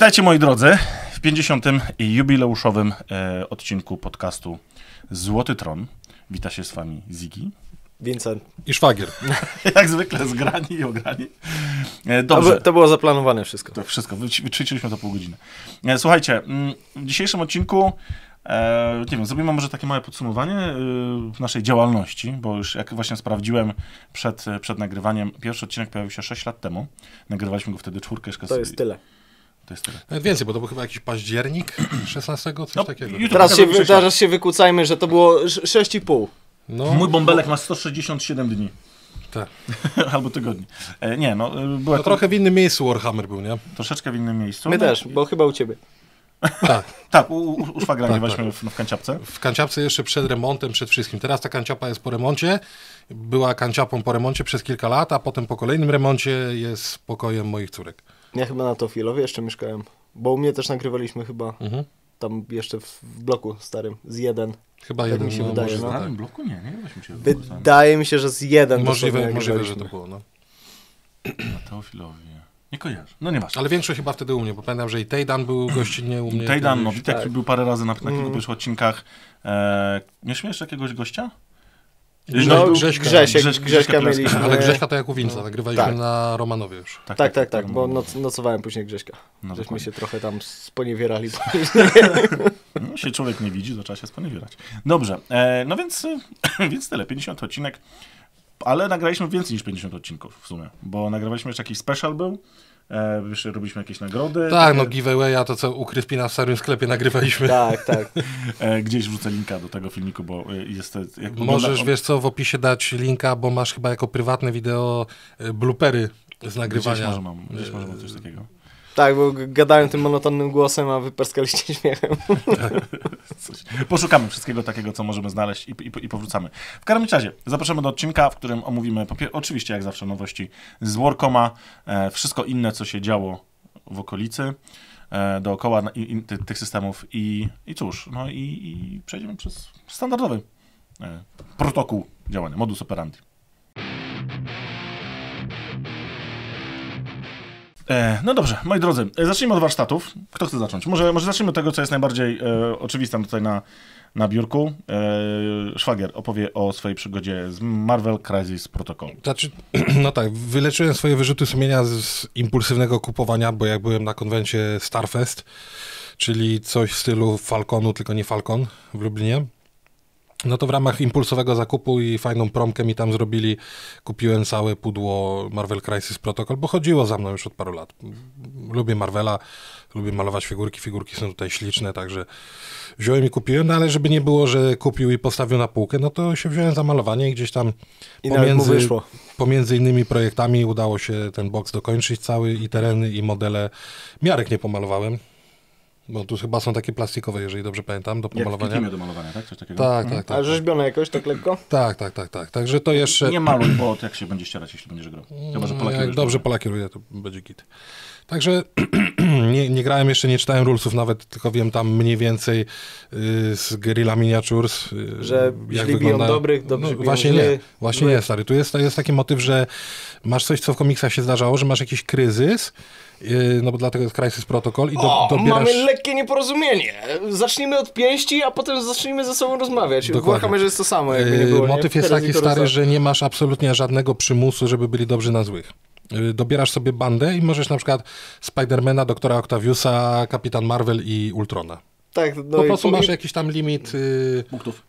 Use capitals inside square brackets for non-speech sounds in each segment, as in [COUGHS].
Witajcie moi drodzy w 50. i jubileuszowym e, odcinku podcastu Złoty Tron. Wita się z wami Zigi. Vincent. I szwagier. [LAUGHS] Jak zwykle zgrani i ograni. E, To, dobrze. by, to było zaplanowane wszystko. To wszystko, wyć- wyćwiczyliśmy to pół godziny. E, Słuchajcie, mm, w dzisiejszym odcinku, e, nie wiem, zrobimy może takie małe podsumowanie naszej działalności, bo już jak właśnie sprawdziłem przed, przed nagrywaniem, pierwszy odcinek pojawił się 6 lat temu. Nagrywaliśmy go wtedy czwórkę. To z- jest tyle. To jest tyle. Nawet więcej, bo to był chyba jakiś październik [CLEARS THROAT] 16, coś No, takiego. YouTube Teraz się, teraz się wykłócajmy, że to było sz- 6,5. No, Mój bąbelek ma 167 dni. tak. [LAUGHS] Albo tygodni. E, nie, no, e, była no trochę w innym miejscu Warhammer był, nie? troszeczkę w innym miejscu. My no, też, bo chyba u ciebie. [LAUGHS] Tak. Tak, u, u, szwagra Tak, nagrywaliśmy w, w kanciapce. W kanciapce jeszcze przed remontem, przed wszystkim. Teraz ta kanciapa jest po remoncie. Była kanciapą po remoncie przez kilka lat, a potem po kolejnym remoncie jest pokojem moich córek. Ja chyba na Tofilowie jeszcze mieszkałem. Bo u mnie też nagrywaliśmy chyba Mhm. tam jeszcze w, w bloku starym, z jeden. Chyba Tak jeden, mi się no, wydaje, może, W no. starym bloku? Nie, nie się. Wydaje mi się, że z jeden. Możliwe, możliwe, że to było. No. Na Teofilowie. Nie kojarzę. No nieważne. Ale większość chyba wtedy u mnie, bo pamiętam, że i Tejdan był [CLEARS THROAT] gościnnie u mnie. Tejdan, no. Witek tak. był parę razy na, na kilku Mhm. pierwszych odcinkach. E, nie śmiesz jakiegoś gościa? No, Grześka. Grzesiek, Grześka Grześka. Ale Grześka to jak u Winca, nagrywaliśmy Tak. na Romanowie już. Tak, tak, tak, bo noc, nocowałem później Grześka. No, Żeśmy się trochę tam sponiewierali. [LAUGHS] [LAUGHS] No, się człowiek nie widzi, to trzeba się sponiewierać. Dobrze, e, no więc, [LAUGHS] więc tyle, 50 odcinek. Ale nagraliśmy więcej niż 50 odcinków w sumie, bo nagrywaliśmy jeszcze jakiś special był, e, jeszcze robiliśmy jakieś nagrody. Tak, no giveawaya to co u Kryspina w starym sklepie nagrywaliśmy. [LAUGHS] tak, tak. e, Gdzieś wrzucę linka do tego filmiku, bo e, jest... to- Jak Możesz, wygląda- wiesz co, w opisie dać linka, bo masz chyba jako prywatne wideo bloopery z Gdzieś nagrywania. może mam, gdzieś może mam coś takiego. Tak, bo gadałem tym monotonnym głosem, a wy perskaliście śmiechem. [LAUGHS] Coś. Poszukamy wszystkiego takiego, co możemy znaleźć i, i, i powrócamy. W każdym razie, zapraszamy do odcinka, w którym omówimy, oczywiście jak zawsze, nowości z Warcoma, e, wszystko inne, co się działo w okolicy, e, dookoła i, i, ty, tych systemów i, i cóż, no i, i przejdziemy przez standardowy e, protokół działania, modus operandi. No dobrze, moi drodzy, e, zacznijmy od warsztatów. Kto chce zacząć? Może, może zacznijmy od tego, co jest najbardziej e, oczywiste tutaj na, na biurku. E, Szwagier opowie o swojej przygodzie z Marvel Crisis Protocol. Znaczy, [CLEARS THROAT] no tak, wyleczyłem swoje wyrzuty sumienia z impulsywnego kupowania, bo jak byłem na konwencie Starfest, czyli coś w stylu Falconu, tylko nie Falcon w Lublinie, no to w ramach impulsowego zakupu i fajną promkę mi tam zrobili, kupiłem całe pudło Marvel Crisis Protocol, bo chodziło za mną już od paru lat. Lubię Marvela, lubię malować figurki, figurki są tutaj śliczne, także wziąłem i kupiłem, no ale żeby nie było, że kupił i postawił na półkę, no to się wziąłem za malowanie i gdzieś tam I wyszło. pomiędzy innymi projektami udało się ten box dokończyć cały i tereny i modele. Miarek nie pomalowałem, bo tu chyba są takie plastikowe, jeżeli dobrze pamiętam, do Jak w pomalowania. Pikimie do malowania, tak? Coś takiego? Tak, Mhm. tak, tak. Ale rzeźbione jakoś tak lekko? Tak, tak, tak, tak. Także to jeszcze. Nie maluj, bo jak się będzie ścierać, jeśli będziesz grał. Chyba, że No, polakierujesz jak dobrze dobrze. polakieruję, to będzie git. Także [CLEARS THROAT] nie, nie grałem jeszcze, nie czytałem rulesów nawet, tylko wiem tam mniej więcej y, z Guerrilla Miniatures. Y, Że źli biją dobrych, dobrzy biją Właśnie nie, właśnie Zły. nie, stary. Tu jest, jest taki motyw, że masz coś, co w komiksach się zdarzało, że masz jakiś kryzys, y, no bo dlatego jest Crisis Protocol i do, O, dobierasz... mamy lekkie nieporozumienie. Zacznijmy od pięści, a potem zacznijmy ze sobą rozmawiać. Dokładnie. Warhammerze jest to samo, jakby nie było. Motyw nie? jest Teraz taki stary, że nie masz absolutnie żadnego przymusu, żeby byli dobrzy na złych. Yy, Dobierasz sobie bandę i możesz na przykład Spidermana, Doktora Octaviusa, Kapitan Marvel i Ultrona. Tak, no po i prostu po- masz jakiś tam limit yy, Punktów.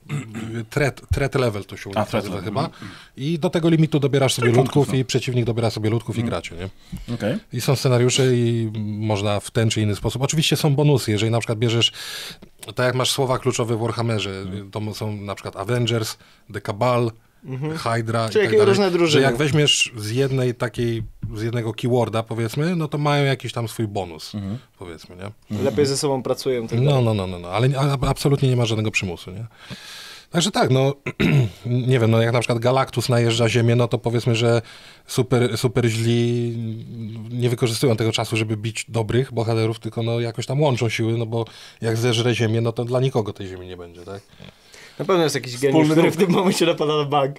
yy, threat, threat level, to się A, nazywa level, chyba. mhm. I do tego limitu dobierasz sobie punktów, ludków no. i przeciwnik dobiera sobie ludków i gracie, nie? Okej. I są scenariusze i można w ten czy inny sposób. Oczywiście są bonusy, jeżeli na przykład bierzesz, tak jak masz słowa kluczowe w Warhammerze, to są na przykład Avengers, The Cabal, Hydra Czyli i tak dalej, różne że drużyny. jak weźmiesz z jednej takiej, z jednego keyworda powiedzmy, no to mają jakiś tam swój bonus, powiedzmy, nie? Lepiej ze sobą pracują. Tak No, no, no, no, no, ale a- absolutnie nie ma żadnego przymusu, nie? Także tak, no, [CLEARS THROAT] nie wiem, no jak na przykład Galactus najeżdża Ziemię, no to powiedzmy, że super, super źli nie wykorzystują tego czasu, żeby bić dobrych bohaterów, tylko no jakoś tam łączą siły, no bo jak zeżre Ziemię, no to dla nikogo tej Ziemi nie będzie, tak? Na pewno jest jakiś geniusz, który w tym momencie napada na bank.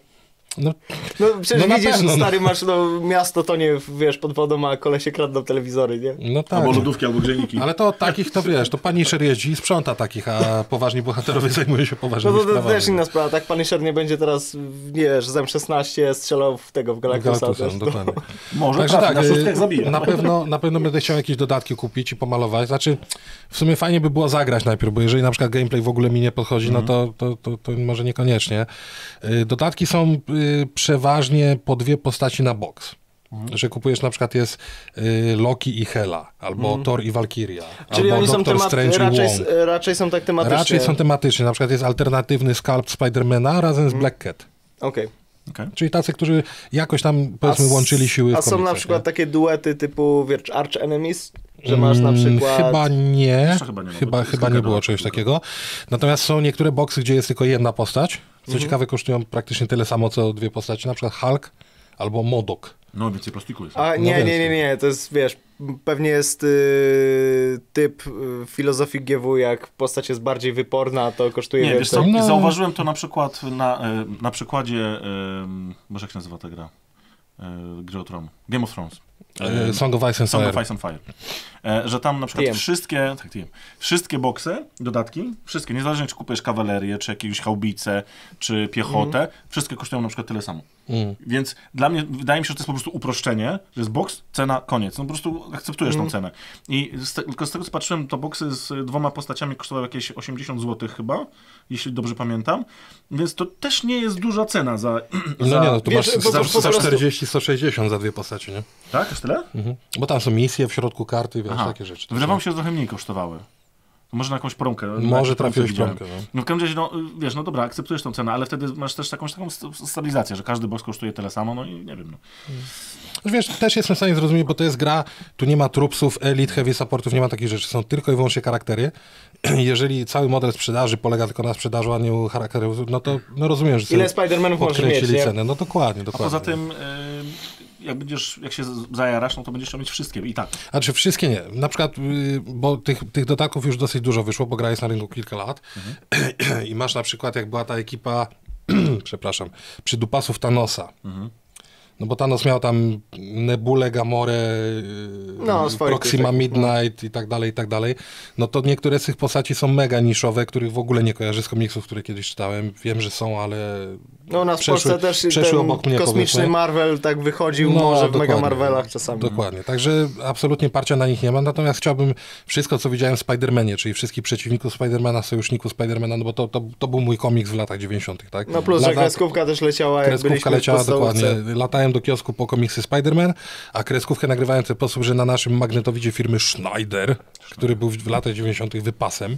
No, No przecież No widzisz, pewno, no. stary, masz no, miasto tonie, wiesz, pod wodą, a kolesie kradną telewizory, nie? no tak. Albo lodówki, albo grzejniki. Ale to takich, to wiesz, to Punisher jeździ i sprząta takich, a poważni bohaterowie [LAUGHS] zajmują się No poważnymi to, to sprawami. też inna sprawa, tak Punisher nie będzie teraz, nie wiesz, z M16 strzelał w tego, w Galactusa Galactusa, też. no. dokładnie. [LAUGHS] Może Także trafi, tak, na szóstkach y, zabije. na pewno, na pewno będę chciał jakieś dodatki kupić i pomalować. Znaczy, w sumie fajnie by było zagrać najpierw, bo jeżeli na przykład gameplay w ogóle mi nie podchodzi, no to, to, to, to może niekoniecznie. Y, Dodatki są y, przeważnie po dwie postaci na box. Że kupujesz na przykład jest y, Loki i Hela, albo Thor i Valkyria, Czyli albo oni są Doctor temat, Strange raczej, i Wong. raczej są tak tematycznie. Raczej są tematyczne. Na przykład jest alternatywny skalp Spidermana razem z Black Cat. Okej. Okej. Czyli tacy, którzy jakoś tam powiedzmy łączyli siły A w są na komiksach, przykład nie? takie duety typu, wiesz, Arch Enemies, że masz na Mm, przykład... Chyba nie. Jeszcze chyba nie Chyba, chyba nie było czegoś takiego. Natomiast są niektóre boksy, gdzie jest tylko jedna postać. Co Mhm. ciekawe, kosztują praktycznie tyle samo, co dwie postaci. Na przykład Hulk albo Modok. No, więcej plastiku jest. A No nie, nie, więcej. nie, nie, to jest, wiesz, pewnie jest y, typ y, filozofii GW, jak postać jest bardziej wyporna, to kosztuje Nie, wiesz co, więcej. No. zauważyłem to na przykład na, e, na przykładzie, e, może jak się nazywa ta gra? E, Gry o Tron. Game of Thrones. E, Song of Ice and Song Fire. of Ice and Fire. E, że tam na przykład TM. wszystkie, tak, TM, wszystkie boksy, dodatki, wszystkie, niezależnie czy kupujesz kawalerię, czy jakieś haubicę, czy piechotę, wszystkie kosztują na przykład tyle samo. Mm. Więc dla mnie, wydaje mi się, że to jest po prostu uproszczenie, że jest boks, cena, koniec. No po prostu akceptujesz tą cenę. I z te, tylko z tego, co patrzyłem, to boksy z dwoma postaciami kosztowały jakieś 80 zł chyba, jeśli dobrze pamiętam. Więc to też nie jest duża cena za... [CLEARS THROAT] No za nie, no to wiesz, masz bo- za, bo- po za prostu- 40-160 za dwie postaci, nie? Tak? Tyle? Mhm. Bo tam są misje w środku karty, wiesz, Aha. takie rzeczy. To wydawało mi się, że trochę mniej kosztowały. To może na jakąś promkę. Może trafiłeś promkę, no. No w każdym razie, no wiesz, no dobra, akceptujesz tą cenę, ale wtedy masz też jakąś taką st- stabilizację, że każdy box kosztuje tyle samo, no i nie wiem, no. Wiesz, też jestem w stanie zrozumieć, bo to jest gra, tu nie ma trupsów, elit, heavy supportów, nie ma takich rzeczy, są tylko i wyłącznie charaktery. [CLEARS THROAT] Jeżeli cały model sprzedaży polega tylko na sprzedażu, a nie u charakterów, no to no rozumiem, że Ile sobie Spider-Manów możesz mieć, cenę. No dokładnie, A dokładnie. poza tym, y, jak będziesz, jak się zajarasz, no to będziesz chciał mieć wszystkie i tak. Znaczy wszystkie nie. Na przykład, y, bo tych, tych dodatków już dosyć dużo wyszło, bo gra jest na rynku kilka lat. [CLEARS THROAT] I masz na przykład, jak była ta ekipa, [CLEARS THROAT] przepraszam, przydupasów Thanosa. No bo Thanos miał tam Nebulę, Gamorę, y, No, Proxima tych, Midnight i tak dalej, i tak dalej. No to niektóre z tych postaci są mega niszowe, których w ogóle nie kojarzę z komiksów, które kiedyś czytałem. Wiem, że są, ale No w przeszły- Polsce też przeszły obok mnie, kosmiczny powiedzmy. Marvel tak wychodził No, może w. Mega Marvelach czasami. Dokładnie. Także absolutnie parcia na nich nie ma. Natomiast chciałbym wszystko, co widziałem w Spider-Manie, czyli wszystkich przeciwników Spider-Mana, sojuszników Spider-Mana, no bo to, to, to był mój komiks w latach 90., tak? No plus, że Lata- kreskówka też leciała, jak Kreskówka leciała dokładnie. Latałem do kiosku po komiksy Spider-Man, a kreskówkę nagrywałem w ten sposób, że na naszym magnetowidzie firmy Schneider, który był w, latach 90. wypasem,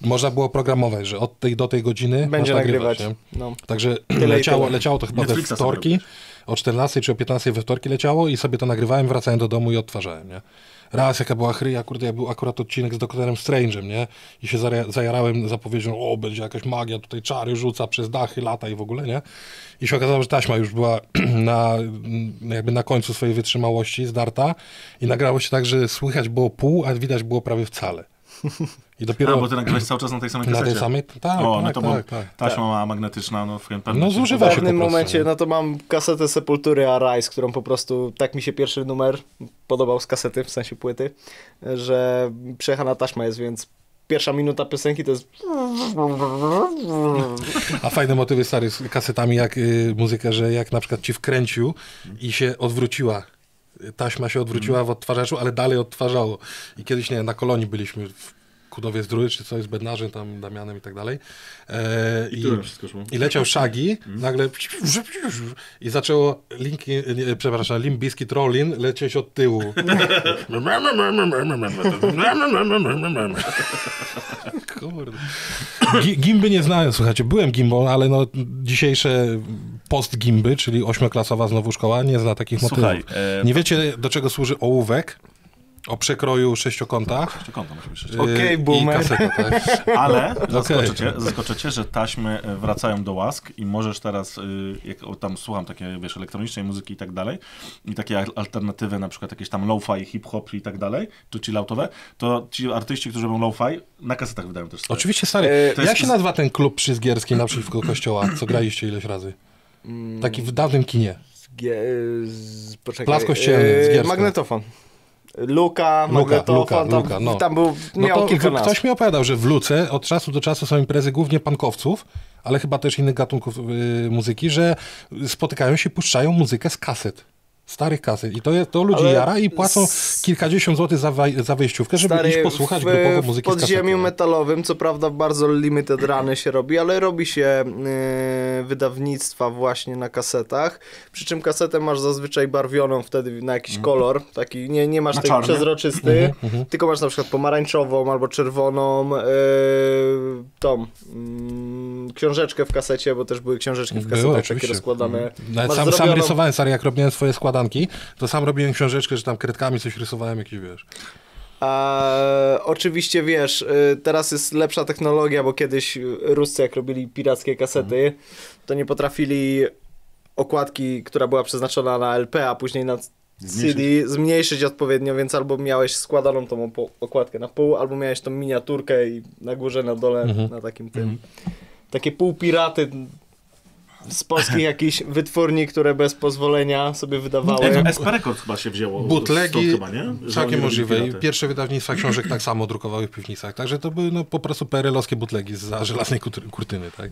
można było programować, że od tej do tej godziny Będzie nagrywać. nie? No. Także leciało, leciało to chyba we Netflixa sobie wtorki, o 14 czy o 15 we wtorki leciało i sobie to nagrywałem, wracałem do domu i odtwarzałem, nie? Raz jaka była chryja, kurde, jak był akurat odcinek z Doktorem Strange'em, nie? I się zajarałem zapowiedzią, o, będzie jakaś magia, tutaj czary rzuca przez dachy, lata i w ogóle, nie? I się okazało, że taśma już była [CLEARS THROAT] na, jakby na końcu swojej wytrzymałości zdarta i nagrało się tak, że słychać było pół, a widać było prawie wcale. I dopiero... A, bo ty nagrałeś cały czas na tej samej Na kasecie. tej samej? Tak, o, no tak, to tak, tak. taśma magnetyczna, no w pewnym No, zużywa W pewnym prostu, momencie, nie? no to mam kasetę Sepultury Arise, którą po prostu, tak mi się pierwszy numer podobał z kasety, w sensie płyty, że przejechana taśma jest, więc pierwsza minuta piosenki to jest... A fajne motywy stary z kasetami, jak y, muzykę, że jak na przykład ci wkręcił i się odwróciła. Taśma się odwróciła w odtwarzaczu, ale dalej odtwarzało. I kiedyś, nie na kolonii byliśmy w Kudowie Zdrój, czy coś z Bednarzem, tam Damianem i tak dalej. E, I szło. i leciał Shaggy, nagle i zaczęło Linki, nie, przepraszam, Limp Bizkit Rollin lecieć od tyłu. Kurde. Gi- Gimby nie znają, słuchajcie, byłem gimbą, ale no dzisiejsze post-gimby, czyli ośmioklasowa znowu szkoła, nie zna takich Słuchaj, motywów. e, Nie wiecie, do czego służy ołówek o przekroju sześciokąta Jeszcze kąta musi być jeszcze. y, Okej, i boomer. kaseta, tak? [LAUGHS] Ale zaskoczycie, zaskoczycie, że taśmy e, wracają do łask i możesz teraz, y, jak tam słucham takie, wiesz, elektronicznej muzyki i tak dalej, i takie al- alternatywy, na przykład jakieś tam lo-fi, hip-hop i tak dalej, czy chilloutowe, to ci artyści, którzy robią lo-fi, na kasetach wydają też swoje. Oczywiście, stary. E, Jak jest- się nazywa ten klub przyzgierski naprzeciwko kościoła, co graliście ileś razy? Mm, Taki w dawnym kinie. Gie, z, poczekaj. Plac Kościelny z Yy, Magnetofon. Luka, Luka, Luka, tam, Luka, no. tam był, No miał to kilka w- nazw. ktoś mi opowiadał, że w Luce od czasu do czasu są imprezy głównie pankowców, ale chyba też innych gatunków y, muzyki, że spotykają się, puszczają muzykę z kaset. Starych kaset. I to, jest, to ludzi Ale jara i płacą s- kilkadziesiąt złotych za, za wejściówkę, żeby Stary, iść posłuchać w, grupowo muzyki w podziemiu metalowym, co prawda bardzo limited rany się robi, ale robi się yy, wydawnictwa właśnie na kasetach, przy czym kasetę masz zazwyczaj barwioną wtedy na jakiś kolor, taki nie, nie masz Na tej czarny? przezroczysty, tylko masz na przykład pomarańczową albo czerwoną yy, tą yy, książeczkę w kasecie, bo też były książeczki w Było, kasetach takie oczywiście. rozkładane. Nawet Masz sam, sam zrobioną- rysowałem, stary, jak robiłem swoje składanki, to sam robiłem książeczkę, że tam kredkami coś rysowałem, jakieś, wiesz. A, oczywiście wiesz, y, teraz jest lepsza technologia, bo kiedyś Ruscy jak robili pirackie kasety, to nie potrafili okładki, która była przeznaczona na LP, a później na CD zmniejszyć odpowiednio, więc albo miałeś składaną tą okładkę na pół, albo miałeś tą miniaturkę i na górze, na dole, na takim tym. Takie półpiraty z polskich [LAUGHS] jakichś wytwórni, które bez pozwolenia sobie wydawały. To SP Records chyba się wzięło. Butlegi, chyba, nie? Że robili możliwe. I pierwsze wydawnictwa książek tak samo drukowały w piwnicach. Także to były no, po prostu perelowskie butlegi za żelaznej kurtyny. Tak?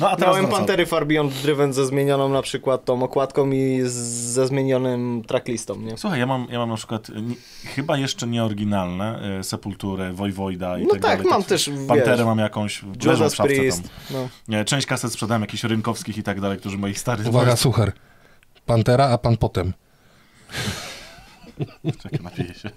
No a teraz Miałem. Pantery Far Beyond Driven ze zmienioną na przykład tą okładką i ze zmienionym tracklistą, nie? Słuchaj, ja mam, ja mam na przykład nie, chyba jeszcze nieoryginalne y, Sepulturę, Wojwojda i No tak tak, dalej. mam Tak, też, Panterę wiesz, mam jakąś, leżą w Judas Priest, tam. no. Część kaset sprzedałem jakichś rynkowskich i tak dalej, którzy moich starych... Uwaga, suchar. Pantera, a pan potem. [LAUGHS] Czekaj, napiję się.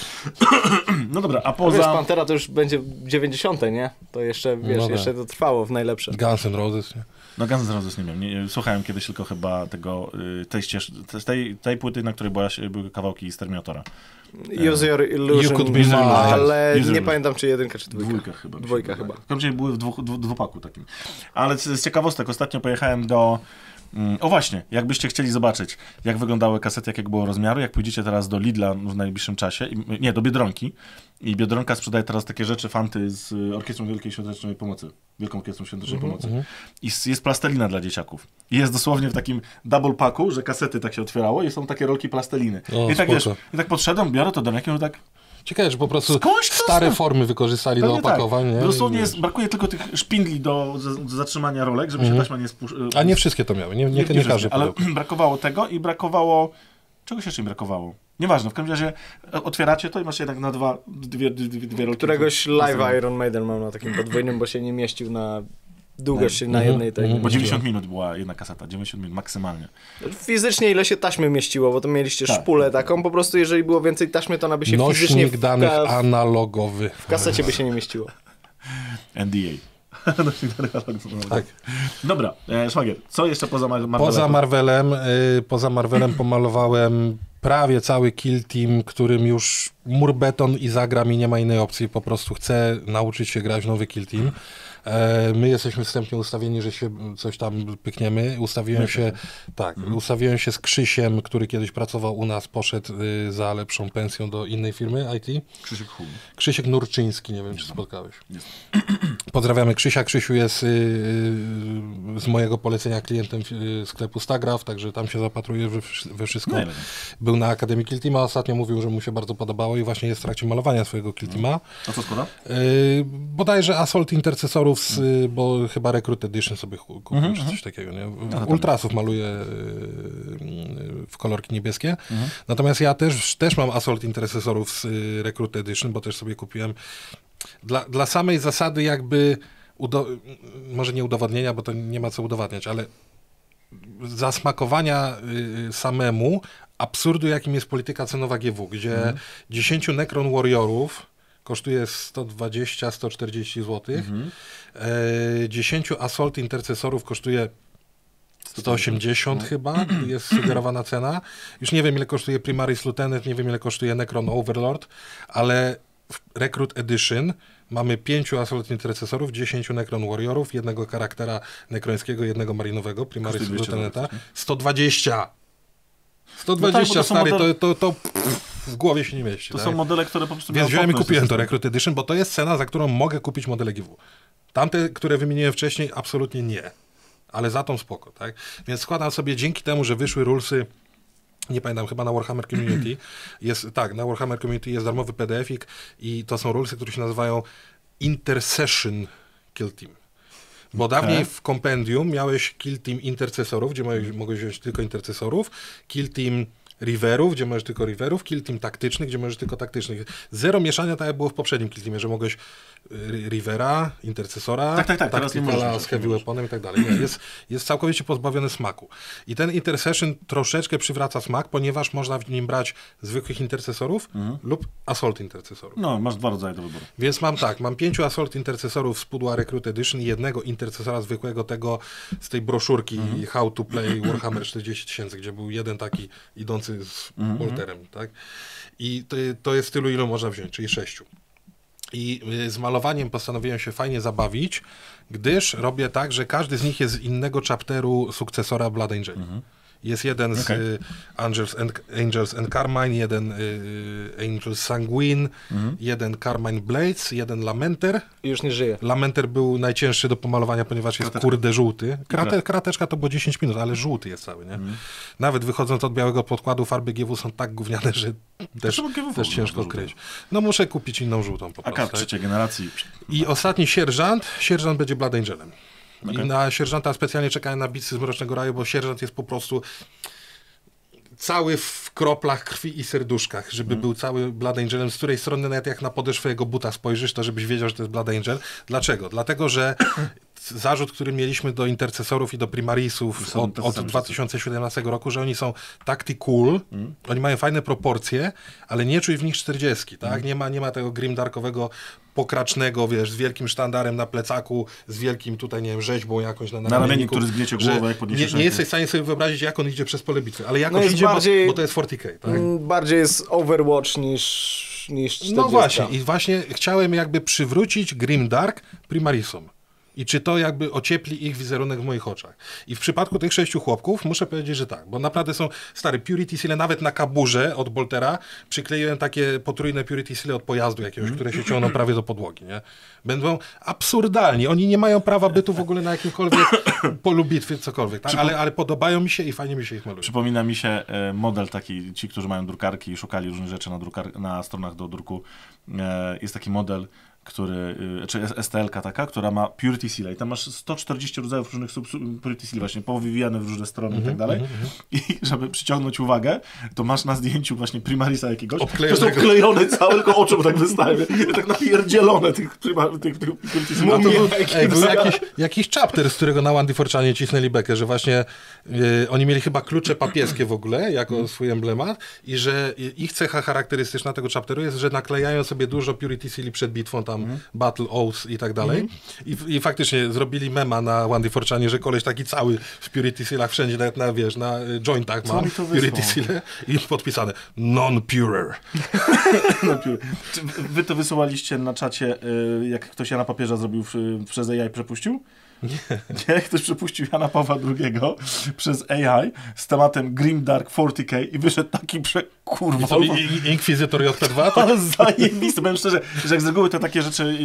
[LAUGHS] no dobra, a No poza... Wiesz, Pantera to już będzie 90, nie? To jeszcze, wiesz, No jeszcze to trwało w najlepsze. Guns N' Roses. Nie? No Guns N' Roses nie wiem, nie, słuchałem kiedyś tylko chyba tego, y, tej, ścież, tej, tej płyty, na której była, były kawałki z Terminatora. Use Your Illusion, You could be the ale Use nie pamiętam czy jedynka, czy dwójka. Dwójka chyba. Dwójka chyba. Razie były w dwu, dwu, dwupaku takim. Ale z, ciekawostek, ostatnio pojechałem do... mm, O właśnie, jakbyście chcieli zobaczyć, jak wyglądały kasety, jakiego było rozmiaru, jak pójdziecie teraz do Lidla w najbliższym czasie, i- nie, do Biedronki, i Biedronka sprzedaje teraz takie rzeczy, fanty z Orkiestrą Wielkiej Świątecznej Pomocy, Wielką Orkiestrą Świątecznej Mhm, Pomocy. I s- jest plastelina dla dzieciaków. I jest dosłownie w takim double packu, że kasety tak się otwierało i są takie rolki plasteliny. O, I tak wiesz, i tak podszedłem, biorę to do ręki, tak Ciekawe, że po prostu to stare formy wykorzystali do Pewnie opakowań. Tak. nie? Dosłownie jest, brakuje tylko tych szpindli do, do zatrzymania rolek, żeby się taśma nie spuszczała. Mhm. A nie wszystkie to miały, nie, nie, nie, wszystkie, każdy Ale [CLEARS THROAT] brakowało tego i brakowało... Czegoś jeszcze im brakowało. Nieważne, w każdym razie e, otwieracie to i masz jednak na dwa, dwie, dwie, dwie rolki. Któregoś live Iron Maiden mam na takim podwójnym, bo się nie mieścił na długość na jednej tej. Bo 90 minut była jedna kaseta, 90 minut maksymalnie. Fizycznie ile się taśmy mieściło, bo to mieliście Tak. szpulę taką, po prostu jeżeli było więcej taśmy, to ona by się fizycznie Nośnik w, danych ka- analogowy. w kasecie by się nie mieściło. [LAUGHS] NDA. [LAUGHS] Nośnik danych analogowych. Tak. Dobra, e, Szwagier, co jeszcze poza Mar- Marvelem? Poza Marvelem, y, poza Marvelem pomalowałem prawie cały kill team, którym już mur beton i zagram i nie ma innej opcji. Po prostu chcę nauczyć się grać w nowy kill team. E, My jesteśmy wstępnie ustawieni, że się coś tam pykniemy. Ustawiłem się, tak, ustawiłem się z Krzysiem, który kiedyś pracował u nas, poszedł y, za lepszą pensją do innej firmy IT. Krzysiek Hum. Krzysiek Nurczyński, nie wiem czy spotkałeś. Pozdrawiamy Krzysia. Krzysiu jest y, y, z mojego polecenia klientem sklepu Stagraf, także tam się zapatruje we, wsz- we wszystko. Najlepiej. Był na Akademii Kiltima, ostatnio mówił, że mu się bardzo podobało i właśnie jest w trakcie malowania swojego Kiltima. A co składa? Bodajże Assault Intercesorów, z, y, bo chyba Recruit Edition sobie ku- kupił, czy coś takiego. Nie? Ultrasów maluje y, y, w kolorki niebieskie. Natomiast ja też, też mam Assault Intercesorów z Recruit Edition, bo też sobie kupiłem dla, dla samej zasady jakby udo- może nie udowodnienia, bo to nie ma co udowadniać, ale zasmakowania y, samemu absurdu, jakim jest polityka cenowa GW, gdzie 10 Necron Warriorów kosztuje 120-140 zł, e, 10 Assault Intercesorów kosztuje 180 chyba, jest sugerowana cena. Już nie wiem, ile kosztuje Primaris Lieutenant, nie wiem, ile kosztuje Necron Overlord, ale w Recruit Edition mamy 5 Assault Intercesorów, 10 Necron Warriorów, jednego charaktera nekrońskiego, jednego marinowego, Primaris Kosztuje 200 Lieutenanta. złotych, 120! No tak, 120, stary, to, to, to w głowie się nie mieści. To tak? są modele, które po prostu Więc wziąłem i kupiłem to. Recruit Edition, bo to jest cena, za którą mogę kupić modele GW. Tamte, które wymieniłem wcześniej, absolutnie nie. ale za tą spoko, tak? Więc składam sobie dzięki temu, że wyszły rulesy nie pamiętam, chyba na Warhammer Community [CLEARS THROAT] jest, tak, na Warhammer Community jest darmowy PDF-ik i to są rulesy, które się nazywają Intercession Kill Team. Bo dawniej w kompendium miałeś Kill Team Intercesorów, gdzie mogłeś wziąć tylko intercesorów, Kill Team Riverów, gdzie możesz tylko Riverów, Kill Team taktycznych, gdzie możesz tylko taktycznych. Zero mieszania, tak jak było w poprzednim Kill Teamie, że mogłeś y, Rivera, Intercesora, Tak, tak, tak, Tacticala z Heavy. Weaponem i tak dalej. Nie, jest, jest całkowicie pozbawiony smaku. I ten Intercession troszeczkę przywraca smak, ponieważ można w nim brać zwykłych intercesorów lub Assault intercesorów. No, masz dwa rodzaje do wyboru. Więc mam tak, mam pięciu Assault intercesorów z pudła Recruit Edition i jednego intercesora zwykłego tego z tej broszurki How to Play Warhammer 40 tysięcy, gdzie był jeden taki idący z Walterem, tak? I to, to jest tylu, ilu można wziąć, czyli sześciu. I y, z malowaniem postanowiłem się fajnie zabawić, gdyż robię tak, że każdy z nich jest z innego chapteru sukcesora Blood Angel. Jest jeden z Okej. y, Angels, and, Angels and Carmine, jeden y, Angels Sanguine, jeden Carmine Blades, jeden Lamenter. Już nie żyje. Lamenter był najcięższy do pomalowania, ponieważ jest Krateczka. kurde żółty. Krate, Krat- krateczka to było 10 minut, ale żółty jest cały, nie? Nawet wychodząc od białego podkładu, farby GW są tak gówniane, że też, GW też ciężko kryć. No muszę kupić inną żółtą po AK prostu. tak? trzeciej generacji. I ostatni sierżant, sierżant będzie Blood Angelem. Okej. I na sierżanta specjalnie czekałem na bitwy z Mrocznego Raju, bo sierżant jest po prostu cały w kroplach krwi i serduszkach, żeby był cały Blood Angelem, z której strony nawet jak na podeszwę jego buta spojrzysz, to żebyś wiedział, że to jest Blood Angel. Dlaczego? Dlatego, że zarzut, który mieliśmy do intercesorów i do primarisów od, od sami 2017 roku, że oni są tactical, oni mają fajne proporcje, ale nie czuj w nich 40, tak? Nie ma, nie ma tego grimdarkowego pokracznego, wiesz, z wielkim sztandarem na plecaku, z wielkim tutaj, nie wiem, rzeźbą jakąś na, Na ramieniu, ramienniku, który zgniecie głowę, jak podniesiesz nie, nie jesteś w stanie sobie wyobrazić, jak on idzie przez pole bitwy, ale jakoś No jest idzie, bardziej- bo, bo to jest 40k, tak? Mm, Bardziej jest Overwatch niż, niż 40. No właśnie, i właśnie chciałem jakby przywrócić Grimdark Primarisom. I czy to jakby ociepli ich wizerunek w moich oczach. I w przypadku tych sześciu chłopków muszę powiedzieć, że tak, bo naprawdę są stary Purity Seal, nawet na kaburze od Boltera przykleiłem takie potrójne Purity Seal od pojazdu jakiegoś, które się ciągną prawie do podłogi, nie? Będą absurdalni. Oni nie mają prawa bytu w ogóle na jakimkolwiek [COUGHS] polu bitwy, cokolwiek, tak? ale, ale podobają mi się i fajnie mi się ich maluje. Przypomina mi się e, model taki, ci, którzy mają drukarki i szukali różnych rzeczy na, drukar- na stronach do druku. E, jest taki model, który, y, czy STL-ka taka, która ma Purity Seal i tam masz 140 rodzajów różnych sub, sub, Purity Seal właśnie powywijane w różne strony Mhm, i tak dalej. I żeby przyciągnąć uwagę, to masz na zdjęciu właśnie Primarisa jakiegoś, to Obklejonego. są klejone całe, tylko oczy mu tak wystają. I tak napierdzielone tych, tych, tych Purity Seal. No to był, ej, był jakiś, jakiś chapter, z którego na Wandy Forczanie cisnęli bekę, że właśnie y, oni mieli chyba klucze papieskie w ogóle, jako swój emblemat i że ich cecha charakterystyczna tego chapteru jest, że naklejają sobie dużo Purity Seali przed bitwą, tam Battle Oaths i tak dalej. I, I faktycznie zrobili mema na Wandy Forczanie, że koleś taki cały w Purity Sealach wszędzie, nawet na, wiesz, na y, jointach ma mi to Purity? Seal i podpisane non-purer. [LAUGHS] No. Czy wy to wysyłaliście na czacie, y, jak ktoś Jana Papieża zrobił w, przez AI przepuścił? Nie. Ktoś przepuścił Jana Pawła II przez AI z tematem Grim Dark 40k i wyszedł taki prze... Kurwa, i- Inkwizytor JP2? To [LAUGHS] ale zajebisty. Powiem szczerze, że jak z reguły to takie rzeczy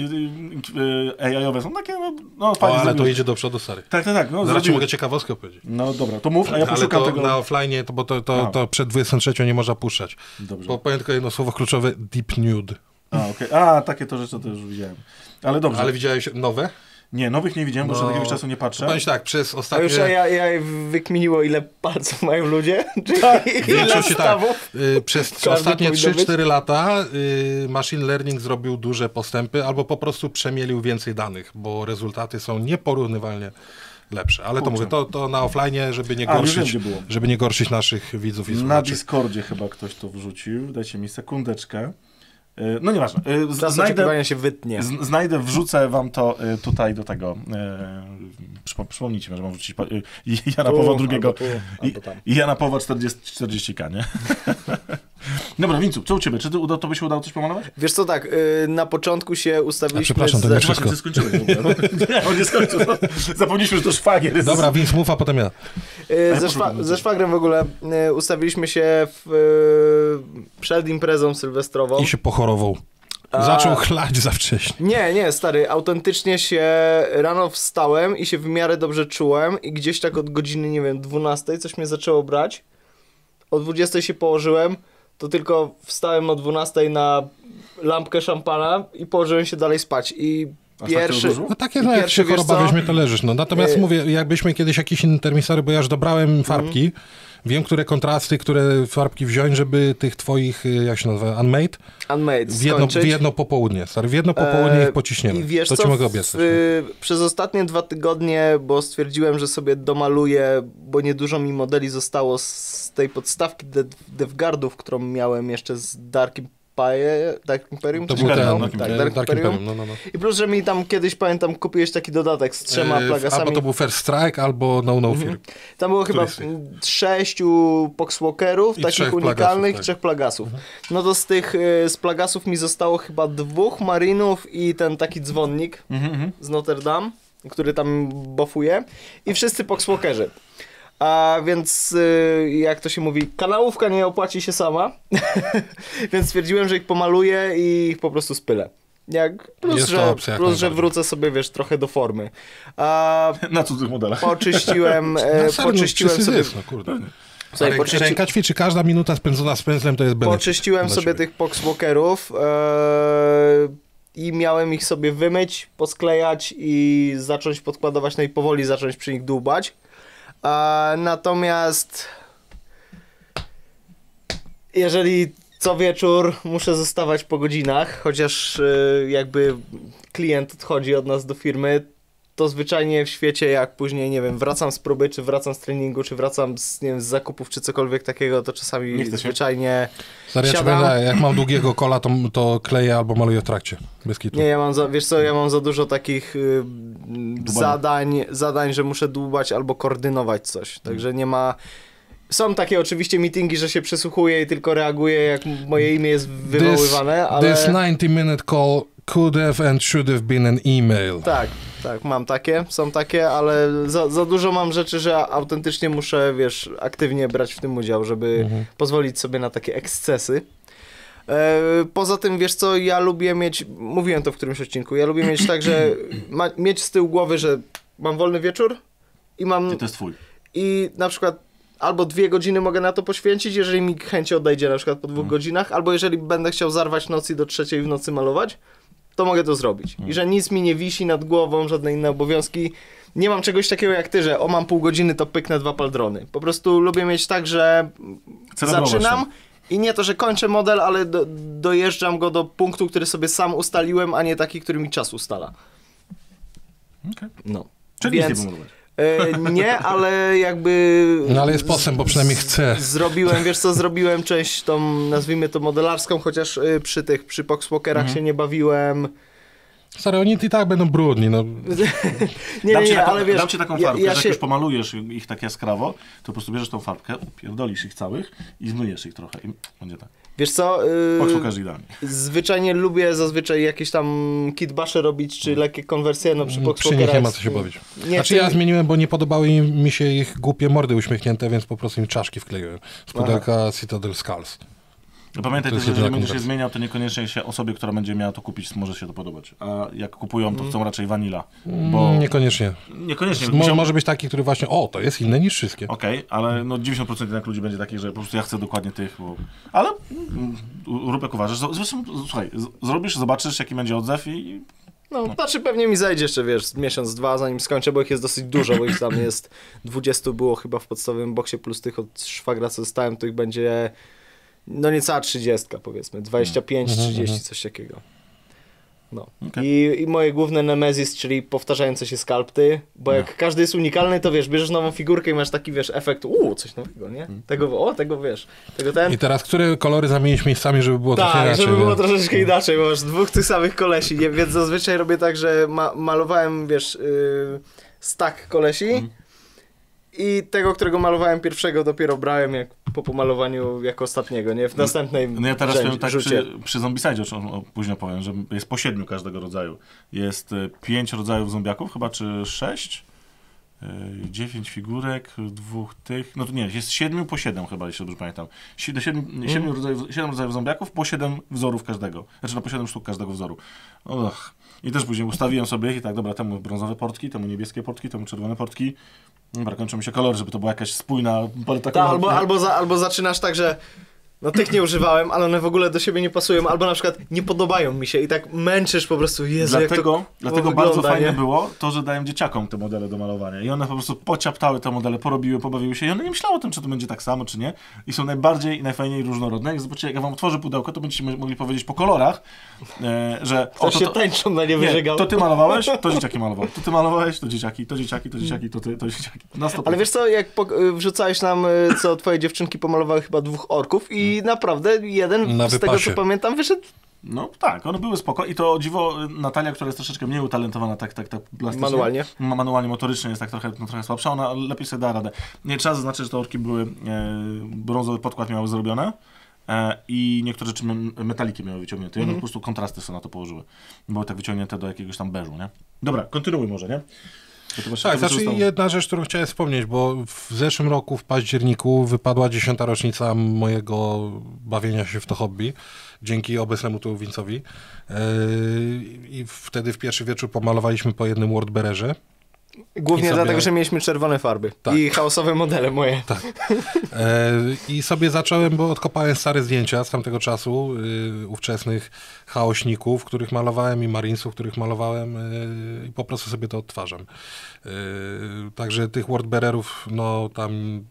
AI-owe są takie, no, no o, fajnie ale to zrobiły. idzie do przodu, stary. Tak, tak, tak. No, Zaraz ci zrobiły. mogę ciekawostkę opowiedzieć. No dobra, to mów, a ja ale poszukam to tego. na offline, to, bo to, to, to przed 23 nie można puszczać. Dobrze. Bo powiem tylko jedno słowo kluczowe, deep nude. A, okej. a, takie to rzeczy to już widziałem. Ale dobrze. Ale widziałeś nowe? Nie, nowych nie widziałem, bo już No, od jakiegoś czasu nie patrzę. Powiem ci tak, przez A ostatnie... już ja, ja wykminiło, ile palców mają ludzie? [LAUGHS] Czyli W ile większości tak. Y, Przez Każdy ostatnie powinno być. 3-4 lata y, machine learning zrobił duże postępy albo po prostu przemielił więcej danych, bo rezultaty są nieporównywalnie lepsze. Ale to Kurczę. mówię, to, to na offline, żeby nie A, wiem, gorszyć, było. żeby nie gorszyć naszych widzów i Na słuchaczy. Discordzie chyba ktoś to wrzucił. Dajcie mi sekundeczkę. Y, No nieważne. Z- Czas Znajdę, się wytnie. znajdę, wrzucę wam to y, tutaj do tego. przypo- Przypomnijcie mi, że mam wrzucić Jana Pawła II albo tu, i, albo tam. i Jana Pawła 40, 40k, nie? [LAUGHS] Dobra, Wincu, co u ciebie? Czy ty, uda, to by się udało coś pomalować? Wiesz co, tak, y, na początku się A, ustawiliśmy... przepraszam, to nie wszystko. Właśnie, skończyłeś. [LAUGHS] Nie, on nie skończył. Zapomnieliśmy, że to szwagier jest. Dobra, więc mów, a potem ja. Y, Ze, szwa- ze szwagrem w ogóle y, ustawiliśmy się w, y, przed imprezą sylwestrową. I się pochorował. A- Zaczął chlać za wcześnie. Nie, nie, stary, autentycznie się rano wstałem i się w miarę dobrze czułem i gdzieś tak od godziny, nie wiem, 12 coś mnie zaczęło brać. O 20 się położyłem, to tylko wstałem o 12 na lampkę szampana i położyłem się dalej spać i pierwszy... takiego dużo? No takie, no jak pierwszy, choroba weźmie, to leżysz. No. Natomiast E- mówię, jakbyśmy kiedyś inne termisory, bo ja już dobrałem farbki, Mhm. Wiem, które kontrasty, które farbki wziąć, żeby tych twoich, y, jak się nazywa, unmade, Unmade w jedno, w jedno popołudnie, stary, w jedno popołudnie E, ich pociśniemy. I wiesz to co, ci mogę w- obiecać. y, przez ostatnie dwa tygodnie, bo stwierdziłem, że sobie domaluję, bo niedużo mi modeli zostało z tej podstawki Dev- DevGuardów, którą miałem jeszcze z Dark Empire, Dark Imperium? To czy był tak? ten, Dark no, Imperium. tak, Dark, Dark, Imperium. Imperium. No, no, no. I plus, że mi tam kiedyś, pamiętam, kupiłeś taki dodatek z trzema E, plagasami. Albo to był First Strike, albo No No Mhm. Fear. Tam było chyba Który mm, sześciu Poxwalkerów, I takich unikalnych, plagasów, tak. Mhm. trzech plagasów. No to z tych, y, z plagasów mi zostało chyba dwóch marinów i ten taki dzwonnik Mhm, mhm. z Notre Dame, który tam bofuje i wszyscy Poxwalkerzy. A więc, y, jak to się mówi, kanałówka nie opłaci się sama, [LAUGHS] więc stwierdziłem, że ich pomaluję i ich po prostu spylę. Jak, plus, Jest że, opcja jak plus, że wrócę sobie, wiesz, trochę do formy. A [LAUGHS] Na cudzych modelach. poczyściłem, [LAUGHS] e, serio, poczyściłem sobie... jest, no, kurde. Słuchaj, Ręka, poczyści... ręka ćwiczy, każda minuta spędzona z pędzlem to jest benefit. Poczyściłem sobie tych Poxwalkerów e, i miałem ich sobie wymyć, posklejać i zacząć podkładować, no i powoli zacząć przy nich dłubać. E, natomiast jeżeli co wieczór muszę zostawać po godzinach, chociaż e, jakby klient odchodzi od nas do firmy, to zwyczajnie w świecie, jak później, nie wiem, wracam z próby, czy wracam z treningu, czy wracam z, nie wiem, z zakupów, czy cokolwiek takiego, to czasami zwyczajnie... Stary, ja siadam. powiem, jak mam długiego kola, to, to kleję albo maluję w trakcie. Bez kitu. Nie, ja mam za, wiesz co, ja mam za dużo takich y, zadań, zadań, że muszę dłubać albo koordynować coś, także nie ma... Są takie oczywiście meetingi, że się przysłuchuję i tylko reaguję, jak moje imię jest wywoływane, ale... This 90-minute call could have and should have been an email. Tak, tak, mam takie, są takie, ale za, za dużo mam rzeczy, że autentycznie muszę, wiesz, aktywnie brać w tym udział, żeby Mhm. pozwolić sobie na takie ekscesy. E, poza tym, wiesz co, ja lubię mieć, mówiłem to w którymś odcinku, ja lubię mieć tak, że ma, mieć z tyłu głowy, że mam wolny wieczór i mam, I to jest twój. i na przykład albo dwie godziny mogę na to poświęcić, jeżeli mi chęć odejdzie na przykład po dwóch godzinach, albo jeżeli będę chciał zarwać noc i do trzeciej w nocy malować, to mogę to zrobić. I że nic mi nie wisi nad głową, żadne inne obowiązki. Nie mam czegoś takiego jak ty, że o mam pół godziny, to pyknę dwa paldrony. Po prostu lubię mieć tak, że Celebrować zaczynam to. i nie to, że kończę model, ale do, dojeżdżam go do punktu, który sobie sam ustaliłem, a nie taki, który mi czas ustala. Okej. No. Czyli Więc- nie nie, ale jakby... No ale jest postęp, bo przynajmniej chce. Zrobiłem, wiesz co, zrobiłem część tą, nazwijmy to modelarską, chociaż y, przy tych, przy Poxwalkerach Mhm. się nie bawiłem. Stary, oni i tak będą brudni, no. [LAUGHS] Nie, dam nie, ci nie, taką, ale wiesz, dam ci taką ja- farbkę, ja że jak się- już pomalujesz ich tak jaskrawo, to po prostu bierzesz tą farbkę, upierdolisz ich całych i zmyjesz ich trochę i będzie tak. Wiesz co, y, idealnie. zwyczajnie lubię zazwyczaj jakieś tam kitbasze robić, czy lekkie konwersje, no przy Przy nich nie ma co się bawić. Nie Znaczy ja zmieniłem, bo nie podobały mi się ich głupie mordy uśmiechnięte, więc po prostu im czaszki wkleiłem. Z pudełka Citadel Skulls. No Pamiętaj To też, że jeżeli będziesz się zmieniał, to niekoniecznie się osobie, która będzie miała to kupić, może się to podobać. A jak kupują, to chcą raczej vanilla. Bo Mm, Niekoniecznie. niekoniecznie. Mo, musiał- może być taki, który właśnie, o, to jest inne niż wszystkie. Okej, ale no 90% jednak ludzi będzie takich, że po prostu ja chcę dokładnie tych, bo... Ale mm, Rupek uważasz, z- zresztą, słuchaj, zrobisz, zobaczysz jaki będzie odzew i No, znaczy pewnie mi zajdzie jeszcze, wiesz, miesiąc, dwa, zanim skończę, bo ich jest dosyć dużo, bo ich tam jest 20 było chyba w podstawowym boksie, plus tych od szwagra, co dostałem, to ich będzie no niecała 30 powiedzmy, 25, Mhm, 30, coś takiego. No. Okej. I, I moje główne nemezis, czyli powtarzające się skalpty, bo jak No. każdy jest unikalny, to wiesz, bierzesz nową figurkę i masz taki, wiesz, efekt, uuu, coś nowego, nie? Tego, o, tego wiesz, tego ten. I teraz, które kolory zamienić miejscami, żeby było Tak, inaczej? żeby było nie? troszeczkę inaczej, bo masz dwóch tych samych kolesi, nie? więc zazwyczaj robię tak, że ma malowałem, wiesz, yy, stack kolesi Mhm. I tego, którego malowałem pierwszego dopiero brałem jak po pomalowaniu jako ostatniego, nie? W następnej No ja teraz rzędzie- tak rzucie. przy, przy Zombicide, o czym o, później powiem, że jest po siedmiu każdego rodzaju. Jest y, pięć rodzajów zombiaków chyba, czy sześć. Y, 9 figurek, dwóch tych, no to nie, jest 7 po 7 chyba, jeśli dobrze pamiętam. 7, 7, rodzajów, 7 rodzajów zombiaków po 7 wzorów każdego. Znaczy no po 7 sztuk każdego wzoru. Och. I też później ustawiłem sobie i tak, dobra, temu brązowe portki, temu niebieskie portki, temu czerwone portki. Dobra, kończą mi się kolory, żeby to była jakaś spójna paleta Ta, kolorów. albo, albo, za, albo zaczynasz tak, że no tych nie używałem, ale one w ogóle do siebie nie pasują, albo na przykład nie podobają mi się i tak męczysz po prostu, Jezu, jak Dlatego, to dlatego wygląda, bardzo fajne nie? było to, że dałem dzieciakom te modele do malowania. I one po prostu pociaptały te modele, porobiły, pobawiły się i one nie myślały o tym, czy to będzie tak samo, czy nie. I są najbardziej i najfajniej różnorodne. Jak zobaczycie, jak ja wam otworzę pudełko, to będziecie mo- mogli powiedzieć po kolorach, e, że [LAUGHS] To się to, tańczą na nie wyżegał. to ty malowałeś, to dzieciaki malowały. To ty malowałeś, to dzieciaki, to dzieciaki, to dzieciaki, to ty, to dzieciaki. Na 100%. Ale wiesz co, jak po, y, wrzucałeś nam, y, co twoje dziewczynki pomalowały chyba dwóch orków i naprawdę jeden, Na z tego co pamiętam, wyszedł No tak, one były spoko i to dziwo Natalia, która jest troszeczkę mniej utalentowana tak, tak, tak plastycznie. Manualnie. Ma, manualnie, motorycznie jest tak trochę, no, trochę słabsza, ona lepiej sobie da radę. Nie, trzeba zaznaczyć, że te orki były, e, brązowy podkład miały zrobione e, i niektóre rzeczy me- metaliki miały wyciągnięte. I one po prostu kontrasty sobie na to położyły. Były tak wyciągnięte do jakiegoś tam beżu, nie? Dobra, kontynuuj może, nie? Tak, znaczy zostało. jedna rzecz, którą chciałem wspomnieć, bo w zeszłym roku, w październiku, wypadła dziesiąta rocznica mojego bawienia się w to hobby, dzięki obecnemu tu Wincowi. Yy, I wtedy w pierwszy wieczór pomalowaliśmy po jednym Wordbererze. Głównie sobie- dlatego, że mieliśmy czerwone farby Tak. i chaosowe modele moje. Tak. E, I sobie zacząłem, bo odkopałem stare zdjęcia z tamtego czasu, y, ówczesnych chaośników, których malowałem i marinesów, których malowałem y, i po prostu sobie to odtwarzam. Y, także tych wordbearerów, no tam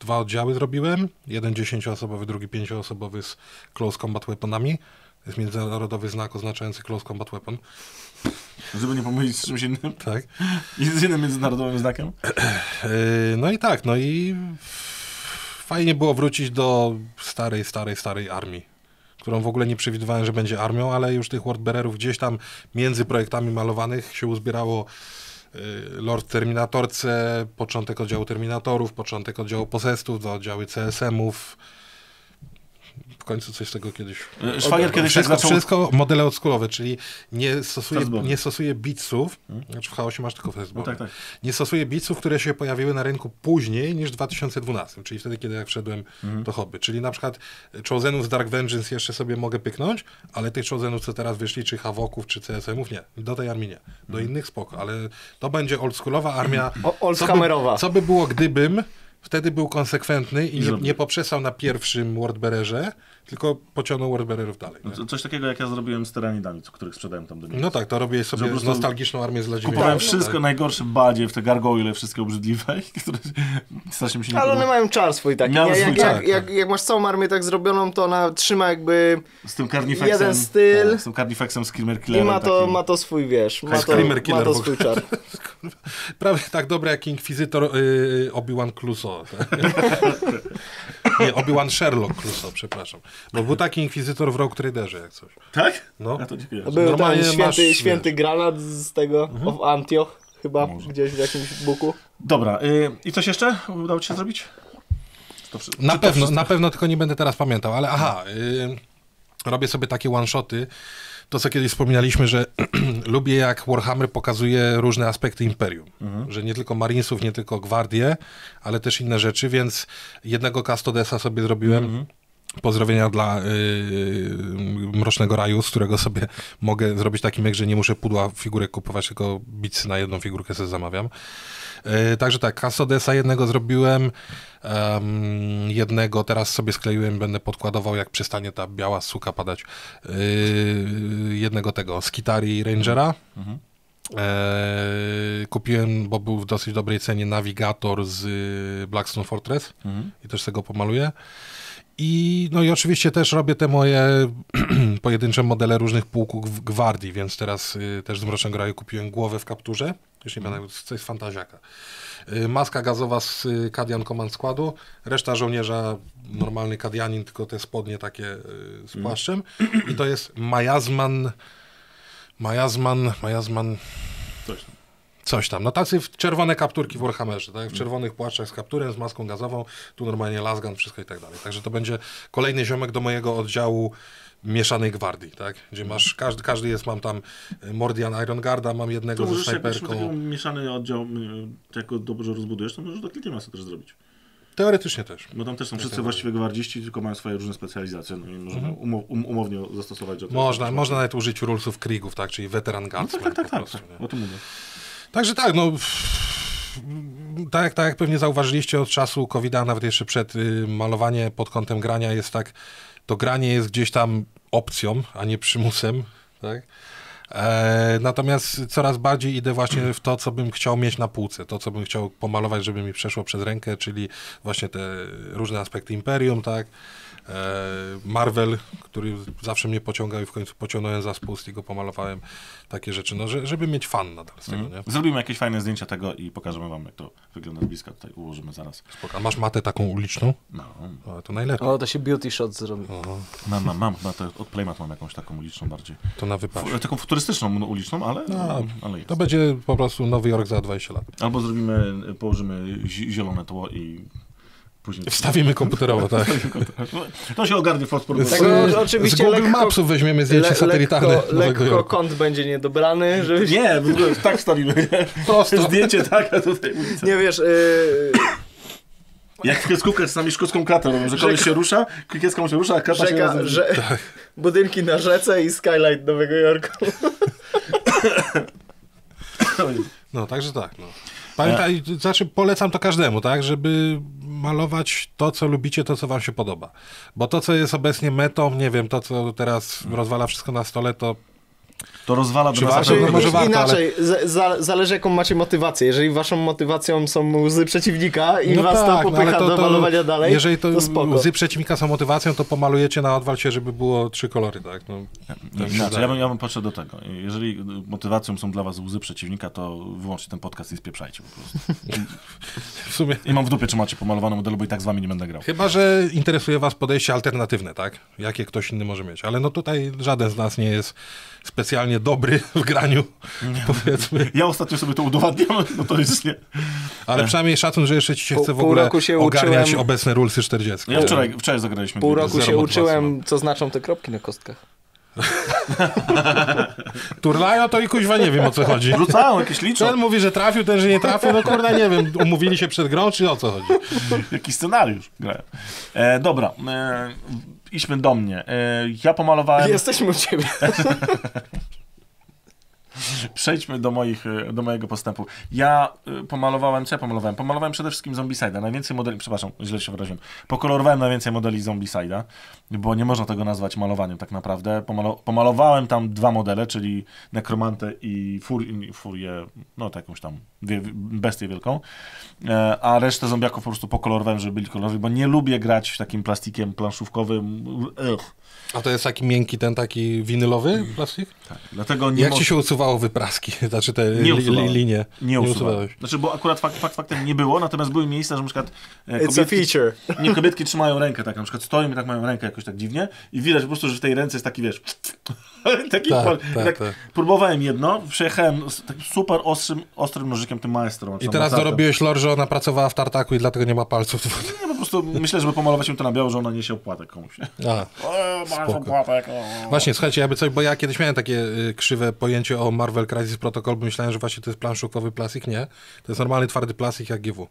dwa oddziały zrobiłem, jeden dziesięcioosobowy, drugi pięcioosobowy z close combat weaponami. To jest międzynarodowy znak oznaczający close combat weapon. Żeby nie pomylić z czymś innym. Tak. I z innym międzynarodowym znakiem. [CLEARS THROAT] Yy, No i tak, no i fajnie było wrócić do starej, starej, starej armii, którą w ogóle nie przewidywałem, że będzie armią, ale już tych wordbearerów gdzieś tam między projektami malowanych się uzbierało yy, Lord Terminatorce, początek oddziału Terminatorów, początek oddziału Posestów, do oddziały CSM-ów. W końcu coś z tego kiedyś E, Szwagier kiedyś tak wszystko, zaczął... wszystko modele oldschoolowe, czyli nie stosuje, nie stosuje bitsów, znaczy w chaosie masz tylko No fastball. tak, tak. Nie stosuje bitsów, które się pojawiły na rynku później niż w 2012, czyli wtedy, kiedy jak wszedłem do hobby. Czyli na przykład Chosenów z Dark Vengeance jeszcze sobie mogę pyknąć, ale tych Chosenów, co teraz wyszli, czy Havoków, czy CSM-ów, nie. Do tej armii nie. Do innych spoko, ale to będzie oldschoolowa armia. O- Co by, co by było, gdybym wtedy był konsekwentny i nie, nie poprzestał na pierwszym Wordbearerze, tylko pociągnął Wordbearerów dalej. No, coś takiego jak ja zrobiłem z tyranidami, których sprzedałem tam do Niemiec. No tak, to robię sobie nostalgiczną armię z lat Kupowałem 90. wszystko najgorsze w badzie, w te gargoyle, wszystkie obrzydliwe, [LAUGHS] które strasznie mi się nie Ale one mają czar swój taki. Miały Nie, swój jak, czar, jak, tak. jak, jak masz całą armię tak zrobioną, to ona trzyma jakby Z tym Carnifexem. jeden styl. Tak, z tym Carnifexem, Screamer i Killerem. ma to, takim. ma to swój, wiesz, ma to, ma to swój czar. [LAUGHS] Prawie tak dobre jak Inkwizytor yy, Obi-Wan Clouseau. [LAUGHS] Nie, Obi-Wan Sherlock Clouseau, przepraszam. Bo był taki Inkwizytor w Rogue Traderze, jak coś. Tak? No. Ja to nie. Był Normalnie ten święty, masz, święty granat z tego, of Antioch, chyba, Może. gdzieś w jakimś buku. Dobra, y, i coś jeszcze udało ci się zrobić? To Na pewno, wszystko? na pewno, tylko nie będę teraz pamiętał, ale aha, yy, robię sobie takie one-shoty. To, co kiedyś wspominaliśmy, że [CLEARS THROAT] lubię jak Warhammer pokazuje różne aspekty Imperium. Że nie tylko Marinesów, nie tylko Gwardię, ale też inne rzeczy, więc jednego Custodesa sobie zrobiłem. Pozdrowienia dla yy, Mrocznego Raju, z którego sobie mogę zrobić taki mek, że nie muszę pudła figurek kupować, tylko bicy na jedną figurkę sobie zamawiam. Yy, także tak, Custodesa jednego zrobiłem, em, jednego teraz sobie skleiłem, będę podkładował, jak przestanie ta biała suka padać. Yy, jednego tego, Skitari Rangera. Eee, kupiłem, bo był w dosyć dobrej cenie, nawigator z y, Blackstone Fortress Mhm. i też tego pomaluję. I, no i oczywiście też robię te moje [CLEARS THROAT] pojedyncze modele różnych pułków w gwardii, więc teraz y, też z Mrocznego Raju kupiłem głowę w kapturze, już nie pamiętam, co jest fantaziaka. Y, maska gazowa z y, Kadian Command Składu, reszta żołnierza normalny Kadianin, tylko te spodnie takie y, z płaszczem. I to jest Majazman, Majazman, Majazman, Coś tam. Coś tam. No tacy w czerwone kapturki w Warhammerze, tak? W czerwonych płaszczach z kapturem, z maską gazową, tu normalnie lasgan, wszystko i tak dalej. Także to będzie kolejny ziomek do mojego oddziału mieszanej gwardii, tak? Gdzie masz, każdy, każdy jest, mam tam y, Mordian Iron Guarda, mam jednego To ze snajperką. mieszany oddział, jak go dobrze rozbudujesz, to możesz do Masy też zrobić. Teoretycznie też. Bo tam też są wszyscy tak. właściwie gwardziści, tylko mają swoje różne specjalizacje. No i możemy umo- um, umownie zastosować. Mhm. Można, można nawet użyć rulesów Kriegów, tak? Czyli weteran No guardsman tak, tak, tak, tak, tak. nie? O tym mówię. Także tak, no. Tak, tak jak pewnie zauważyliście od czasu COVID-a, nawet jeszcze przed y, malowanie pod kątem grania jest tak, to granie jest gdzieś tam opcją, a nie przymusem, tak? E, natomiast coraz bardziej idę właśnie w to, co bym chciał mieć na półce, to, co bym chciał pomalować, żeby mi przeszło przez rękę, czyli właśnie te różne aspekty Imperium, tak? E, Marvel, który zawsze mnie pociągał i w końcu pociągnąłem za spust i go pomalowałem. Takie rzeczy, no, że, żeby mieć fan nadal z tego, nie? Zrobimy jakieś fajne zdjęcia tego i pokażemy wam, jak to wygląda z bliska. Tutaj ułożymy zaraz. Spoko. A masz matę taką uliczną? No, O, to najlepiej. O, to się beauty shot zrobi. O, mam, mam, mam. To od Playmat mam jakąś taką uliczną bardziej. to na wypas. Taką futurystyczną no, uliczną, ale, No, ale jest. To będzie po prostu Nowy Jork za 20 lat. Albo zrobimy, położymy zi- zielone tło i później... Wstawimy komputerowo, tak. To się ogarnie fosfor. Z, Tego z oczywiście Google lekko- Mapsów weźmiemy zdjęcie Le, satelitarne lekko, lekko kąt będzie niedobrany, żeby... Nie, w ogóle tak wstawimy. Prosto. Zdjęcie tak, a tutaj ulica. Nie wiesz, yy, Jak w kreskówkach czasami szkocką kratę robią, że koleś się rusza, kreską się rusza, a krata się rzeka, razem... że, budynki na rzece i skylight Nowego Jorku. [LAUGHS] No, także tak. No. Pamiętaj, znaczy polecam to każdemu, tak, żeby malować to, co lubicie, to, co wam się podoba. Bo to, co jest obecnie metą, nie wiem, to, co teraz rozwala wszystko na stole, to To rozwala do nas... No, może warto, Inaczej, za, zależy jaką macie motywację. Jeżeli waszą motywacją są łzy przeciwnika i no was tak, to no, ale popycha do malowania dalej, Jeżeli to, to spoko. łzy przeciwnika są motywacją, to pomalujecie na odwalcie, żeby było trzy kolory, tak? No, tak Inaczej, ja bym, ja bym podszedł do tego. Jeżeli motywacją są dla was łzy przeciwnika, to wyłączcie ten podcast i spieprzajcie po prostu. w sumie... I mam w dupie, czy macie pomalowane modele, bo i tak z wami nie będę grał. Chyba, że interesuje was podejście alternatywne, tak? Jakie ktoś inny może mieć. Ale no tutaj żaden z nas nie jest specjalnie dobry w graniu, powiedzmy. Ja ostatnio sobie to udowadniam, [LAUGHS] no to jest nie. Ale przynajmniej szacun, że jeszcze ci się Pół- chce w pół ogóle roku się ogarniać uczyłem- obecne rulsy 40. Ja wczoraj, wczoraj zagraliśmy. Pół roku się uczyłem, co znaczą te kropki na kostkach. [LAUGHS] Turlają to i kuźwa nie wiem o co chodzi. Rzucają jakieś Ten liczą, mówi, że trafił, ten, że nie trafił, no kurna nie wiem, umówili się przed grą, czy o co chodzi? [LAUGHS] jakiś scenariusz grają. E, dobra, e, idźmy do mnie. E, ja pomalowałem... Jesteśmy u ciebie. [LAUGHS] [LAUGHS] Przejdźmy do, moich, e, do mojego postępu. Ja e, pomalowałem, co ja pomalowałem? Pomalowałem przede wszystkim Zombicide'a. Najwięcej modeli, przepraszam, źle się wyraziłem. Pokolorowałem najwięcej modeli Zombicide'a, bo nie można tego nazwać malowaniem tak naprawdę. Pomalo pomalowałem tam dwa modele, czyli Nekromantę i Fur Furię, no takąś tam wie, bestię wielką. E, a resztę zombiaków po prostu pokolorowałem, żeby byli kolorowi, bo nie lubię grać takim plastikiem planszówkowym. Ugh. A to jest taki miękki, ten taki winylowy plastik? Tak, dlatego nie Jak mo- ci się usuwało wypraski, [LAUGHS] znaczy te li, Nie li, usuwałem. linie? Nie usuwałem. usuwałeś. Znaczy, bo akurat fakt, fakt faktem nie było, natomiast były miejsca, że na przykład e, It's a kobietki, feature. [LAUGHS] nie, kobietki trzymają rękę tak, na przykład stoją i tak mają rękę jakoś tak dziwnie i widać po prostu, że w tej ręce jest taki, wiesz, [LAUGHS] taki Tak, pal- tak, tak, tak. Próbowałem jedno, przejechałem z takim super ostrym, ostrym nożykiem tym maestro. I teraz dorobiłeś lore, że ona pracowała w tartaku i dlatego nie ma palców. Nie, po prostu myślę, żeby pomalować ją to na biało, że ona niesie opłatek komuś. A. O, Spoko. O. Właśnie, słuchajcie, jakby coś, bo ja kiedyś miałem takie y, krzywe pojęcie o Marvel Crisis Protocol, bo myślałem, że właśnie to jest planszówkowy plastik, nie. To jest normalny twardy plastik jak GW.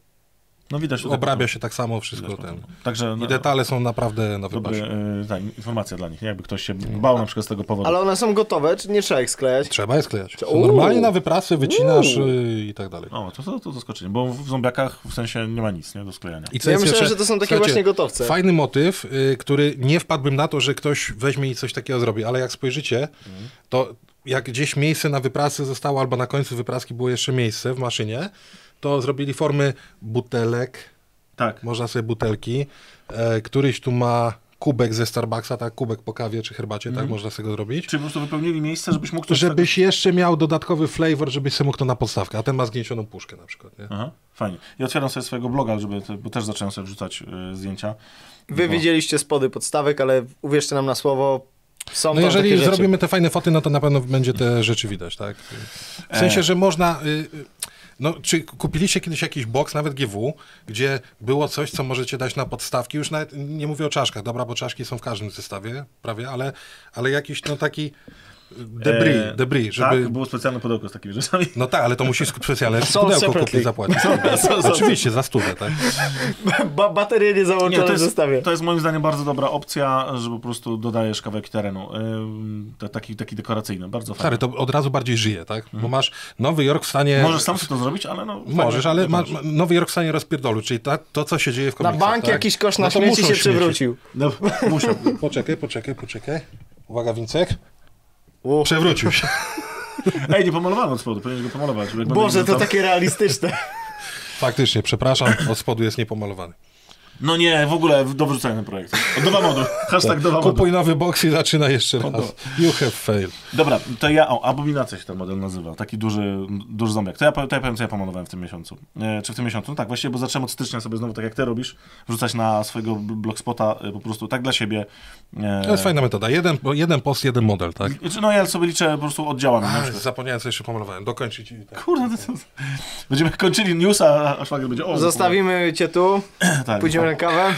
No widać tutaj. Obrabia się tak samo wszystko ten. Także no, I detale są naprawdę na wypasie. e, tak, informacja dla nich, nie? jakby ktoś się bał na przykład z tego powodu. Ale one są gotowe, czy nie trzeba ich sklejać? Trzeba je sklejać. Są normalnie na wyprasy, wycinasz Uuu. y, i tak dalej. O, to, to, to zaskoczenie, bo w zombiakach w sensie nie ma nic, nie, do sklejania. I co Ja myślałem, jeszcze- że to są takie słuchajcie, właśnie gotowce. Fajny motyw, y, który nie wpadłbym na to, że ktoś weźmie i coś takiego zrobi, ale jak spojrzycie, to jak gdzieś miejsce na wyprasy zostało, albo na końcu wypraski było jeszcze miejsce w maszynie, to zrobili formy butelek, Tak. można sobie butelki, e, któryś tu ma kubek ze Starbucksa, tak, kubek po kawie czy herbacie, tak, można sobie go zrobić. Czy po prostu wypełnili miejsce, żebyś mógł coś... Żebyś jeszcze miał dodatkowy flavor, żebyś sobie mógł to na podstawkę, a ten ma zgniecioną puszkę na przykład, nie? Aha, fajnie. Ja otwieram sobie swojego bloga, żeby, bo też zacząłem sobie wrzucać y, zdjęcia. Wy Bo- widzieliście spody podstawek, ale uwierzcie nam na słowo, są No jeżeli zrobimy te fajne foty, no to na pewno będzie te rzeczy widać, tak? W sensie, że można... Y, y, No, czy kupiliście kiedyś jakiś box, nawet GW, gdzie było coś, co możecie dać na podstawki? Już nawet nie mówię o czaszkach, dobra, bo czaszki są w każdym zestawie, prawie, ale, ale jakiś no taki debris, E, debris, żeby... Tak, było specjalne pudełko z takimi rzeczami. No tak, ale to musisz specjalne pudełko kupić, zapłacić. Oczywiście, za stówę, tak? Ba baterie nie załączone Nie, to w jest, zestawie. to jest moim zdaniem bardzo dobra opcja, że po prostu dodajesz kawałek terenu. To taki, taki dekoracyjny, bardzo fajny. Stary, to od razu bardziej żyje, tak? Bo masz Nowy Jork w stanie... Możesz sam sobie to zrobić, ale no... Możesz, ale ma, ma, Nowy Jork w stanie rozpierdolu, czyli ta, to, co się dzieje w Na komiksach. bank tak? jakiś kosz na No to śmieci się śmieci. przewrócił. No, [LAUGHS] muszę. Poczekaj, poczekaj, poczekaj. Uwaga, Wincek. O, Przewrócił się. [LAUGHS] Ej, nie pomalowałem od spodu, powinieneś go pomalować. Boże, to takie realistyczne. [LAUGHS] Faktycznie, przepraszam, od spodu jest niepomalowany. No nie, w ogóle do wrzucenia ten projekt. Do Wamodu. [LAUGHS] Hashtag do Wamodu. Kupuj nowy box i zaczyna jeszcze raz. You have failed. Dobra, to ja, o, Abominacja się ten model nazywa, taki duży, duży zombiak. To ja, to ja powiem, co ja pomalowałem w tym miesiącu. E, czy w tym miesiącu? No tak, właściwie, bo zacząłem od stycznia sobie znowu, tak jak ty robisz, wrzucać na swojego bl- blogspota e, po prostu tak dla siebie. E, To jest fajna metoda. Jeden, jeden post, jeden model, tak? Znaczy, No ja sobie liczę po prostu oddziałami. zapomniałem, co jeszcze pomalowałem. Dokończyć. i Tak. Kurde, to, to, będziemy kończyli newsa, a szwagier będzie o. Zostawimy cię tu, [CLEARS THROAT] tak, pójdziemy kawę.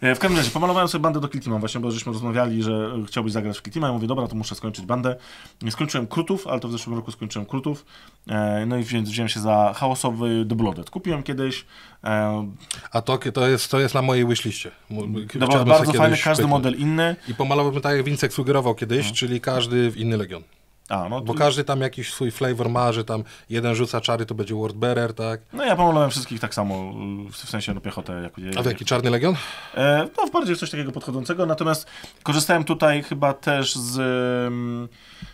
E, W każdym razie, pomalowałem sobie bandę do Kiltima właśnie, bo żeśmy rozmawiali, że chciałbyś zagrać w Kiltima. Ja mówię, dobra, to muszę skończyć bandę. Nie Skończyłem Krutów, ale to w zeszłym roku skończyłem Krutów. E, No i wziąłem, wziąłem się za chaosowy The Blooded. Kupiłem kiedyś. E, A to, to, jest, to jest na mojej wishliście. Dobra, chciałbym bardzo fajny, każdy pyknąć. model inny. I pomalowałbym tak, jak Wincek sugerował kiedyś, czyli każdy w inny legion. A, no, Bo tu- każdy tam jakiś swój flavor ma, że tam jeden rzuca czary, to będzie wordbearer, tak? no ja pomalowałem wszystkich tak samo, w sensie no piechotę. Jak, A w jaki czarny legion? E, no, w bardziej coś takiego podchodzącego. Natomiast korzystałem tutaj chyba też z um,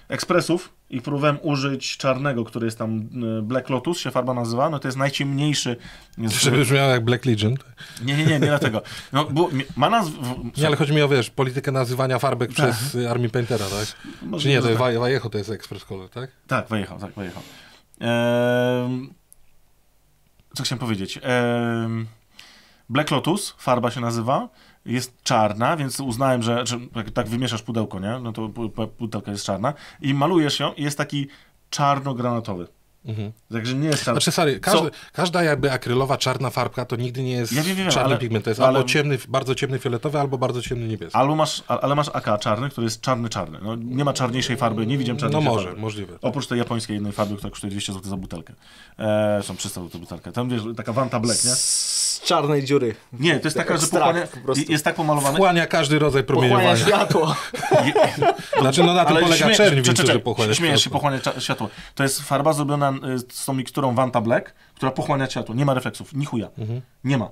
ekspresów i próbowałem użyć czarnego, który jest tam e, Black Lotus, się farba nazywa. No to jest najciemniejszy. Żeby brzmiało jak Black Legion. Nie, nie, nie, nie dlatego. No, było, ma nazw... Nie, ale chodzi mi o, wiesz, politykę nazywania farbek przez y, Army Paintera, tak? Może Czy nie, to tak. jest Wa- Vallejo to jest Express Color, tak? Tak, wyjechał, tak, wyjechał. Ehm, co chciałem powiedzieć? Ehm, Black Lotus, farba się nazywa, jest czarna, więc uznałem, że, że jak tak wymieszasz pudełko, nie? No to pu- pu- pudełko jest czarna i malujesz ją i jest taki czarno-granatowy. Mhm. Także nie jest czarny. Znaczy, sorry, każdy, każda jakby akrylowa czarna farbka to nigdy nie jest Ja wiem, wiem, czarny ale- pigment. To jest ale- albo ciemny, bardzo ciemny fioletowy, albo bardzo ciemny niebieski. Albo masz, ale masz AK czarny, który jest czarny-czarny. No, nie ma czarniejszej farby, nie widziałem No czarniejszej może, farby. możliwe. Oprócz tej japońskiej jednej farby, która kosztuje 200 zł za butelkę. E, są 300 zł za butelkę. Tam wiesz, taka Vanta Black, nie? Z czarnej dziury. Nie, to jest taka, że pochłania, po jest tak pomalowane. Wchłania każdy rodzaj Pochłania promieniowania. światło. [LAUGHS] Znaczy, no na tym Ale polega śmie- czerń, więc pochłania Śmiejesz się, światło. pochłania cza- światło. To jest farba zrobiona y, z tą miksturą Vanta Black, która pochłania światło. Nie ma refleksów, ni chuja. Nie ma.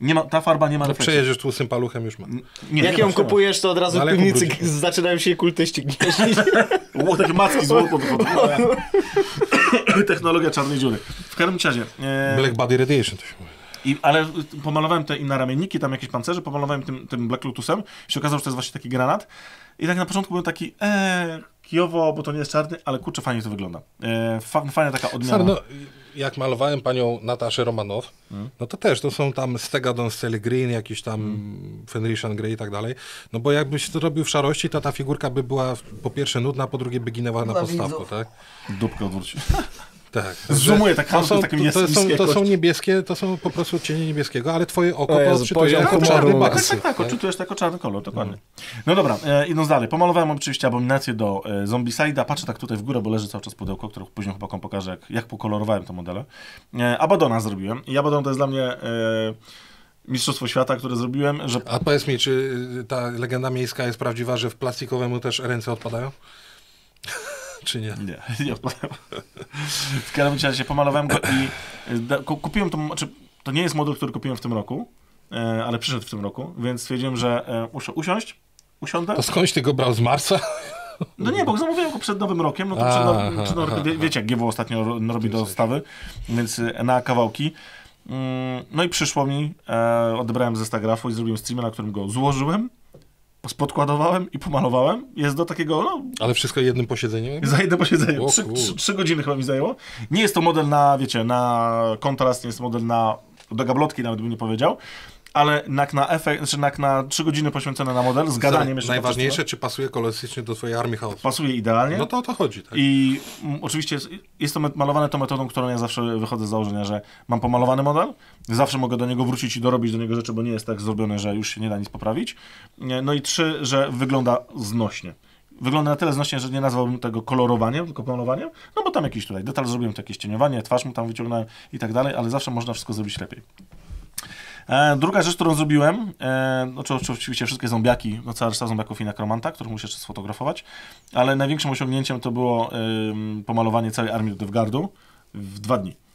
Nie ma. Ta farba nie ma No refleksów. przejedziesz tłustym paluchem, już ma. Nie, Jak nie ją kupujesz, to od razu No, w ale piwnicy [LAUGHS] zaczynają się kultyści gnieździć. [LAUGHS] Ło, takie macki z wychodzą. [LAUGHS] Technologia czarnej dziury. W każdym razie. E, Black Body Radiation to się mówi. I, ale pomalowałem te i na ramienniki, tam jakieś pancerze, pomalowałem tym, tym Black Lotusem. I się okazało, że to jest właśnie taki granat. I tak na początku byłem taki, eee, kijowo, bo to nie jest czarny, ale kurczę, fajnie to wygląda. E, fa, fajna taka odmiana. Stary, no, jak malowałem panią Nataszę Romanow, no to też, to są tam Stegadon Steel Green, jakiś tam Fenrisian Grey i tak dalej. No bo jakbyś to robił w szarości, to ta figurka by była po pierwsze nudna, po drugie by ginęła na podstawku, tak? Dupkę odwróć. [LAUGHS] Tak. Zoomuję tak to są, takim to, to, są, to są niebieskie, to są po prostu cienie niebieskiego, ale twoje oko O to Jezu, odczytuje jako humoru. czarny Tak, Tak, baks. tak, tak, odczytujesz to jako czarny kolor, dokładnie. No dobra, e, idąc dalej. Pomalowałem oczywiście abominację do e, Zombicide'a. Patrzę tak tutaj w górę, bo leży cały czas pudełko, które później chłopakom pokażę, jak, jak pokolorowałem te modele. E, Abadona zrobiłem. I Abaddon to jest dla mnie e, mistrzostwo świata, które zrobiłem, że A powiedz mi, czy ta legenda miejska jest prawdziwa, że w plastikowemu też ręce odpadają? Czy nie? Nie, [LAUGHS] nie odpadłem. W każdym razie pomalowałem go i e, kupiłem to, znaczy, to nie jest model, który kupiłem w tym roku, e, ale przyszedł w tym roku, więc stwierdziłem, że e, muszę usiąść, usiądę. To skądś ty go brał z Marsa? No nie, bo zamówiłem go przed Nowym Rokiem, no to przed, aha, przed Nowym Rokiem, wie, wiecie jak GW ostatnio ro- robi dostawy, więc na kawałki. Mm, No i przyszło mi, e, odebrałem ze Stagrafu i zrobiłem streama, na którym go złożyłem, spodkładowałem i pomalowałem. Jest do takiego, no, Ale wszystko jednym posiedzeniem? za jedno posiedzenie. O Trzy, trzy, trzy godziny chyba mi zajęło. Nie jest to model na, wiecie, na kontrast, nie jest model na do gablotki, nawet bym nie powiedział, ale jak na efekt, znaczy na 3 godziny poświęcone na model, z gadaniem jeszcze Najważniejsze, czy pasuje kolorystycznie do twojej armii chaosu. pasuje idealnie. No to o to chodzi, tak? I mm, oczywiście jest, jest to malowane tą metodą, którą ja zawsze wychodzę z założenia, że mam pomalowany model, zawsze mogę do niego wrócić i dorobić do niego rzeczy, bo nie jest tak zrobione, że już się nie da nic poprawić. No i trzy, że wygląda znośnie. Wygląda na tyle znośnie, że nie nazwałbym tego kolorowaniem, tylko malowaniem, no bo tam jakiś tutaj detal zrobiłem, to jakieś cieniowanie, twarz mu tam wyciągnąłem i tak dalej, ale zawsze można wszystko zrobić lepiej. E, druga rzecz, którą zrobiłem, e, no, czy, czy oczywiście wszystkie zombiaki, no cała reszta zombiaków i nekromanta, których muszę jeszcze sfotografować, ale największym osiągnięciem to było ym, pomalowanie całej armii Devgardu w dwa dni.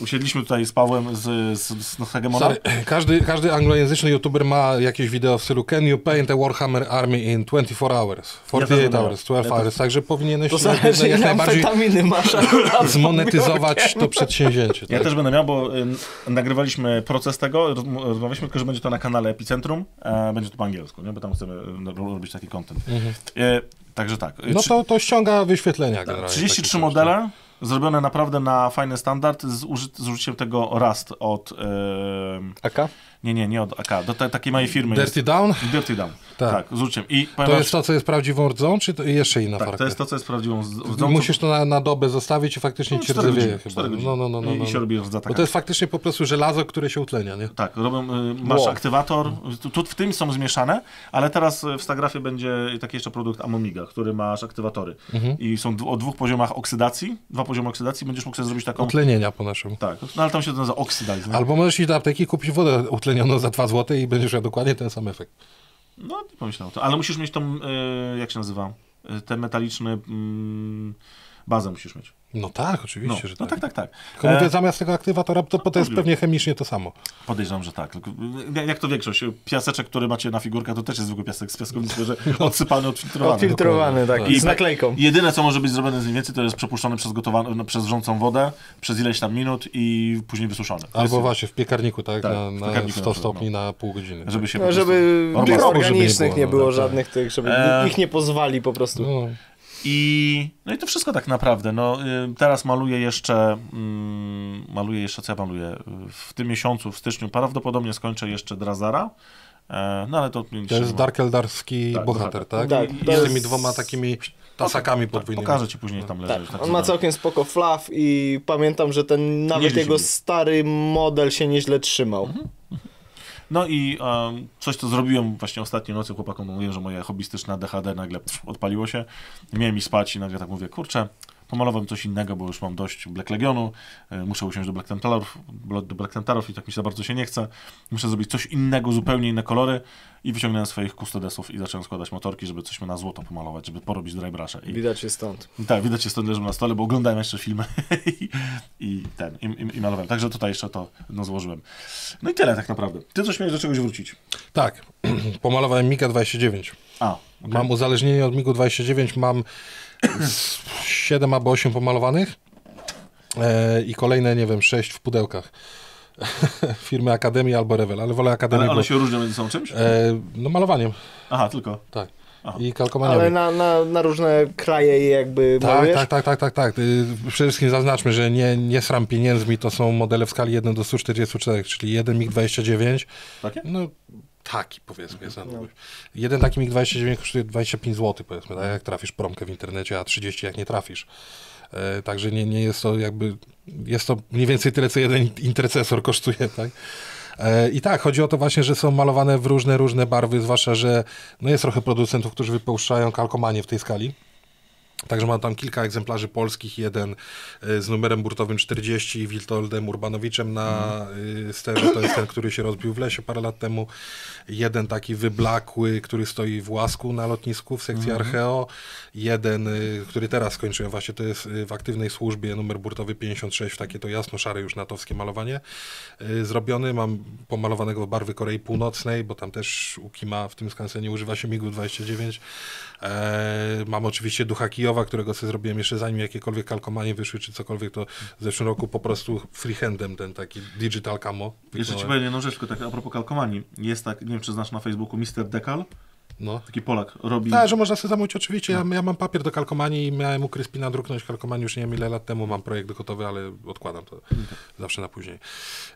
Usiedliśmy tutaj z Pawłem z, z, z Hegemona. Stary, [CLEARS THROAT] każdy, każdy anglojęzyczny youtuber ma jakieś wideo w stylu Can you paint a Warhammer army in 24 hours? 48 też hours, 12 Ja hours, także powinieneś To jak, zależy, jak ile najbardziej masz [LAUGHS] zmonetyzować to przedsięwzięcie. Ja tak? też będę miał, bo y, nagrywaliśmy proces tego, roz- rozmawialiśmy, tylko że będzie to na kanale Epicentrum, e, będzie to po angielsku, nie? bo tam chcemy robić taki content. E, także tak. No to, to ściąga wyświetlenia generalnie. 33 takie coś, modele, zrobione naprawdę na fajny standard, z, uży, z użyciem tego Rust od... em, Aka? Nie, nie, nie od AK, do te, takiej małej firmy. Dirty Down? jest. Dirty Down. Tak. Tak, z. I To jest to, co jest prawdziwą rdzą, czy to jeszcze inna tak, farka? to jest to, co jest prawdziwą z, Musisz to na, na dobę zostawić i faktycznie No, ci rdzewieje chyba. No, no, no, no, I- no. i się robi rdza Bo taka. to jest faktycznie po prostu żelazo, które się utlenia, nie? Tak, robią, y, masz Wow. aktywator, tu, tu w tym są zmieszane, ale teraz y, w Stagrafie będzie taki jeszcze produkt Amomiga, który masz aktywatory. Mhm. I są o dwóch poziomach oksydacji, dwa poziomy oksydacji, będziesz mógł sobie zrobić taką... Utlenienia po naszemu. Tak, no ale tam się to nazywa nie? Albo możesz iść do apteki, kupić wodę utlenioną za 2 zł i będziesz miał dokładnie ten sam efekt. No, nie pomyślałem o to. Ale musisz mieć tą, y, jak się nazywa, y, ten metaliczny mm, bazę musisz mieć. No tak, No, oczywiście, że no tak. tak, tak, tak. Tylko mówię, E, zamiast tego aktywatora, to, to jest pewnie chemicznie to samo. Podejrzewam, że tak. Y, jak to większość, piaseczek, który macie na figurkach, to też jest zwykły piasek z piaskownicy, że [LAUGHS] odsypany, odfiltrowany. Odfiltrowany, tak. dokładnie. Z naklejką. Jedyne, co może być zrobione z więcej, to jest przepuszczony przez, gotowaną, no, przez wrzącą wodę przez ileś tam minut i później wysuszony. To Albo jest, właśnie w piekarniku, tak? Tak, na, w na piekarniku 100 na przykład, stopni no. na pół godziny. Żeby się No, żeby nie organicznych nie było, było no, tak. żadnych tych, żeby E, ich nie pozwali po prostu. No, I, no i to wszystko tak naprawdę. No, y, teraz maluję jeszcze, mm, maluję jeszcze, co ja maluję? W tym miesiącu, w styczniu, prawdopodobnie skończę jeszcze Drazara. E, no ale to... to jest Dark Eldarski Tak, bohater, tak? Tak, I to z tymi dwoma takimi tasakami Tak, podwójnymi. pokażę ci później tam leży. Tak, on ma całkiem spoko fluff i pamiętam, że ten nawet Nieźle jego stary model się nieźle trzymał. No i um, coś, co zrobiłem właśnie ostatniej nocy, chłopakom mówiłem, że moje hobbystyczne DHD nagle odpaliło się. Miałem mi spać i nagle tak mówię, kurczę, pomalowałem coś innego, bo już mam dość Black Legionu, e, muszę usiąść do Black Templarów, do Black Templarów i tak mi się za bardzo się nie chce. Muszę zrobić coś innego, zupełnie inne kolory i wyciągnąłem swoich custodesów i zacząłem składać motorki, żeby coś na złoto pomalować, żeby porobić dry brushe. I, Widać je stąd. tak, widać jest to leżą na stole, bo oglądałem jeszcze filmy [LAUGHS] i, i ten, i, i, i malowałem. Także tutaj jeszcze to no, złożyłem. No i tyle tak naprawdę. Ty coś miałeś do czegoś wrócić. Tak, [CLEARS THROAT] pomalowałem Miga 29. A, okej. Mam uzależnienie od Migu 29, mam 7 albo 8 pomalowanych e, i kolejne, nie wiem, 6 w pudełkach. [LAUGHS] Firmy Akademii albo Revel, ale wolę Akademię, Ale one bo... się różnią między sobą czymś? E, no malowaniem, Aha, tylko. tak. Aha. I kalkomaniami. Ale na, na, na różne kraje je jakby Tak, malujesz? tak, tak, tak, tak, tak. Y, Przede wszystkim zaznaczmy, że nie, nie sram pieniędzmi, to są modele w skali 1 do 144, czyli jeden MiG-29. Takie? No taki powiedzmy jest. No. Jeden taki MiG-29 kosztuje 25 zł powiedzmy, tak jak trafisz promkę w internecie, a 30 jak nie trafisz. E, także nie, nie jest to jakby, jest to mniej więcej tyle, co jeden intercesor kosztuje, [LAUGHS] tak? E, I tak, chodzi o to właśnie, że są malowane w różne, różne barwy, zwłaszcza, że no jest trochę producentów, którzy wypuszczają kalkomanie w tej skali. Także mam tam kilka egzemplarzy polskich, jeden y, z numerem burtowym 40 i Witoldem Urbanowiczem na y, sterze, to jest ten, który się rozbił w lesie parę lat temu. Jeden taki wyblakły, który stoi w Łasku na lotnisku w sekcji Archeo. Jeden, y, który teraz skończyłem właśnie, to jest w aktywnej służbie, numer burtowy 56, w takie to jasno-szare już natowskie malowanie zrobiony. Mam pomalowanego w barwy Korei Północnej, bo tam też u Kima w tym skansenie używa się MiGu 29. E, mam oczywiście Ducha Kijowa, którego sobie zrobiłem jeszcze zanim jakiekolwiek kalkomanie wyszły, czy cokolwiek, to w zeszłym roku po prostu freehandem ten taki digital camo. Jeszcze ci powiem jedną rzecz, tak a propos kalkomanii. Jest tak, nie wiem czy znasz na Facebooku Mr. Dekal. No. Taki Polak robi... Tak, że można sobie zamówić oczywiście. Ja, ja mam papier do kalkomanii i miałem u Kryspina druknąć kalkomanii już nie wiem ile lat temu. Mam projekt gotowy, ale odkładam to zawsze na później.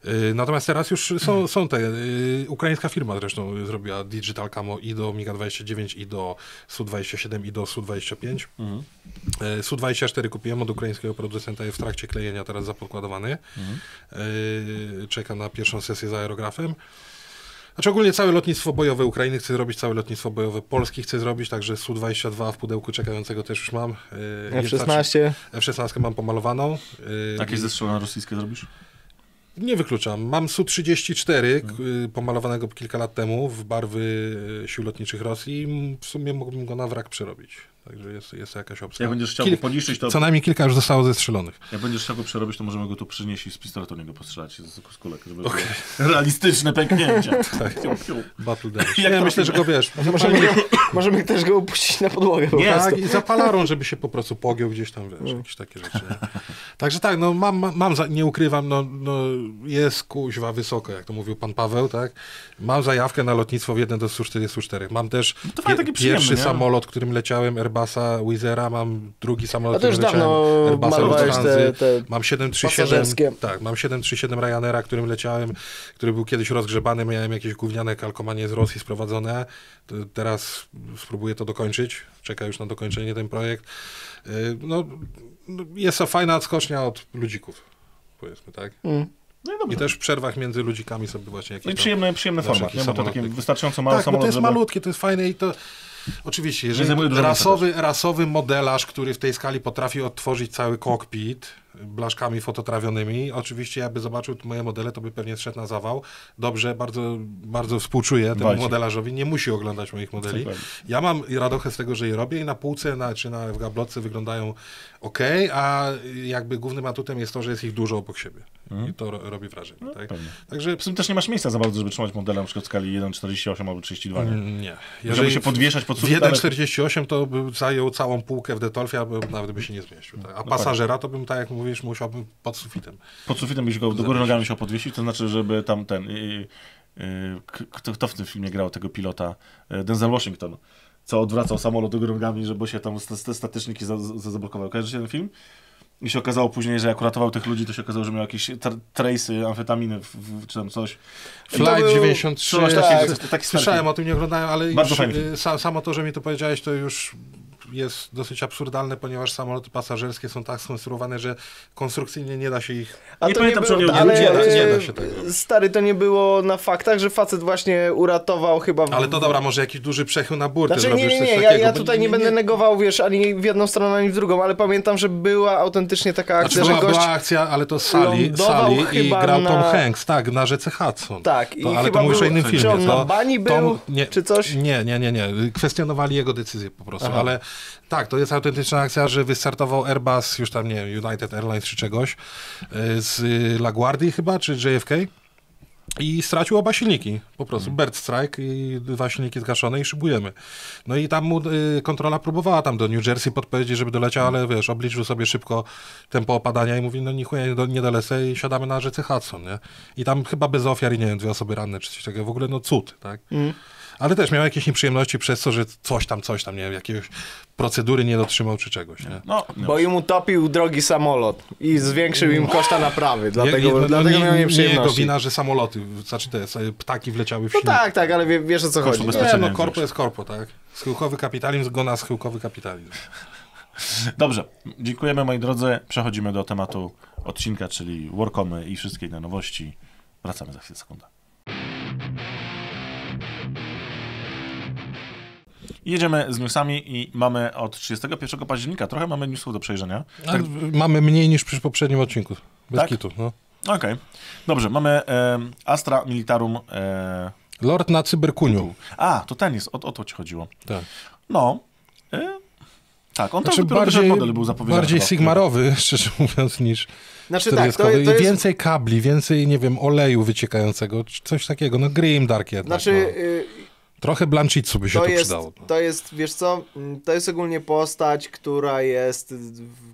Y, natomiast teraz już są, są te, y, ukraińska firma zresztą zrobiła Digital Camo i do MiGa-29 i do Su-27 i do Su-25. Mhm. Y, Su-24 kupiłem od ukraińskiego producenta, jest w trakcie klejenia teraz zapodkładowany. Y, Czekam na pierwszą sesję z aerografem. Znaczy ogólnie całe lotnictwo bojowe Ukrainy chce zrobić, całe lotnictwo bojowe Polski chce zrobić, także Su-22 w pudełku czekającego też już mam. Yy, F-16. F-16 mam pomalowaną. Yy, Jakieś zestrzelone rosyjskie zrobisz? Nie wykluczam. Mam Su-34 k- y, pomalowanego kilka lat temu w barwy y, sił lotniczych Rosji i w sumie mógłbym go na wrak przerobić. Także jest, jest jakaś opcja. Jak będziesz chciał Kil- to... Co najmniej kilka już zostało zestrzelonych. Jak będziesz chciał go przerobić, to możemy go tu przynieść i z pistoletu niego postrzelać z, z kulek, żeby było realistyczne pęknięcie. [LAUGHS] Piu, piu. Battle [LAUGHS] damage. Jak Nie, myślę, że go wiesz. Możemy, go, możemy też go upuścić na podłogę po Nie. Tak, i zapalarą, żeby się po prostu pogiął gdzieś tam, wiesz, jakieś takie rzeczy. Nie? Także tak, no mam, mam- za, nie ukrywam, no, no jest kuźwa wysoko, jak to mówił pan Paweł, tak? Mam zajawkę na lotnictwo w 1 do 144. Mam też to fajnie, pie- pierwszy nie? samolot, którym leciałem, Airbusa Wizera, mam drugi samolot, którym dawno leciałem, Airbusa Lufthansa. te, te Mam 737, pasażerskie. tak, mam 737 Ryanaira, którym leciałem, który był kiedyś rozgrzebany, miałem jakieś gówniane kalkomanie z Rosji sprowadzone. To Teraz spróbuję to dokończyć. Czeka już na dokończenie ten projekt. Yy, No, no, jest to fajna odskocznia od ludzików, powiedzmy, tak? Mm. No i I też w przerwach między ludzikami sobie właśnie No jakieś i tam... przyjemny, przyjemny format, nie? bo to taki wystarczająco mały Tak, bo samolot, to jest żeby... malutkie, to jest fajne i to... Oczywiście, jeżeli rasowy, rasowy modelarz, który w tej skali potrafi odtworzyć cały kokpit blaszkami fototrawionymi, oczywiście jakby zobaczył moje modele, to by pewnie zszedł na zawał. Dobrze, bardzo, bardzo współczuję temu Walcie. modelarzowi, nie musi oglądać moich modeli. Ja mam radochę z tego, że je robię i na półce, na, czy na, w gablotce wyglądają ok, a jakby głównym atutem jest to, że jest ich dużo obok siebie. I to ro, robi wrażenie. tak? Mhm. Pewnie. Także W tym też nie masz miejsca za bardzo, żeby trzymać modele na przykład w skali 1,48 albo 32, nie? Mm, Nie. Żeby się podwieszać pod ale- 1,48 to by zajął całą półkę w Detolfie, albo nawet by się nie zmieścił. Tak? A pasażera to bym, tak jak mówisz, musiałbym pod sufitem. Pod sufitem byś go do góry nogami musiał podwiesić, to znaczy, żeby tam ten... Yy, yy, k- kto, kto w tym filmie grał tego pilota? Yy, Denzel Washington. Co odwracał samolot do góry nogami, żeby się tam te statyczniki za, za, zablokowały. Kojarzycie ten film? I się okazało później, że jak uratował tych ludzi, to się okazało, że miał jakieś tr- trace'y, amfetaminy, w, w, czy tam coś. Flight był- 93. coś takiego, tak, taki Słyszałem o tym, nie oglądałem, ale Bardzo już, y, sa, samo to, że mi to powiedziałeś, to już jest dosyć absurdalne, ponieważ samoloty pasażerskie są tak skonstruowane, że konstrukcyjnie nie da się ich... A Nie to pamiętam, nie czy było, ale nie da- nie da się tego stary, to nie było na faktach, że facet właśnie uratował chyba... w- Ale to dobra, może jakiś duży przechył na burtę Znaczy nie, nie, coś nie, ja, ja tutaj nie, będę negował, wiesz, ani w jedną stronę, ani w drugą, ale pamiętam, że była autentycznie taka Znaczy, akcja, była, że gość... była akcja, ale to Sali, Sali i grał na- Tom Hanks, tak, na rzece Hudson. Tak, i to, ale chyba to mówisz o był- innym czy filmie. on to, na bani był, Tom, nie, czy coś? Nie, nie, nie, nie. Kwestionowali jego decyzję po prostu, Aha. ale tak, to jest autentyczna akcja, że wystartował Airbus, już tam nie United Airlines czy czegoś, y, z LaGuardia chyba, czy JFK. I stracił oba silniki, po prostu. Hmm. Bird strike i dwa silniki zgaszone i szybujemy. No i tam mu y, kontrola próbowała tam do New Jersey podpowiedzieć, żeby doleciał, ale wiesz, obliczył sobie szybko tempo opadania i mówi, no nie, do, nie dolecę i siadamy na rzece Hudson, nie? I tam chyba bez ofiar i nie wiem, dwie osoby ranne czy coś takiego. W ogóle no cud, tak? Mm. Ale też miał jakieś nieprzyjemności przez to, że coś tam, coś tam, nie wiem, jakiegoś procedury nie dotrzymał czy czegoś, nie? No, no. Bo im utopił drogi samolot i zwiększył im koszta naprawy, dlatego, Nie- nie- no dlatego nie, miał nie jego nieprzyjemności. wina, że samoloty, znaczy te ptaki wleciały w No silnik. tak, tak, ale wie, wiesz o co chodzi. Kosztu Nie, bez- Nie, no korpo jest korpo, tak? Schyłkowy kapitalizm zgona schyłkowy kapitalizm. Dobrze, dziękujemy moi drodzy. Przechodzimy do tematu odcinka, czyli Warcomy i wszystkie inne nowości. Wracamy za chwilę, sekundę. Jedziemy z newsami i mamy od 31 października, trochę mamy newsów do przejrzenia. Tak. Mamy mniej niż przy poprzednim odcinku. Bez Tak? kitu, no. Okej, dobrze, mamy e, Astra Militarum. E, Lord na cyberkuniu. a, to ten jest, o, o to ci chodziło. Tak. No, e, tak, on Znaczy tam bardziej, model był zapowiedziany. bardziej chyba. sigmarowy, [LAUGHS] szczerze mówiąc, niż Znaczy tak, to, 40. to I jest... więcej kabli, więcej, nie wiem, oleju wyciekającego, czy coś takiego. No grim dark jednak. Znaczy, no. Trochę Blanchitsu by się To tu jest, przydało. to jest, wiesz co, mm, to jest ogólnie postać, która jest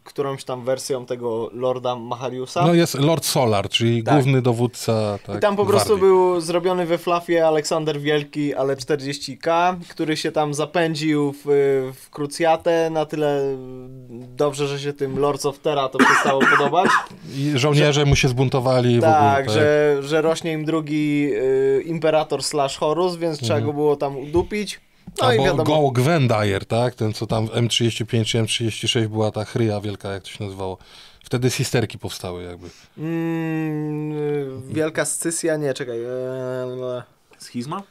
którąś tam wersją tego Lorda Mahariusa. No jest Lord Solar, czyli Tak. główny dowódca tak, I tam po prostu gwardii. był zrobiony we Flafie Aleksander Wielki, ale 40k, który się tam zapędził w, w krucjatę na tyle dobrze, że się tym Lords of Terra to przestało [COUGHS] podobać. I żołnierze mu się zbuntowali w tak, ogóle. że, że rośnie im drugi y, imperator slash Horus, więc trzeba go było tam udupić. No i Albo wiadomo, Go Gwendayer, tak? Ten, co tam w M35 czy M36 była ta chryja wielka, jak to się nazywało. Wtedy sisterki powstały jakby. mm, wielka scysja, nie, czekaj. e, Schizma?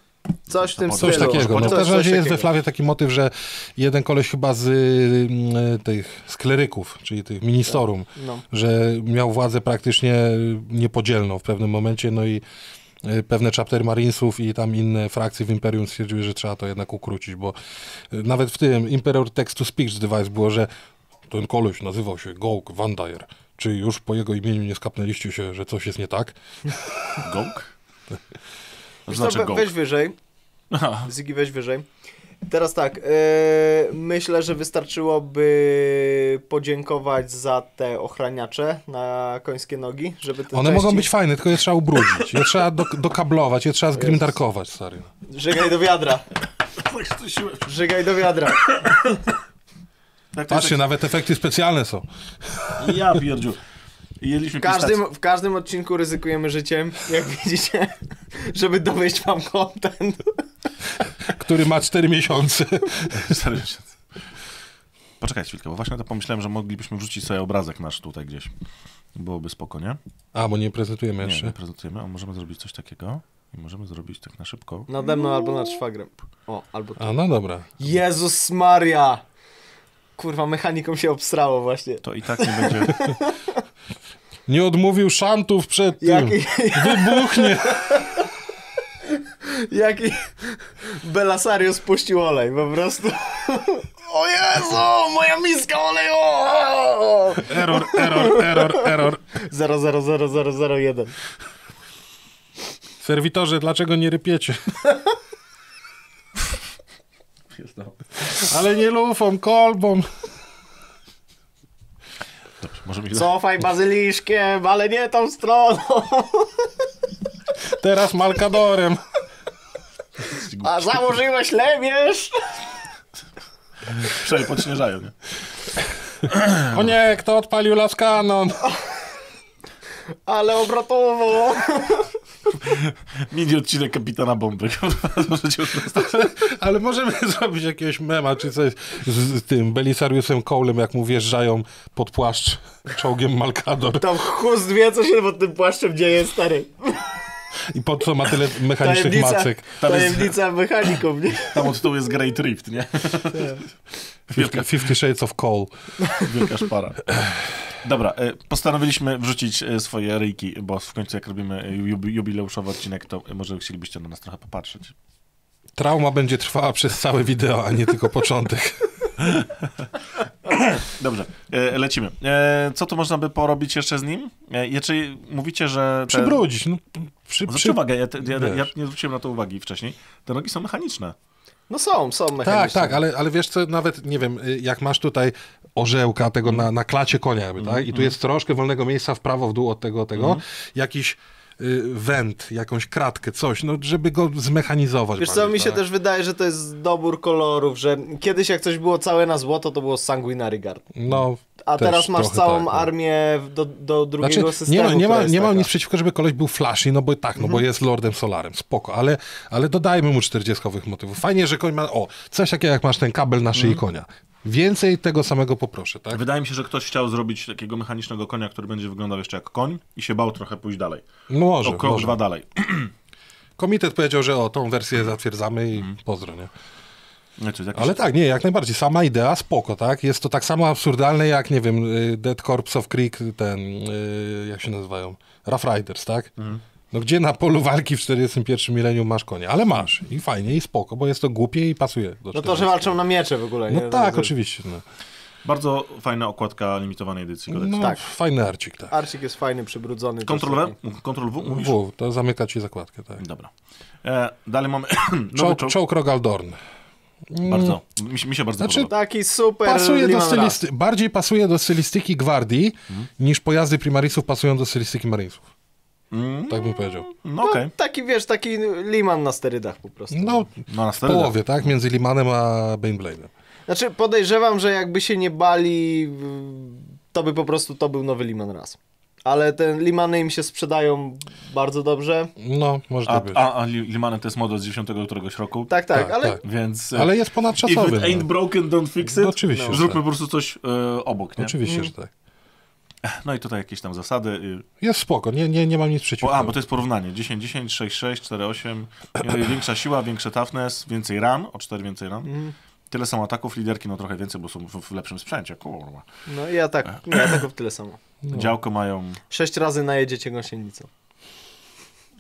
coś w tym Coś stylu. takiego. No, w każdym razie jest we. Flawie taki motyw, że jeden koleś chyba z y, tych skleryków, czyli tych ministerum, No. że miał władzę praktycznie niepodzielną w pewnym momencie, no i y, pewne chaptery Marinesów i tam inne frakcje w Imperium stwierdziły, że trzeba to jednak ukrócić, bo y, nawet w tym Imperial Text-to-Speech device było, że ten koleś nazywał się Gog Vandayer. Czy już po jego imieniu nie skapnęliście się, że coś jest nie tak? To Wiesz znaczy gok. weź wyżej. Aha. Ziggy, weź wyżej. Teraz tak, e, myślę, że wystarczyłoby podziękować za te ochraniacze na końskie nogi, żeby te One części... mogą być fajne, tylko je trzeba ubrudzić. Je trzeba do, dokablować, je trzeba zgrimdarkować, stary. Żygaj do wiadra, żygaj do wiadra. Tak, Patrzcie, jest nawet efekty specjalne są. tak- Ja pierdziu. Jedliśmy W każdym, w każdym odcinku ryzykujemy życiem, jak widzicie, żeby dowieść wam content. Który ma 4 miesiące. Cztery miesiące. Poczekaj chwilkę, bo właśnie to pomyślałem, że moglibyśmy wrzucić sobie obrazek nasz tutaj gdzieś. Byłoby spoko, nie? A, bo nie prezentujemy Nie, jeszcze. nie prezentujemy, a możemy zrobić coś takiego. I możemy zrobić tak na szybko. Nade mną albo nad szwagrem. O, albo tu. A, no dobra. Jezus Maria! Kurwa, mechaniką się obsrało właśnie. To i tak nie będzie... Nie odmówił szantów przed tym. Jaki, Wybuchnie. Jaki Belasario spuścił olej, po prostu. O Jezu, moja miska oleju! Error, error, error, error. 0000001. Serwitorze, dlaczego nie rypiecie? Ale nie lufą, kolbą. Dobrze, możemy iść Cofaj bazyliszkiem, ale nie tą stroną. Teraz malkadorem. A założyłeś lemierz? Przynajmniej podśnieżają, nie? O nie, kto odpalił laskanon? Ale obrotowo. Mini odcinek Kapitana Bomby. [LAUGHS] Ale możemy [LAUGHS] zrobić jakiegoś mema czy coś z, z tym Belisariusem Cole'em, jak mu wjeżdżają pod płaszcz czołgiem Malkador. Tam chust wie, co się pod tym płaszczem dzieje, stary. I po co ma tyle mechanicznych Tajemnica, macek? Tam jest- tajemnica mechaników, nie? Tam od tyłu jest Great Rift, nie? Wielka, Fifty Shades of Cole. wielka szpara. Dobra, e, postanowiliśmy wrzucić e, swoje ryjki, bo w końcu jak robimy e, jubi- jubileuszowy odcinek, to może chcielibyście na nas trochę popatrzeć. Trauma będzie trwała przez całe wideo, a nie tylko początek. [LAUGHS] Dobrze, e, lecimy. E, co tu można by porobić jeszcze z nim? E, czy mówicie, że... Te... Przybrudzić. No, przy, Zwróć przy... uwagę, ja, te, ja, ja nie zwróciłem na to uwagi wcześniej. Te nogi są mechaniczne. No są, są mechaniczne. Tak, tak, ale, ale wiesz co, nawet, nie wiem, y, jak masz tutaj orzełka tego na, na klacie konia, jakby, tak? I tu jest troszkę wolnego miejsca w prawo, w dół od tego, tego, jakiś y, węd, jakąś kratkę, coś, no, żeby go zmechanizować. Wiesz co, bardziej, mi się tak? też wydaje, że to jest dobór kolorów, że kiedyś jak coś było całe na złoto, to było Sanguinary Guard. No, A teraz masz całą tak, no. armię do, do drugiego Znaczy, systemu, nie ma, nie ma, nie mam nic przeciwko, żeby koleś był flashy, no bo tak, no Mhm. bo jest Lordem Solarem, spoko, ale, ale dodajmy mu 40 motywów. Fajnie, że koń ma, o, coś takiego jak masz ten kabel na Mhm. szyi konia. Więcej tego samego poproszę, tak? Wydaje mi się, że ktoś chciał zrobić takiego mechanicznego konia, który będzie wyglądał jeszcze jak koń i się bał trochę pójść dalej. No może, O krok może. dwa dalej. [CLEARS THROAT] Komitet powiedział, że o, tą wersję zatwierdzamy i Mhm. pozdro, nie? Nie, czy jakiś... Ale tak, nie, jak najbardziej. Sama idea, spoko, tak? Jest to tak samo absurdalne jak, nie wiem, y, Dead Corpse of Creek, ten, y, jak się nazywają? Rough Riders, tak? Mhm. No gdzie na polu walki w 41 milenium masz konia? Ale masz i fajnie, i spoko, bo jest to głupie i pasuje do No to, że 40. walczą na miecze w ogóle, nie? No tak, To- oczywiście. No. Bardzo fajna okładka limitowanej edycji kodeksu. No, Tak. fajny arcik, tak. Arcik jest fajny, przybrudzony. Control też V? Control W mówisz? W, to zamyka ci zakładkę, tak. Dobra. E, dalej mamy [CLEARS THROAT] Czołg, czołg. czołg Rogal Dorn. Bardzo. Mi, się- mi się bardzo Znaczy, podoba. Taki super Pasuje do stylisty- bardziej pasuje do stylistyki gwardii, Mhm. niż pojazdy primarisów pasują do stylistyki marinesów. Mm, Tak bym powiedział. no okej. No, taki, wiesz, taki Liman na sterydach po prostu. No, No na w sterydach. połowie, tak? Między Limanem a Baneblade'em. Znaczy, podejrzewam, że jakby się nie bali, w- to by po prostu to był nowy Liman raz. Ale te Limany im się sprzedają bardzo dobrze. No, może A, tak być. a, a Li- Limanem to jest model z 10 któregoś roku. Tak, tak, Tak, ale tak. Więc... e, Ale jest If ponadczasowy. it ain't no. broken, don't fix it. No, oczywiście, Zróbmy tak. po prostu coś e, obok, nie? Oczywiście, że tak. No i tutaj jakieś tam zasady. y, Jest spoko, nie, nie, nie mam nic przeciwko. Bo, a, bo to jest porównanie. 10, 10, 6, 6, 4, 8. Y, Większa siła, większy toughness, więcej ran, o 4 więcej ran. Mhm. Tyle samo ataków, liderki no trochę więcej, bo są w, w lepszym sprzęcie, kurwa. no i atak, nie, ataków tyle samo. No. Działko mają... Sześć razy najedziecie gąsienicą.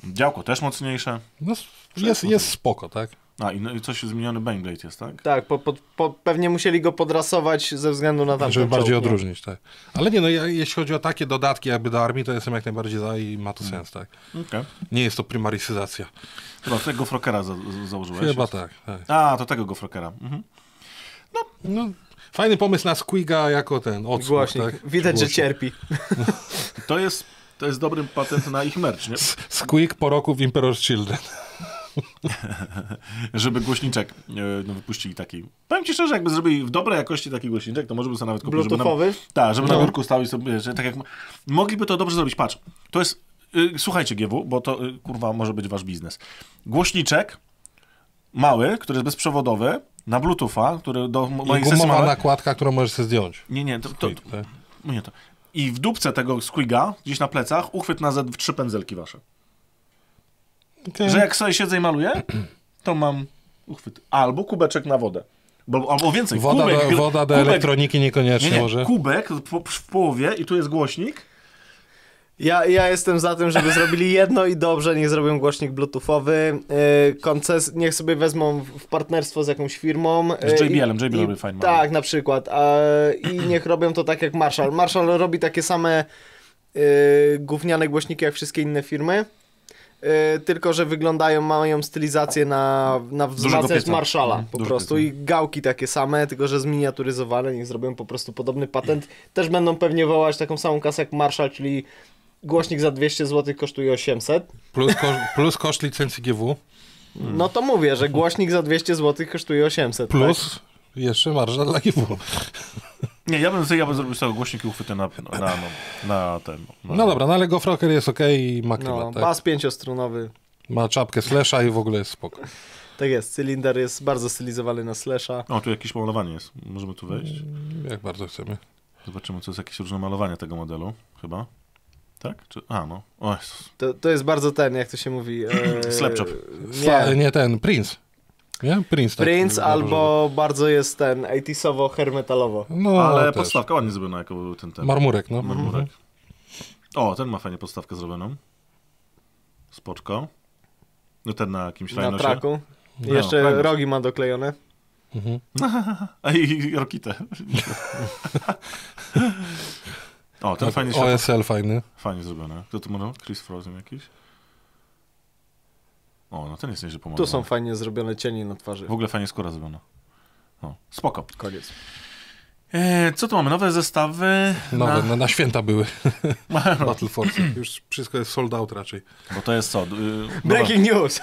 Działko też mocniejsze. No, jest, jest spoko, tak? A, i, no, i coś zmieniony Baneblade jest, tak? Tak, po, po, po, pewnie musieli go podrasować ze względu na tamten Żeby bardziej czołg, odróżnić, tak. Ale nie, no ja, jeśli chodzi o takie dodatki jakby do armii, to jestem jak najbardziej za i ma to sens, tak. Okej. Nie jest to primarisyzacja. Chyba tego Frokera za, za, założyłeś? Chyba tak, tak. A, to tego go Frokera. Mhm. No, fajny pomysł na Squiga jako ten odsłuch, Głośnik. tak? Widać, że cierpi. To jest, to jest dobry patent na ich merch, nie? Squeak po roku w Emperor's Children. [LAUGHS] Żeby głośniczek e, no, wypuścili taki. Powiem ci szczerze, jakby zrobili w dobrej jakości taki głośniczek, to może by sobie nawet kupił, Bluetoothowy. tak, żeby na No. górku stał i sobie, że tak jak... Mogliby to dobrze zrobić. Patrz, to jest... Y, słuchajcie, GW, bo to, y, kurwa, może być wasz biznes. Głośniczek mały, który jest bezprzewodowy, na Bluetootha, który do mojej sesji mamy... nakładka, którą możesz sobie zdjąć. Nie, nie, to, to, Squeak, tak? nie to. I w dupce tego squiga, gdzieś na plecach, uchwyt na Z w trzy pędzelki wasze. Że jak sobie siedzę i maluję, [CLEARS THROAT] to mam uchwyt. Albo kubeczek na wodę. Bo, albo więcej. Woda, kubek, do, woda do kubek, elektroniki niekoniecznie nie, nie, może. kubek po, w połowie i tu jest głośnik. Ja, ja jestem za tym, żeby zrobili jedno i dobrze, niech zrobią głośnik bluetoothowy. Yy, konces, niech sobie wezmą w- partnerstwo z jakąś firmą. Z yy, JBL-em, JBL i- robi fajne Tak, na przykład. A, I niech robią to tak jak Marshall. Marshall robi takie same yy, gówniane głośniki jak wszystkie inne firmy. Yy, tylko, że wyglądają, mają stylizację na, na wzmacniacz Mhm, po prostu pieca. i gałki takie same, tylko że zminiaturyzowane, niech zrobią po prostu podobny patent. Też będą pewnie wołać taką samą kasę jak Marshall, czyli głośnik za 200 zł kosztuje 800. Plus, ko [LAUGHS] plus koszt licencji GW. No to mówię, że głośnik za 200 zł kosztuje 800. Plus jeszcze marża dla GW. Nie, ja bym, ja bym zrobił z tego głośnik i uchwyty na, na, na, na ten. Na, No dobra, no ale Gofrocker jest ok i ma klimat, No, tak? bas pięciostrunowy. Ma czapkę slasha i w ogóle jest spoko. Tak jest, cylinder jest bardzo stylizowany na slasha. O, tu jakieś malowanie jest. Możemy tu wejść. Jak bardzo chcemy. Zobaczymy, co jest jakieś różne malowanie tego modelu. Chyba. Tak? Czy... A, no. O. To, to jest bardzo ten, jak to się mówi. E, [CLEARS THROAT] Slapchop. Sla- Nie. nie ten, Prince. Nie? Prince. Tak, Prince albo bardzo jest ten 80sowo hermetalowo. No, Ale też. podstawka ładnie zrobiona jako był ten, ten Marmurek, no. marmurek. O, ten ma fajnie podstawkę zrobioną. Spoczko. No ten na jakimś Na traku. No, jeszcze fajność. rogi ma doklejone. Mhm. A i, Rokitę. o, ten fajnie, się, OSL fajny. fajnie zrobiony. Kto tu może? Chris Frozen jakiś? O, no ten jest nieźle Tu pomalowany. są fajnie zrobione cienie na twarzy. W ogóle fajnie skóra zrobiona. Spoko. Koniec. E, co tu mamy? Nowe zestawy. Nowe, na... na, na święta były. [LAUGHS] Battle Force. Już wszystko jest sold out raczej. Bo to jest co? Y, Breaking news!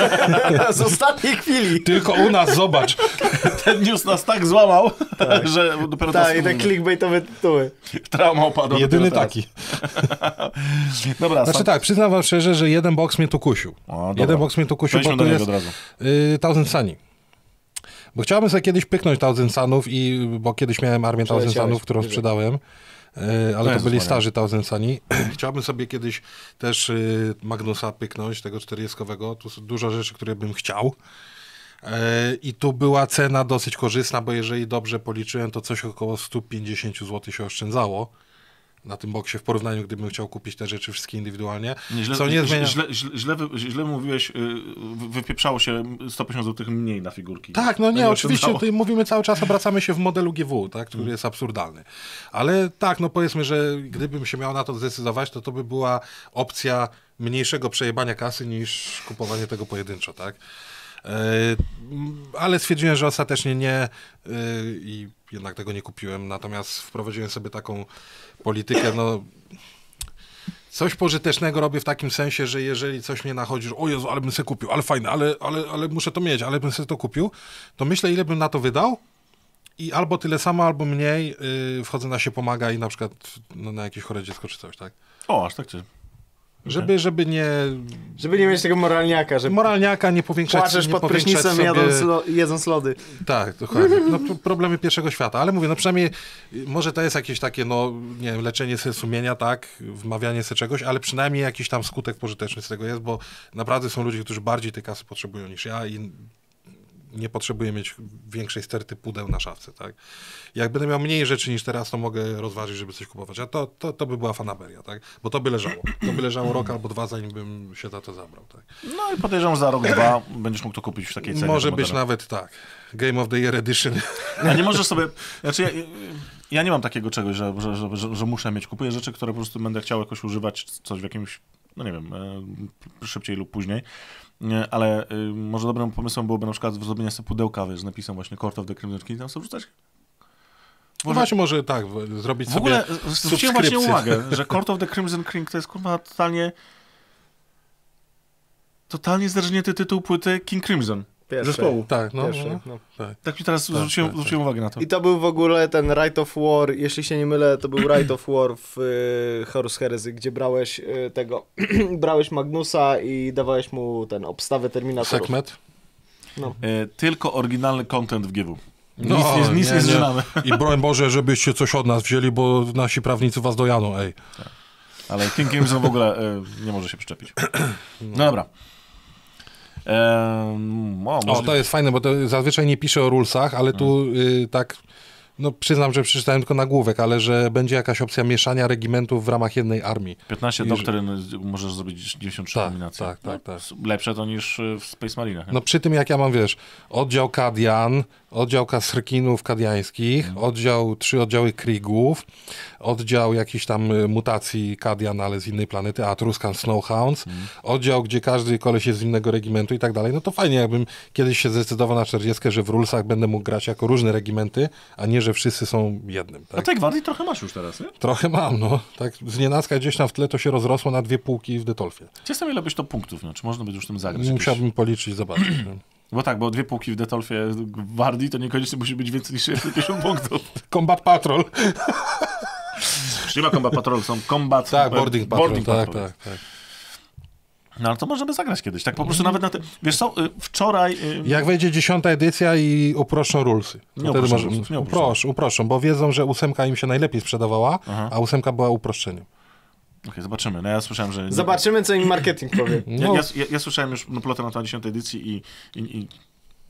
[LAUGHS] Z ostatniej chwili! Tylko u nas, zobacz. [LAUGHS] Ten news nas tak złamał, że dopiero Tak, i te clickbaitowe tytuły. trauma opadła. Jedyny taki. Dobra, Znaczy sam... tak, przyznam wam szczerze, że jeden box mnie tu kusił. O. Jeden box mnie tu kusił, Przejdźmy bo niego jest od razu. y, Thousand Sunny. Bo chciałbym sobie kiedyś pyknąć Thousand Sunów, i, bo kiedyś miałem armię Thousand Sunów, którą sprzedałem. y, Ale to Jezus byli starzy Thousand Sunny. [CLEARS THROAT] Chciałbym sobie kiedyś też y, Magnusa pyknąć, tego 40-kowego. Tu są dużo rzeczy, które bym chciał. E, I tu była cena dosyć korzystna, bo jeżeli dobrze policzyłem, to coś około 150 zł się oszczędzało. Na tym boksie w porównaniu, gdybym chciał kupić te rzeczy wszystkie indywidualnie. Nie, źle, co nie zmienia... źle, źle, źle, źle mówiłeś, y, wy- wypieprzało się 150 zł mniej na figurki. Tak, no nie, To oczywiście tutaj mówimy cały czas, obracamy się w modelu GW, tak, który jest absurdalny. Ale tak, no powiedzmy, że gdybym się miał na to zdecydować, to to by była opcja mniejszego przejebania kasy niż kupowanie tego pojedynczo, tak. E, ale stwierdziłem, że ostatecznie nie e, i jednak tego nie kupiłem. Natomiast wprowadziłem sobie taką politykę, no coś pożytecznego robię w takim sensie, że jeżeli coś mnie nachodzi, że o Jezu, ale bym sobie kupił, ale fajne, ale, ale, ale muszę to mieć, ale bym sobie to kupił, to myślę, ile bym na to wydał i albo tyle samo, albo mniej yy, wchodzę na się pomaga i na przykład no, na jakieś chore dziecko czy coś, tak? O, aż tak cię. Żeby, żeby nie... Żeby nie mieć tego moralniaka, że Moralniaka nie powiększać płaczesz nie pod powiększać prysznicem sobie... jadąc lo, jedząc lody. Tak, dokładnie. No, pro- problemy pierwszego świata, ale mówię, no przynajmniej może to jest jakieś takie, no nie wiem, leczenie sobie sumienia, tak, wmawianie sobie czegoś, ale przynajmniej jakiś tam skutek pożyteczny z tego jest, bo naprawdę są ludzie, którzy bardziej tej kasy potrzebują niż ja i nie potrzebuję mieć większej sterty pudeł na szafce, tak. Jak będę miał mniej rzeczy niż teraz, to mogę rozważyć, żeby coś kupować, a to, to, to by była fanaberia, tak, bo to by leżało. To by leżało rok albo dwa, zanim bym się za to zabrał, tak. No i podejrzewam, za rok, dwa [CLEARS THROAT] będziesz mógł to kupić w takiej cenie. Może być nawet tak. Game of the Year Edition. [LAUGHS] A nie możesz sobie. Znaczy, ja, ja nie mam takiego czegoś, że, że, że, że, że muszę mieć. Kupuję rzeczy, które po prostu będę chciał jakoś używać, coś w jakimś, no nie wiem, e, szybciej lub później. Nie, ale y, może dobrym pomysłem byłoby na przykład zrobienie sobie pudełka, wiesz, z napisem właśnie Court of the Crimson King, tam sobie wrzucać. No właśnie może tak, w- zrobić W sobie ogóle e, zwróciłem właśnie uwagę, [LAUGHS] że Court of the Crimson King to jest kurwa totalnie totalnie zerżnięty tytuł płyty King Crimson. Pierwszej. Zespołu. Tak, no, Pierwszej, no, no. tak. Tak mi teraz zwróciłem, tak, zwróciłem uwagę na to. I to był w ogóle ten Right of War, jeśli się nie mylę, to był [CLEARS THROAT] Right of War w y, Horus Heresy, gdzie brałeś y, tego, [CLEARS THROAT] brałeś Magnusa i dawałeś mu ten obstawę Terminatorów. Sekmet. No. E, tylko oryginalny content w GW. Nic, No, nic, nic nie, nie, zżynamy. I broń Boże, żebyście coś od nas wzięli, bo nasi prawnicy was dojadą, ej. Ale King Crimson w ogóle e, nie może się przyczepić. No [CLEARS THROAT] dobra. O, O, to jest fajne, bo to zazwyczaj nie pisze o rulesach, ale tu y, tak, no przyznam, że przeczytałem tylko nagłówek, ale że będzie jakaś opcja mieszania regimentów w ramach jednej armii. 15 I- doktryn możesz zrobić 93 Tak, nominacje. tak, tak, tak. No, lepsze to niż e, w Space Marine. No przy tym jak ja mam, wiesz, oddział Kadian, oddział Kasrykinów kadiańskich, Mhm. oddział, trzy oddziały Krigów, oddział jakichś tam y, mutacji Kadian, ale z innej planety, Atruskan Snowhounds, Mhm. oddział, gdzie każdy koleś jest z innego regimentu i tak dalej. No to fajnie, jakbym kiedyś się zdecydował na 40, że w rulesach będę mógł grać jako różne regimenty, a nie, że wszyscy są jednym. A Tak? tej gwardii trochę masz już teraz, nie? Trochę mam, no. Tak z nienacka gdzieś tam w tle to się rozrosło na dwie półki w Detolfie. Ciekawe ile byś to punktów miał. Czy można by już tym zagrać? jakieś- Musiałbym policzyć, zobaczyć. no. [CLEARS THROAT] Bo tak, bo dwie półki w Detolfie gwardii to niekoniecznie musi być więcej niż 50 [LAUGHS] punktów. Combat Patrol. Nie ma Combat Patrol, są Combat... Tak, Boarding Patrol, tak, Patrol. tak, tak. No ale to możemy zagrać kiedyś. Tak po prostu nawet na te... Wiesz co, y, wczoraj... y, Jak wejdzie dziesiąta edycja i uproszczą rulesy. Nie uproszczą może- nie uproszczą. uproszczą, bo wiedzą, że ósemka im się najlepiej sprzedawała, Aha. a ósemka była uproszczeniem. Okej, zobaczymy. No ja słyszałem, że... Zobaczymy, co im marketing powie. Ja, No, ja, ja, ja słyszałem już no, plotę na to 10 edycji i... i, i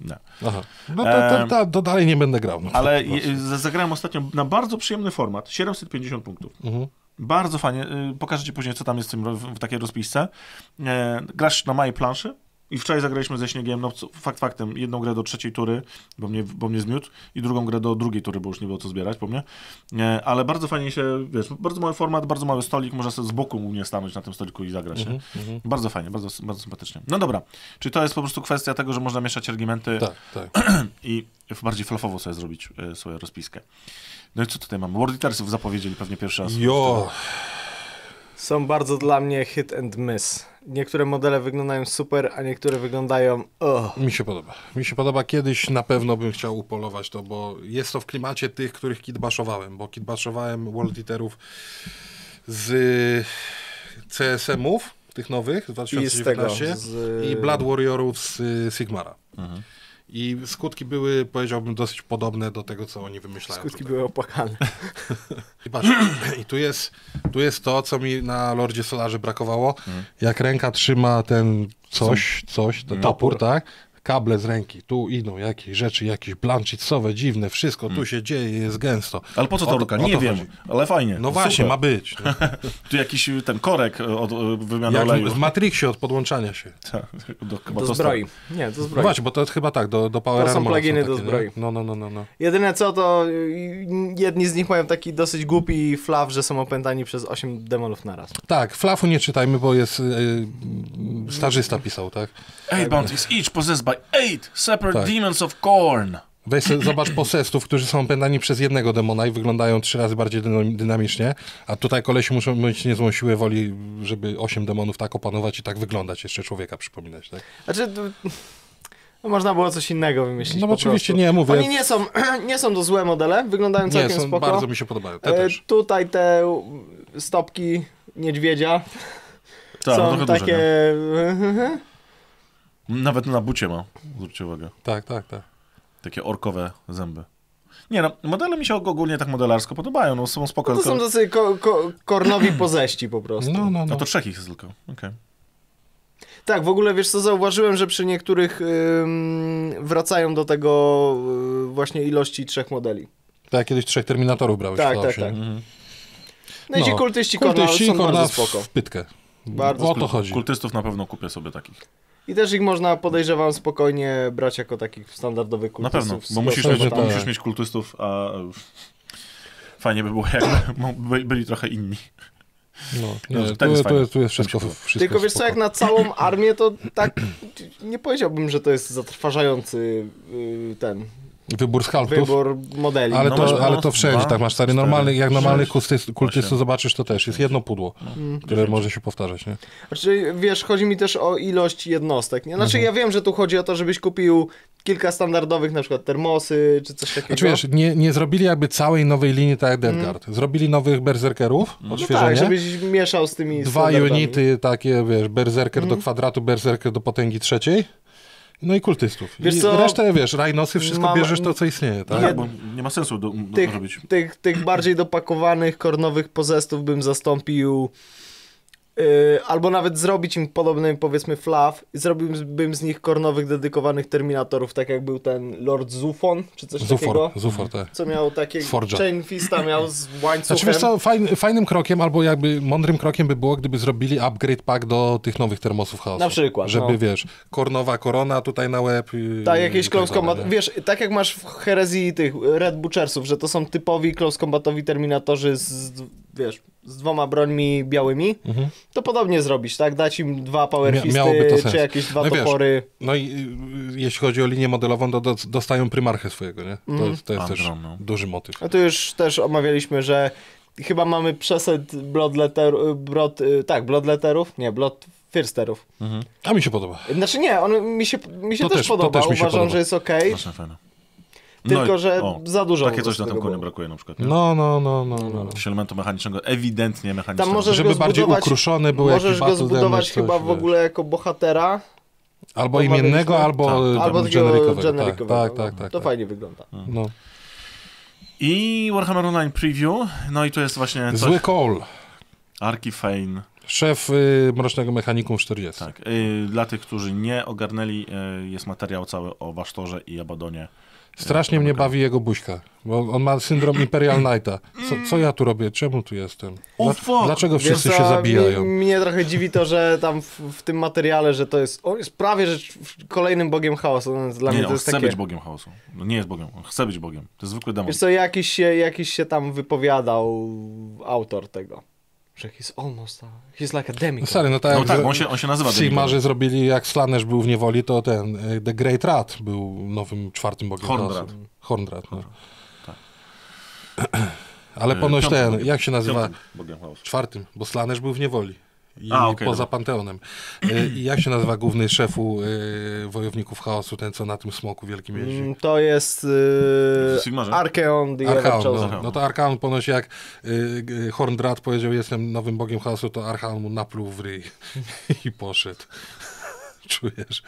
no. aha. no to, to, to, to dalej nie będę grał. No. Ale je, zagrałem ostatnio na bardzo przyjemny format. 750 punktów. Mhm. Bardzo fajnie. Y, Pokażę ci później, co tam jest w, tym, w, takiej rozpisce. E, grasz na małej planszy. I wczoraj zagraliśmy ze śniegiem, no fakt faktem, jedną grę do trzeciej tury, bo mnie, bo mnie zmiótł, i drugą grę do drugiej tury, bo już nie było co zbierać po mnie. E, ale bardzo fajnie się, wiesz, bardzo mały format, bardzo mały stolik, można sobie z boku u mnie stanąć na tym stoliku i zagrać. Mhm, nie? Bardzo fajnie, bardzo, bardzo sympatycznie. No dobra, czy to jest po prostu kwestia tego, że można mieszać regimenty Tak, tak. [CLEARS THROAT] i bardziej flafowo sobie zrobić e, swoją rozpiskę. No i co tutaj mamy? World Eatersów zapowiedzieli pewnie pierwszy raz. Jo, Są bardzo dla mnie hit and miss. Niektóre modele wyglądają super, a niektóre wyglądają... Oh. mi się podoba. Mi się podoba. Kiedyś na pewno bym chciał upolować to, bo jest to w klimacie tych, których kitbaszowałem, bo kitbaszowałem World Eaterów z CSM-ów, tych nowych z I z tego, 2019 z... i Blood Warriorów z Sigmara. Mhm. I skutki były, powiedziałbym, dosyć podobne do tego, co oni wymyślają. Skutki tutaj. były opłakane. [LAUGHS] I patrz, [CLEARS THROAT] i tu jest, tu jest to, co mi na Lordzie Solarze brakowało. Jak ręka trzyma ten coś, coś, ten topór, tak? Kable z ręki, tu idą jakieś rzeczy, jakieś blanchicowe, dziwne, wszystko tu się dzieje, jest gęsto. Ale po co ta o Nie wiem, chodzi. ale fajnie. No właśnie, Super. ma być. No. [LAUGHS] Tu jakiś y, ten korek y, od y, wymiany Jak oleju. w Matrixie od podłączania się. [LAUGHS] Tak, do, chyba Do to zbroi. Nie, do No zbroi. właśnie, bo to jest chyba tak, do, do Power To są pluginy do nie? zbroi. No, no, no, no, no. Jedyne co, to jedni z nich mają taki dosyć głupi flaw, że są opętani przez 8 demonów naraz. Tak, Flafu nie czytajmy, bo jest y, y, stażysta pisał, tak? Eight bounties, each possessed by eight separate Tak. demons of corn. Weź sobie, zobacz posestów, którzy są pędani przez jednego demona i wyglądają trzy razy bardziej dynam- dynamicznie, a tutaj kolesi muszą mieć niezłą siłę woli, żeby osiem demonów tak opanować i tak wyglądać, jeszcze człowieka przypominać, tak? Znaczy, to, no można było coś innego wymyślić No po oczywiście prostu. nie, mówię. Oni nie są, [CLEARS THROAT] nie są to złe modele, wyglądają Nie, całkiem są, spoko. bardzo mi się podobają, te E, tutaj te stopki niedźwiedzia Tak, no są takie... duże, nie? [LAUGHS] Nawet na bucie ma, zwróćcie uwagę. Tak, tak, tak. Takie orkowe zęby. Nie no, modele mi się ogólnie tak modelarsko podobają, no są spoko. to są tacy ko, ko, kornowi poześci po prostu. No, no, No no. to trzech ich jest tylko, okej. Tak, w ogóle wiesz co, zauważyłem, że przy niektórych ym, wracają do tego y, właśnie ilości trzech modeli. Tak, kiedyś trzech Terminatorów brałeś Tak, w tak, Falloutie. tak. Mhm. No, i ci kultyści, korna kultyści są korna bardzo spoko. w pytkę. Bardzo o to chodzi. Kultystów na pewno kupię sobie takich. I też ich można, podejrzewam, spokojnie brać jako takich standardowych Na kultystów. pewno, z bo musisz, mieć, tak. musisz mieć kultystów, a fajnie by było, jakby byli trochę inni. No, No, nie, ten tu, jest tu, jest, tu jest wszystko, wszystko Tylko wiesz co, spoko. jak na całą armię, to tak nie powiedziałbym, że to jest zatrważający y, ten Wybór skalptów. wybór modeli. Ale, No to, masz ale to wszędzie, dwa, tak masz stary. Normalny, jak normalnych sześć, kultystów, zobaczysz, to też jest jedno pudło, Mm. które może się powtarzać, nie? Znaczy, wiesz, chodzi mi też o ilość jednostek. Nie? Znaczy, Mhm. ja wiem, że tu chodzi o to, żebyś kupił kilka standardowych, na przykład termosy, czy coś takiego. Znaczy wiesz, nie, nie zrobili jakby całej nowej linii tak jak Death Guard. Zrobili nowych berserkerów, no odświeżenie. tak, żebyś mieszał z tymi Dwa unity takie, wiesz, berserker Mhm. do kwadratu, berserker do potęgi trzeciej. No i kultystów. Wiesz I co? resztę, wiesz, rajnosy, wszystko Mam- bierzesz to, co istnieje, tak? tak, bo nie ma sensu do, do, Tych, robić. tych, tych bardziej dopakowanych, kornowych pozestów bym zastąpił albo nawet zrobić im podobny, powiedzmy, flaw i zrobiłbym z nich kornowych, dedykowanych terminatorów, tak jak był ten Lord Zufon, czy coś Zufor, takiego. Zufor, tak. Co miał takie, Z Forge'a. Chain Fista miał z łańcuchem. Znaczy wiesz co, fajn, fajnym krokiem, albo jakby mądrym krokiem by było, gdyby zrobili upgrade pack do tych nowych termosów chaosu. Na przykład, Żeby, no. wiesz, kornowa korona tutaj na łeb. Tak, jakieś close tak dalej, combat. Wiesz, tak jak masz w herezji tych Red Butchersów, że to są typowi close combatowi terminatorzy z, wiesz, z dwoma brońmi białymi, Mhm. to podobnie zrobić, tak? Dać im dwa power Mia- fisty, miałoby to sens. czy jakieś dwa No wiesz, topory. No i y, jeśli chodzi o linię modelową, to do, dostają prymarchę swojego, nie? To, Mhm. jest, to jest też no. duży motyw. No to już też omawialiśmy, że chyba mamy przeset bloodletter, blood, y, tak, bloodletterów, nie, blood firsterów. A mi się podoba. Znaczy nie, on mi się, mi się To też, też- to podoba, też mi się uważam, podoba. że jest okej, fajne. Tylko i- że o, za dużo Takie coś na tym koniu brakuje na przykład. Nie? No, no, no, no. no. Jakiegoś elementu mechanicznego, ewidentnie mechanicznego. Tam możesz Żeby go bardziej zbudować, ukruszony był Możesz go zbudować coś, chyba w ogóle jako bohatera, Albo imiennego, albo, Tak. albo takiego generikowego. generikowego. Tak, tak, tak. to tak, fajnie wygląda. No. I Warhammer Online Preview, no i tu jest właśnie coś... Zły Cole, Archifane, szef y, Mrocznego Mechanikum 40. tak. Y, dla tych, którzy nie ogarnęli, y, jest materiał cały o Wasztorze i Abadonie. Strasznie mnie bawi jego buźka, bo on ma syndrom [CLEARS THROAT] Imperial Knighta. Co, co ja tu robię? Czemu tu jestem? Dla-! Dlaczego Wiesz wszyscy co, się zabijają? mi- Mnie trochę dziwi to, że tam w, w tym materiale, że to jest, on jest prawie że kolejnym bogiem chaosu. No, Dla nie, mnie nie, to on jest chce takie... być Bogiem chaosu. No nie jest Bogiem, on chce być Bogiem. To jest zwykły demon. Wiesz co, jakiś się, jakiś się tam wypowiadał autor tego, że he's almost, a, he's like a No demigod. stary, no tak, No jak tak, on się, on się nazywa Demigodem. zrobili, jak Slanesh był w niewoli, to ten, y, The Great Rat był nowym czwartym bogiem Hornrat. Hornrat, no. Tak. Ale E, ponoć ten, jak się nazywa? Piątym Bogiem chaosu. Czwartym, bo Slanesh był w niewoli. I A, okej, poza dobra. Panteonem. Y, I jak się nazywa główny szefu y, wojowników chaosu, ten co na tym smoku wielkim jeździ? Mm, To jest yy? Archeon the Archaon, no, no to Archaon ponoć jak y, y, Horndrat powiedział jestem nowym bogiem chaosu, to Archaon mu napluł w ryj [LAUGHS] i poszedł. [LAUGHS] Czujesz?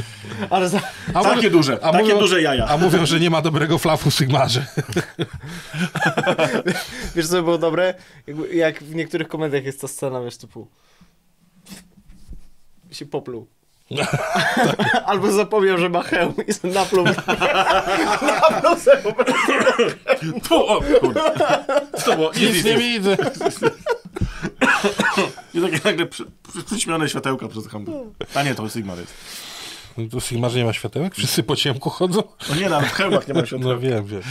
[LAUGHS] Ale za, A Takie mówią- duże, a takie mówią- duże jaja. A mówią, że nie ma dobrego flafu w Sigmarze. [LAUGHS] wiesz co było dobre? Jak w niektórych komediach jest ta scena, wiesz, typu się popluł. [LAUGHS] Albo zapomniał, że ma hełm i napluł. napluł sobie po prostu. O, kurde. Co to było? Nic, nic, nie widzę. I takie nagle przy, przy, przyćmione światełka przez handel. A nie, to Sigmar jest. No to Sigmarze nie ma światełek? Wszyscy po ciemku chodzą? No nie, nawet w hełmach nie ma [LAUGHS] No światełka. wiem, wiem.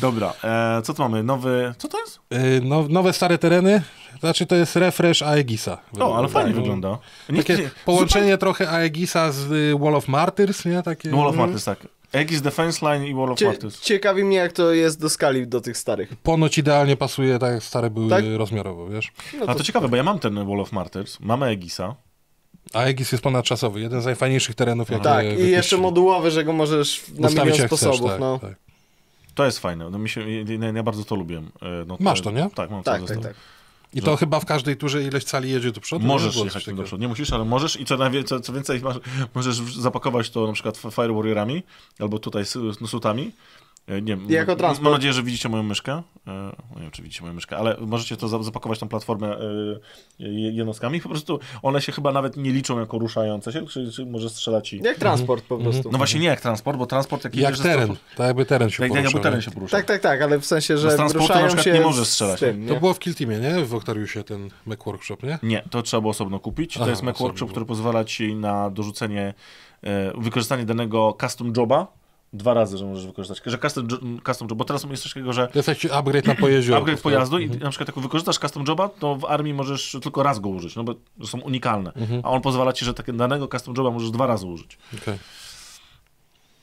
Dobra, e, co tu mamy? Nowy... Co to jest? Y, No, nowe, stare tereny. Znaczy to jest refresh Aegisa. O, ale fajnie No. wygląda. Nie, Takie nie, połączenie trochę Aegisa z y, Wall of Martyrs, nie? Takie... Wall of Martyrs, tak. Aegis Defense Line i Wall of Cie, Martyrs. ciekawi mnie, jak to jest do skali do tych starych. Ponoć idealnie pasuje, tak jak stare były Tak? rozmiarowo, wiesz? No A to ciekawe, bo ja mam ten Wall of Martyrs, mamy Aegisa. Aegis jest ponadczasowy, jeden z najfajniejszych terenów, jakie Tak, i jeszcze modułowy, że go możesz na Ustawić milion jak chcesz, sposobów. tak, no. tak. To jest fajne, no mi się, ja, ja bardzo to lubię. E, No, Masz to, nie? Tak, mam Tak, tak, tak. I to chyba w każdej turze ileś cali jedzie do przodu? Możesz jechać do przodu. Nie musisz, ale możesz i co, nawie- co, co więcej, masz, możesz zapakować to na przykład Fire Warriorami albo tutaj z, z nusutami. E, Nie, wiem, Jako mam- transport. Mam nadzieję, że widzicie moją myszkę. E, no nie wiem, czy widzicie moją myszkę, ale możecie to za- zapakować tą platformę e, je- jednostkami. Po prostu one się chyba nawet nie liczą jako ruszające się, czy, czy może strzelać i... Jak transport po prostu. No właśnie nie jak transport, bo transport jak Jak teren, To, tak jakby teren się jak poruszał, jakby teren się porusza. Tak, tak, tak, ale w sensie, że z transportu na ruszają przykład się nie możesz z strzelać. tym, To nie? było w Kiltimie, nie? W Octariusie ten Mac Workshop, nie? Nie, to trzeba było osobno kupić. To Aha, jest Mac Workshop, który pozwala ci na dorzucenie, e, wykorzystanie danego custom joba dwa razy, że możesz wykorzystać. Że custom, jo- custom job, bo teraz jest coś takiego, że To jest upgrade na pojeździe. upgrade pojazdu i na przykład jak wykorzystasz custom joba, to w armii możesz tylko raz go użyć, no bo są unikalne. A on pozwala ci, że tak, danego custom joba możesz dwa razy użyć. Okej.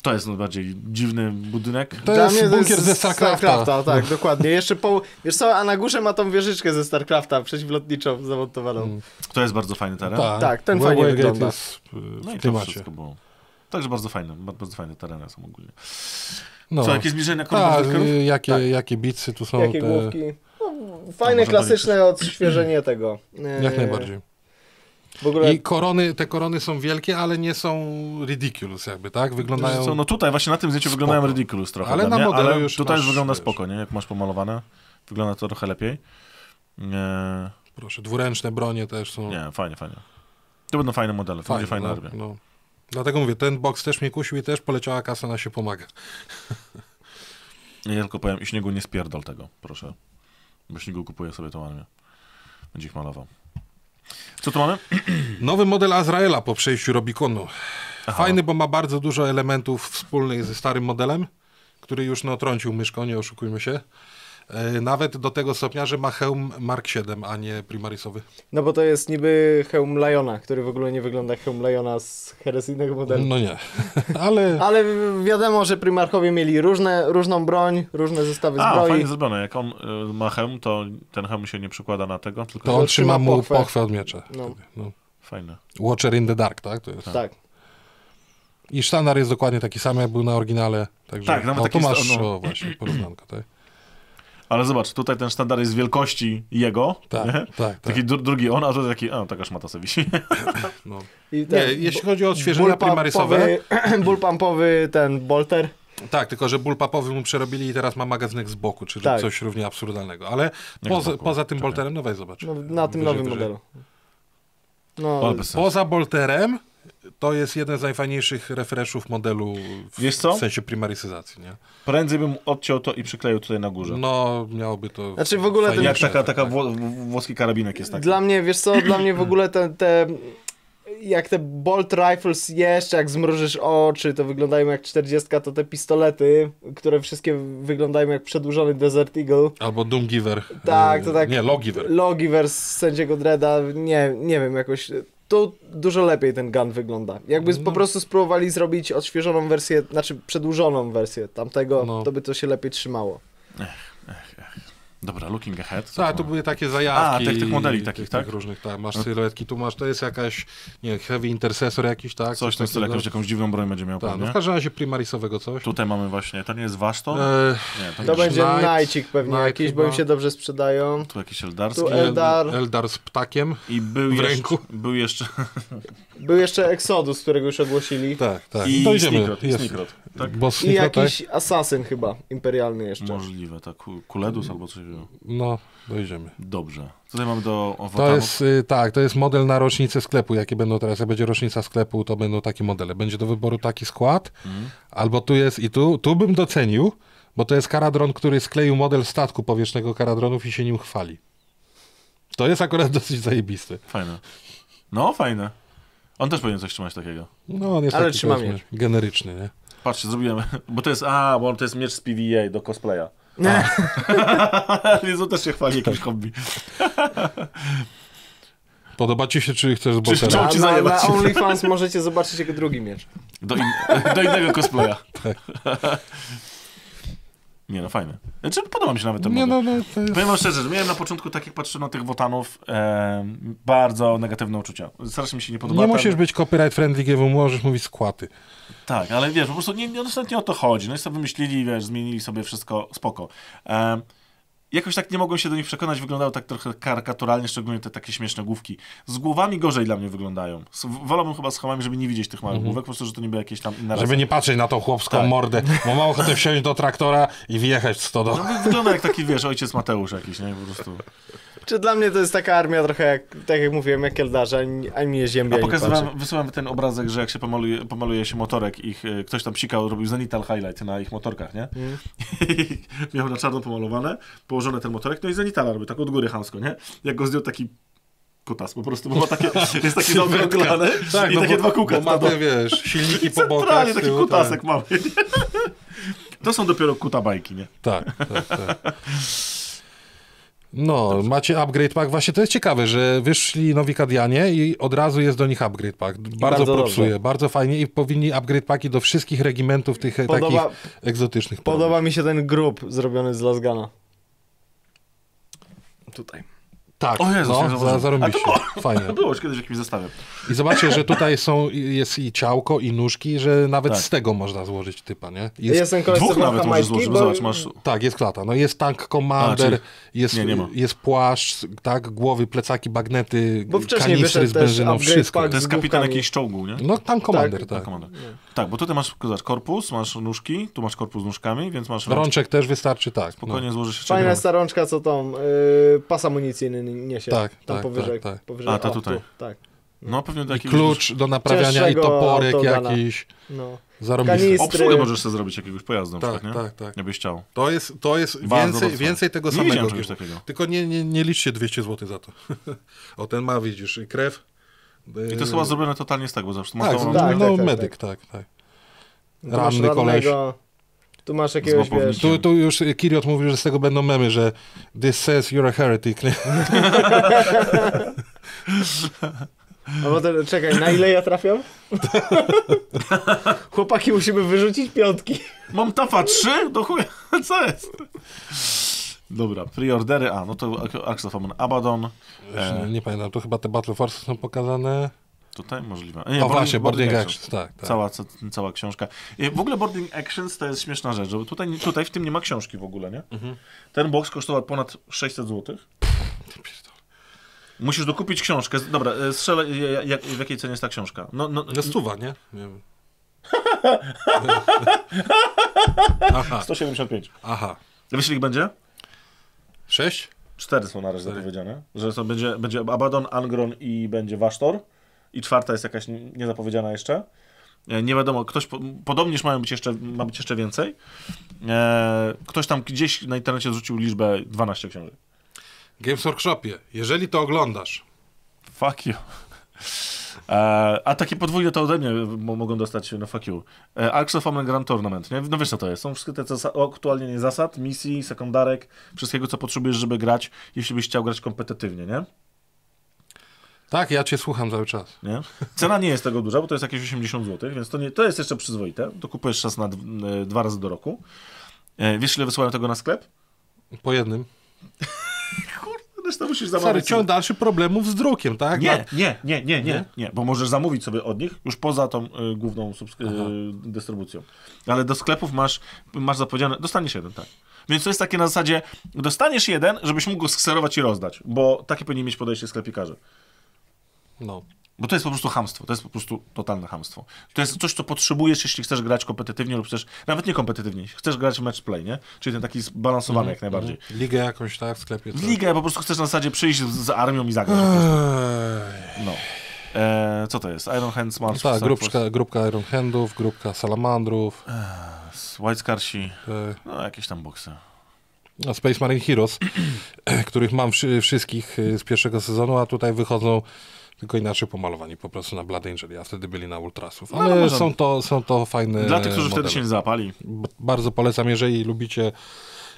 To jest najbardziej dziwny budynek. To Dla jest bunkier ze StarCrafta. tak, dokładnie. Jeszcze po, wiesz co, a na górze ma tą wieżyczkę ze StarCrafta przeciwlotniczą zamontowaną. To jest bardzo fajny teren. Tak, ten Wa- fajnie wygląda. jest y, No i to wszystko było. Także bardzo fajne, ba- bardzo fajne tereny są ogólnie. No. Co, jakieś zbliżenia Tak, koronawirusów? y, jakie, Tak. jakie bitsy tu są Jakie te... główki. No, fajne, klasyczne odświeżenie tego. [CLEARS THROAT] E, Jak najbardziej. W ogóle I korony, te korony są wielkie, ale nie są ridiculous jakby, tak? Wyglądają... Co, no tutaj właśnie na tym zdjęciu wyglądają Spoko. ridiculous trochę. Ale na modelu ale już tutaj masz, już wygląda wiesz. spoko, nie? Jak masz pomalowane, wygląda to trochę lepiej. Nie, Proszę, dwuręczne bronie też są. nie fajnie, fajnie. To będą fajne modele, to będzie fajna no, armia. no. Dlatego mówię, ten box też mnie kusił i też poleciała kasa na się pomaga. Ja tylko powiem, i śniegu nie spierdol tego, proszę. Bo śniegu kupuje sobie tą armię. Będzie ich malował. Co tu mamy? [CLEARS THROAT] Nowy model Azraela po przejściu Robiconu. Aha. Fajny, bo ma bardzo dużo elementów wspólnych ze starym modelem, który już no, trącił myszką, nie oszukujmy się. E, Nawet do tego stopnia, że ma hełm Mark 7, a nie Primarisowy. No bo to jest niby hełm Liona, który w ogóle nie wygląda jak hełm Liona z heresyjnego modelu. No nie, [LAUGHS] ale Ale wiadomo, że Primarchowie mieli różne, różną broń, różne zestawy A, zbroi. fajnie zrobione. Jak on y, ma hełm, to ten hełm się nie przykłada na tego, tylko to on trzyma mu pochwę. pochwę od miecza. No. No. fajne. Watcher in the Dark, tak? To jest. Tak. I sztandar jest dokładnie taki sam, jak był na oryginale. Także, Tak, nawet no, taki tu masz no. o, właśnie porównanko, tak? Ale zobacz, tutaj ten sztandar jest wielkości jego, Tak, nie? tak, tak. Taki dru- drugi on, a tutaj taki, a taka szmata sobie wisi. [LAUGHS] No. I Nie, ten jeśli chodzi o odświeżenia primarisowe, [CLEARS THROAT] bullpumpowy- bullpumpowy ten bolter. tak, tylko że bullpupowy mu przerobili i teraz ma magazynek z boku, czyli Tak. coś równie absurdalnego. Ale poza, poza tym Czekaj. bolterem, no weź zobacz. No, na tym Wyżej, nowym wyżej. modelu. No. Poza bolterem to jest jeden z najfajniejszych refreshów modelu w, Wiesz co? w sensie primarysyzacji, nie? Prędzej bym odciął to i przykleił tutaj na górze. No, miałoby to... Znaczy w ogóle ten- Jak taka, taka tak. wło, włoski karabinek jest taki. Dla mnie, wiesz co, dla mnie w ogóle te, te jak te bolt rifles jeszcze, jak zmrużysz oczy, to wyglądają jak 40, to te pistolety, które wszystkie wyglądają jak przedłużony Desert Eagle. Albo Doomgiver. Tak, to e, tak. Nie, Lawgiver. Logiver z sędziego Dreda, nie, nie wiem, jakoś tu dużo lepiej ten gun wygląda. Jakby No. po prostu spróbowali zrobić odświeżoną wersję, znaczy przedłużoną wersję tamtego, No. to by to się lepiej trzymało. Dobra, looking ahead. Tak, tu to były takie zajawki. A, tych- tych modeli takich, tych, tak? Tych różnych, tak. Masz sylwetki, tu masz, to jest jakaś, nie wiem, heavy intercessor jakiś, tak? Coś w tym stylu, jakąś, jakąś dziwną broń będzie miał Tak, no w każdym razie primarisowego coś. Tutaj mamy właśnie, to nie jest Waszton? E, nie, to, To będzie Knightcik pewnie Knight jakiś, bo im się dobrze sprzedają. Tu jakiś Eldarski. Tu Eldar. Eldar z ptakiem. I był w jeszcze, ręku. był jeszcze [LAUGHS] Był jeszcze Exodus, którego już ogłosili. Tak, tak. i Dojdziemy. I Jest. Sneakrot. Tak? Bo I tak? jakiś Assassin chyba, imperialny jeszcze. Możliwe, tak. Ku- Kuledus albo coś. No, dojdziemy. Dobrze. Tutaj mamy do To owotanów. jest, y, tak, to jest model na rocznicę sklepu. Jakie będą teraz? Jak będzie rocznica sklepu, to będą takie modele. Będzie do wyboru taki skład, Mhm. albo tu jest i tu. Tu bym docenił, bo to jest karadron, który skleił model statku powietrznego karadronów i się nim chwali. To jest akurat [LAUGHS] dosyć zajebisty. Fajne. No, fajne. On też powinien coś trzymać takiego. No, on jest Ale taki trzyma powiedzmy, generyczny, nie? Patrzcie, zrobiłem, [LAUGHS] bo to jest, a, bo to jest miecz z PVA do cosplaya. Nie. [LAUGHS] Jezu, też się chwali jakimś hobby. [LAUGHS] Podoba ci się, czy chcesz z Czy- bossera? czy- Na, na. OnlyFans możecie zobaczyć jego drugi miecz. Do, in, do innego cosplaya. Tak. Nie no, fajne. Znaczy, podoba mi się nawet ten Nie, model. no, no, to jest... Powiem wam szczerze, że miałem na początku, tak jak patrzę na tych wotanów, e, bardzo negatywne uczucia. Strasznie mi się nie podoba. Nie ten- musisz być copyright friendly, GW, możesz mówić skłaty. Tak, ale wiesz, po prostu nie, nie, nie o to chodzi. No i sobie wymyślili, wiesz, zmienili sobie wszystko, spoko. E, jakoś tak nie mogłem się do nich przekonać, wyglądały tak trochę karykaturalnie, szczególnie te takie śmieszne główki. Z głowami gorzej dla mnie wyglądają. Wolałbym chyba z chomami, żeby nie widzieć tych małych główek, po prostu, że to nie były jakieś tam inne Żeby nie patrzeć na tą chłopską Tak. mordę, bo mam [LAUGHS] ochotę wsiąść do traktora i wjechać w stodo. No, wy- wygląda jak taki, wiesz, ojciec Mateusz jakiś, nie? Po prostu. Czy dla mnie to jest taka armia trochę jak, tak jak mówiłem, jak Eldarze, ani, ani mnie ziębia A pokazywałem, wysyłałem ten obrazek, że jak się pomaluje, pomaluje się motorek, ich, e, ktoś tam psikał, robił zenital highlight na ich motorkach, nie? Mm. I [LAUGHS] miał na czarno pomalowane, położony ten motorek, no i zenitala robił, tak od góry chamsko, nie? Jak go zdjął taki kutas, po prostu, bo ma takie, [LAUGHS] jest taki zaokrąglany Tak, i no takie bo, dwa kółka. bo ma te, wiesz, silniki po bokach. Taki tyłu, kutasek tak. mały, nie? [LAUGHS] To są dopiero kuta bajki, nie? Tak, tak, tak. No, macie upgrade pack. Właśnie to jest ciekawe, że wyszli nowi Kadianie i od razu jest do nich upgrade pack. Bardzo, bardzo propsuje, dobrze. bardzo fajnie i powinni upgrade packi do wszystkich regimentów tych e, Podoba- takich egzotycznych. Podoba mi się ten grób zrobiony z Lasgana. Tutaj. Tak, O Jezus, no, za, zarobiście. A Fajnie. [LAUGHS] Było już kiedyś w jakimś zestawie. I zobaczcie, że tutaj są, jest i ciałko, i nóżki, że nawet Tak. z tego można złożyć typa, nie? Jest, Jest ten koleś, co Dwóch nawet możesz złożyć, bo... zobacz, masz... Tak, jest klata. No jest tank commander, A, czyli- jest, nie, nie ma. jest płaszcz, tak, głowy, plecaki, bagnety, Bo wcześniej kanistry z benzyną, wszystko. To jest kapitan jakiejś czołgu, nie? No tank commander, Tak, tak. Komanda. Tak, bo tutaj masz zobacz, korpus, masz nóżki, tu masz korpus z nóżkami, więc masz rączki. Rączek też wystarczy, tak. Spokojnie No. złożysz jeszcze Fajna starączka, co tą y, pas amunicyjny niesie. Tak, tam tak, powyżej. tak, tak. powyżej. A, ta o, tutaj. Tu, tak. No pewnie do I jakiegoś... klucz do naprawiania i toporek jakiś. No. Kanistry. Obsługę możesz sobie zrobić jakiegoś pojazdu, Tak, nie? tak, tak. Jakbyś chciał. To jest, to jest Bardzo więcej, więcej tego Nie samego. czegoś takiego. Tylko nie, nie, nie liczcie 200 zł za to. [LAUGHS] o, ten ma, widzisz, i krew. I to chyba zrobione totalnie z tego, bo zawsze Tak, to... no, tak, no tak, tak, medyk, tak, tak. Ranny koleś. Tu masz jakiegoś, wiesz... Tu, tu już Kiriot mówił, że z tego będą memy, że this says you're a heretic. nie? [LAUGHS] A potem, czekaj, na ile ja trafiam? [LAUGHS] Chłopaki, musimy wyrzucić piątki. Mam tafa 3? Do chuja, [LAUGHS] co jest? Dobra, preordery, a, no to Axe of Amon Abaddon, Już E. Nie, nie pamiętam, to chyba te Battle Force są pokazane. Tutaj możliwe. Nie, o właśnie, Boarding Actions, tak. tak. Cała, ca, cała książka. I w ogóle Boarding Actions to jest śmieszna rzecz, że tutaj, tutaj w tym nie ma książki w ogóle, nie? Mhm. Ten box kosztował ponad 600 zł. Musisz dokupić książkę. Dobra, e, strzelę, ja- jak, w jakiej cenie jest ta książka? No, no, No stuwa, nie? nie wiem. [LAUGHS] aha, 175. aha. Wiesz, ile będzie? Sześć? Cztery są na razie zapowiedziane. Że to będzie, będzie Abaddon, Angron i będzie Wasztor. I czwarta jest jakaś niezapowiedziana jeszcze. E, Nie wiadomo, ktoś, po- podobnież mają być jeszcze, ma być jeszcze więcej. E, ktoś tam gdzieś na internecie zrzucił liczbę 12 książek. Games Workshopie, jeżeli to oglądasz, Fuck you. E, a takie podwójne to ode mnie mo- mogą dostać, no fuck you. E, Arks of Omen Grand Tournament, nie? No wiesz co to jest? Są wszystkie te aktualnie nie zasad, misji, sekundarek, wszystkiego co potrzebujesz, żeby grać, jeśli byś chciał grać kompetytywnie, nie? Tak, ja cię słucham cały czas. nie? Cena nie jest tego duża, bo to jest jakieś 80 zł, więc to, nie, to jest jeszcze przyzwoite. To kupujesz czas na e, dwa razy do roku. E, wiesz, ile wysyłają tego na sklep? Po jednym. Zresztą musisz Stary, zamawiać. ciąg dalszy problemów z drukiem, tak? Nie, Na- nie, nie, nie, nie, Nie? bo możesz zamówić sobie od nich już poza tą y, główną subsk- y, dystrybucją. Ale do sklepów masz, masz zapowiedziane, dostaniesz jeden, tak. Więc to jest takie na zasadzie, dostaniesz jeden, żebyś mógł go skserować i rozdać, bo takie powinni mieć podejście sklepikarze. No. Bo to jest po prostu hamstwo, to jest po prostu totalne hamstwo. To jest coś, co potrzebujesz, jeśli chcesz grać kompetytywnie lub też, nawet nie kompetytywnie, chcesz grać w match play, nie? Czyli ten taki zbalansowany jak najbardziej. Ligę jakąś, tak, w sklepie. Co? ligę po prostu chcesz na zasadzie przyjść z, z armią i zagrać. No. E, co to jest? Iron Hands, Mars, Tak, Star grupka, grupka Iron Handów, grupka Salamandrów, Force, White Scarsi, e, no jakieś tam boksy. no, Space Marine Heroes, [CLEARS THROAT] których mam wszy, wszystkich e, z pierwszego sezonu, a tutaj wychodzą tylko inaczej pomalowani po prostu na Blood Angel, a wtedy byli na Ultrasów. No, Ale ale może- są, to, są to fajne Dla tych, którzy wtedy modele. się nie zapali. B- Bardzo polecam, jeżeli lubicie,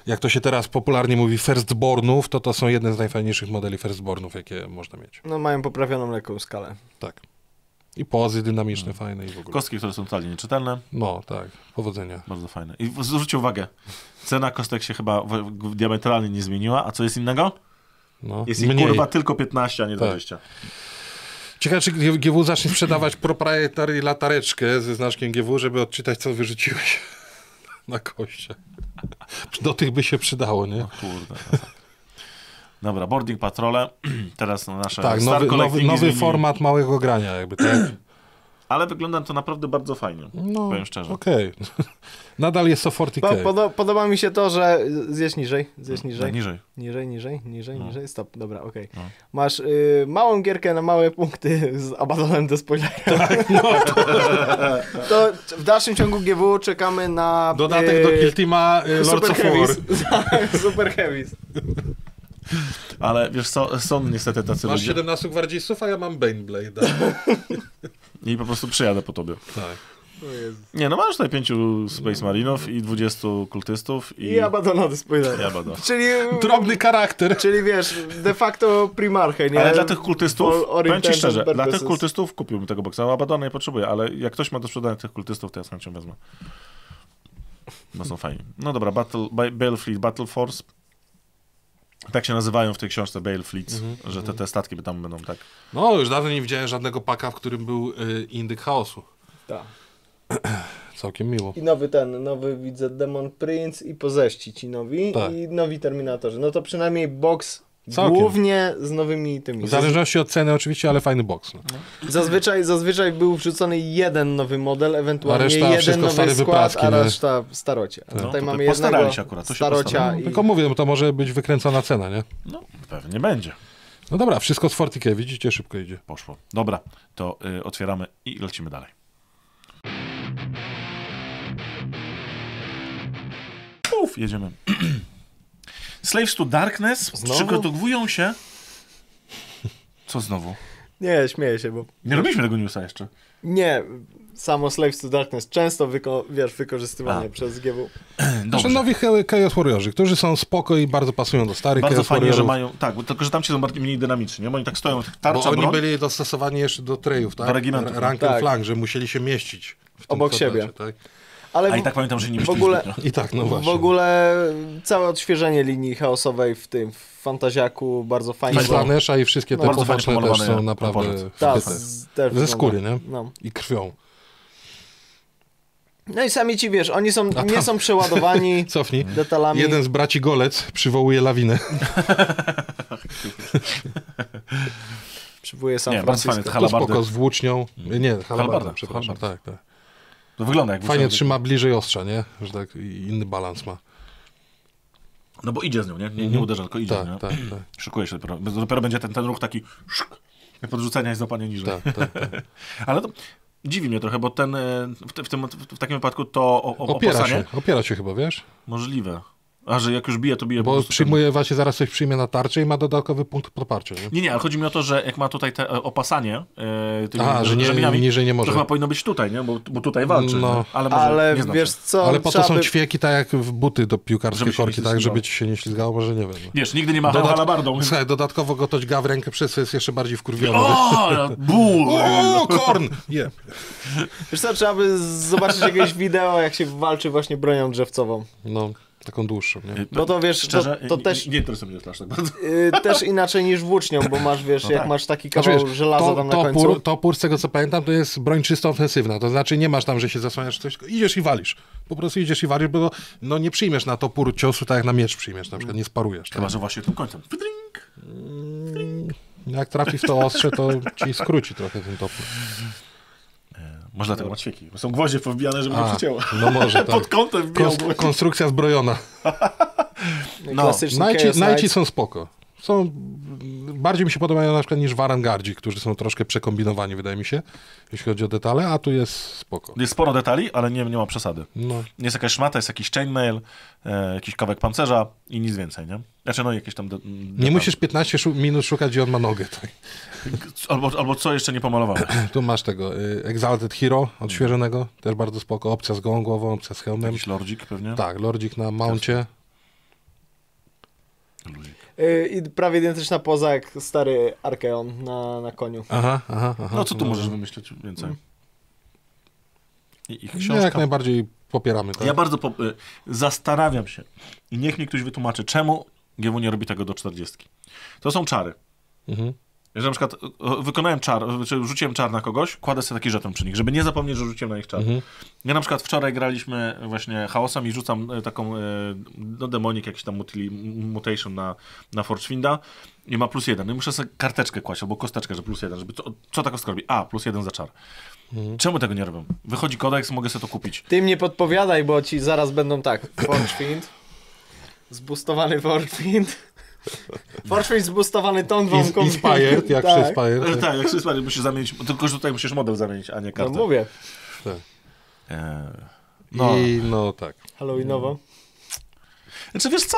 jak to się teraz popularnie mówi, firstbornów, to to są jedne z najfajniejszych modeli firstbornów, jakie można mieć. No mają poprawioną lekką skalę. Tak. I pozy dynamiczne, Mm. fajne i w ogóle. Kostki, które są totalnie nieczytelne, No, tak. Powodzenia. bardzo fajne. I zwróćcie uwagę, cena kostek się chyba diametralnie nie zmieniła, a co jest innego? No. Jest ich Mniej. kurwa tylko 15, a nie Tak. 20. Ciekawe, czy GW zacznie sprzedawać proprietary latareczkę ze znaczkiem GW, żeby odczytać, co wyrzuciłeś [LAUGHS] na koście. Do tych by się przydało, nie? No kurde. masakra. Dobra, boarding patrole. [CLEARS THROAT] Teraz no, nasze Tak, nowy, nowy, nowy format małego grania, jakby, tak? Ale wygląda to naprawdę bardzo fajnie. No, Powiem szczerze. okej. [LAUGHS] Nadal jest to Po, 40k. podo, podoba mi się to, że zjeść niżej, zjeść niżej. Najniżej. Niżej, niżej, niżej, No. niżej, stop, dobra, okej. No. Masz y, małą gierkę na małe punkty z Abadonem do spoilera. Tak, [LAUGHS] no, to w dalszym ciągu GW czekamy na... Dodatek y, do Kill Teama y, Lords Super of War. Heavies. [LAUGHS] Tak, Super Heavies. Ale wiesz co, są niestety tacy Masz ludzie 17 gwardzistów, a ja mam Baneblade. I po prostu przyjadę po tobie. tak. O Jezu. Nie, no masz tutaj pięciu Space Marinów i 20 kultystów i... I Abadona do spoilera. I Abaddon. Czyli... Drobny charakter. Czyli wiesz, de facto primarchę, nie? Ale dla tych kultystów, powiem ci szczerze, dla tych kultystów kupiłbym tego boksa. Abadona nie potrzebuję, ale jak ktoś ma do sprzedania tych kultystów, to ja z chęcią wezmę. No są fajni. No dobra, Battle, Ba- Balefleet Battle Force. Tak się nazywają w tej książce Balefleets, Mhm, że te, te statki by tam będą tak. No, już dawno nie widziałem żadnego paka, w którym był y, indyk chaosu. Tak. [CLEARS THROAT] Całkiem miło. I nowy ten, nowy widzę Demon Prince i Poześci ci nowi Tak. i nowi Terminatorzy. No to przynajmniej box Całkiem. głównie z nowymi tymi. W zależności od ceny oczywiście, ale fajny box. No. Zazwyczaj, zazwyczaj był wrzucony jeden nowy model, ewentualnie A reszta jeden wszystko nowy stare skład, a nie? reszta w starocie. A No, tutaj mamy jednego się akurat, to się starocia postarali. i... Tylko mówię, no to może być wykręcona cena, nie? No, pewnie będzie. No dobra, wszystko z 40k, widzicie, szybko idzie. Poszło. Dobra, to y, otwieramy i lecimy dalej. Uf, jedziemy. [CLEARS THROAT] Slaves to Darkness Znowu? przygotowują się. Co znowu? Nie, śmieję się, bo... Nie robiliśmy tego newsa jeszcze. Nie, samo Slaves to Darkness często, wyko- wiesz, wykorzystywane A. przez GW. [CLEARS THROAT] Znaczy Dobrze. nowi Cha- Chaos Warriorzy, którzy są spoko i bardzo pasują do starych Bardzo Chaos fajnie, że Warriorów. mają. Tak, bo tylko że tam ci są bardziej mniej dynamiczni, nie? Bo oni tak stoją, tarcza, Bo oni broń. byli dostosowani jeszcze do trejów, tak? Do regimentów, R- Rank tak. and flank, że musieli się mieścić w tym Obok kwadracie, siebie. Tak? Ale A i w, tak pamiętam, że nie w ogóle. I tak, no w właśnie. ogóle całe odświeżenie linii chaosowej w tym, w Fantaziaku bardzo fajnie. I Slanesha i wszystkie te No, poboczne też są naprawdę. Tak, wpyte. z, też Ze wygląda. skóry, nie? No. I krwią. no i sami ci wiesz, oni są, nie są przeładowani [LAUGHS] Cofnij. detalami. Jeden z braci Golec przywołuje lawinę. [LAUGHS] Przywołuje San Nie, Francisco. To spoko, z włócznią. Nie, halabarda, Halabarda, przepraszam. halabarda. Tak, tak. To wygląda jak Fajnie trzyma bliżej ostrza, nie? Że tak i inny balans ma. No bo idzie z nią, nie? Nie, nie uderza, tylko idzie, Tak, nie? tak, tak. Szykuje się dopiero. Dopiero będzie ten, ten ruch taki jak podrzucenia i złapanie niżej. tak, tak, tak. [LAUGHS] Ale to dziwi mnie trochę, bo ten, e, w, tym, w takim wypadku to o, o, Opiera opasanie się, opiera się chyba, wiesz? możliwe. A, że jak już bije, to bije po Bo prostu ten- przyjmuje, właśnie zaraz coś przyjmie na tarczę i ma dodatkowy punkt poparcia, nie? Nie, nie, ale chodzi mi o to, że jak ma tutaj te e, opasanie e, tymi A, że nie, rzemieniami, niżej nie to może. chyba powinno być tutaj, nie? Bo, bo tutaj walczy. No. No. Ale, może, Ale nie wiesz co, Ale po to są by- ćwieki, tak jak w buty do piłkarskiej korki, tak? Żeby ci się nie ślizgało, może nie wiem. No. Wiesz, nigdy nie machał Dodat- halabardą. [LAUGHS] Słuchaj, dodatkowo go to dźga w rękę, przez co jest jeszcze bardziej wkurwiony. O, ból! [LAUGHS] O, korn! Nie. Wiesz co, trzeba by zobaczyć jakieś [LAUGHS] wideo, jak się walczy właśnie bronią drzewcową. No, taką dłuższą, nie? Bo to wiesz, Szczerze, to, to nie, też, nie, nie interesuje mnie tak bardzo. y, też inaczej niż włócznią, bo masz, wiesz, No jak tak. masz taki Znaczy, kawał wiesz, żelaza to, tam na końcu. topór, topór, z tego co pamiętam, to jest broń czysto ofensywna. To znaczy nie masz tam, że się zasłaniasz coś, idziesz i walisz. Po prostu idziesz i walisz, bo no, nie przyjmiesz na topór ciosu tak jak na miecz przyjmiesz, na przykład nie sparujesz. Tak? Chyba, że właśnie tym końcem. Pydring. Jak trafi w to ostrze, to ci skróci trochę ten topór. Może dlatego ma ćwieki, bo są gwoździe powbijane, żeby nie A, przycięło. no może [LAUGHS] tak. Pod kątem wbijał Konst- konstrukcja zbrojona. [LAUGHS] No, Najci, najci są spoko. Są, bardziej mi się podobają na przykład niż Warangardzi, którzy są troszkę przekombinowani, wydaje mi się, jeśli chodzi o detale, a tu jest spoko. Jest sporo detali, ale nie, nie ma przesady. No, Jest jakaś szmata, jest jakiś chainmail, e, jakiś kawałek pancerza i nic więcej, nie? Znaczy, no jakieś tam... De- nie detale. musisz 15 szu- minut szukać, gdzie on ma nogę. Tak. Albo, albo co jeszcze nie pomalowałeś. [CLEARS THROAT] Tu masz tego y, Exalted Hero odświeżonego, też bardzo spoko. Opcja z gołą głową, opcja z hełmem. Jakiś lordzik pewnie? Tak, Lordzik na mouncie. Y, I prawie identyczna poza jak stary Arkeon na, na koniu. Aha, aha, aha. No co tu możesz wymyślić więcej? I, i No, jak książka. najbardziej popieramy, tak? Ja bardzo po, y, zastanawiam się i niech mi ktoś wytłumaczy, czemu GW nie robi tego do 40. To są czary. Mhm. Że na przykład wykonałem czar, czy rzuciłem czar na kogoś, kładę sobie taki żeton przy nich, żeby nie zapomnieć, że rzuciłem na nich czar. Mhm. Ja na przykład wczoraj graliśmy właśnie chaosem i rzucam y, taką y, no demonik, jakiś tam mutili, mutation na, na Forchwinda i ma plus jeden. No i muszę sobie karteczkę kłaść albo kosteczkę, że plus jeden, żeby co, co ta kostka robi? A, plus jeden za czar. Czemu tego nie robią? Wychodzi kodeks, mogę sobie to kupić. Ty mnie podpowiadaj, bo ci zaraz będą tak. Forgefiend. Zbustowany Forgefiend. Forgefiend [LAUGHS] zbustowany tą Ins- Inspired, jak tak. Spire. E, tak, jak się musisz zamienić, tylko że tutaj musisz model zamienić, a nie No kartę. mówię. Tak. E, no. I no tak. Halloweenowo. Znaczy wiesz co?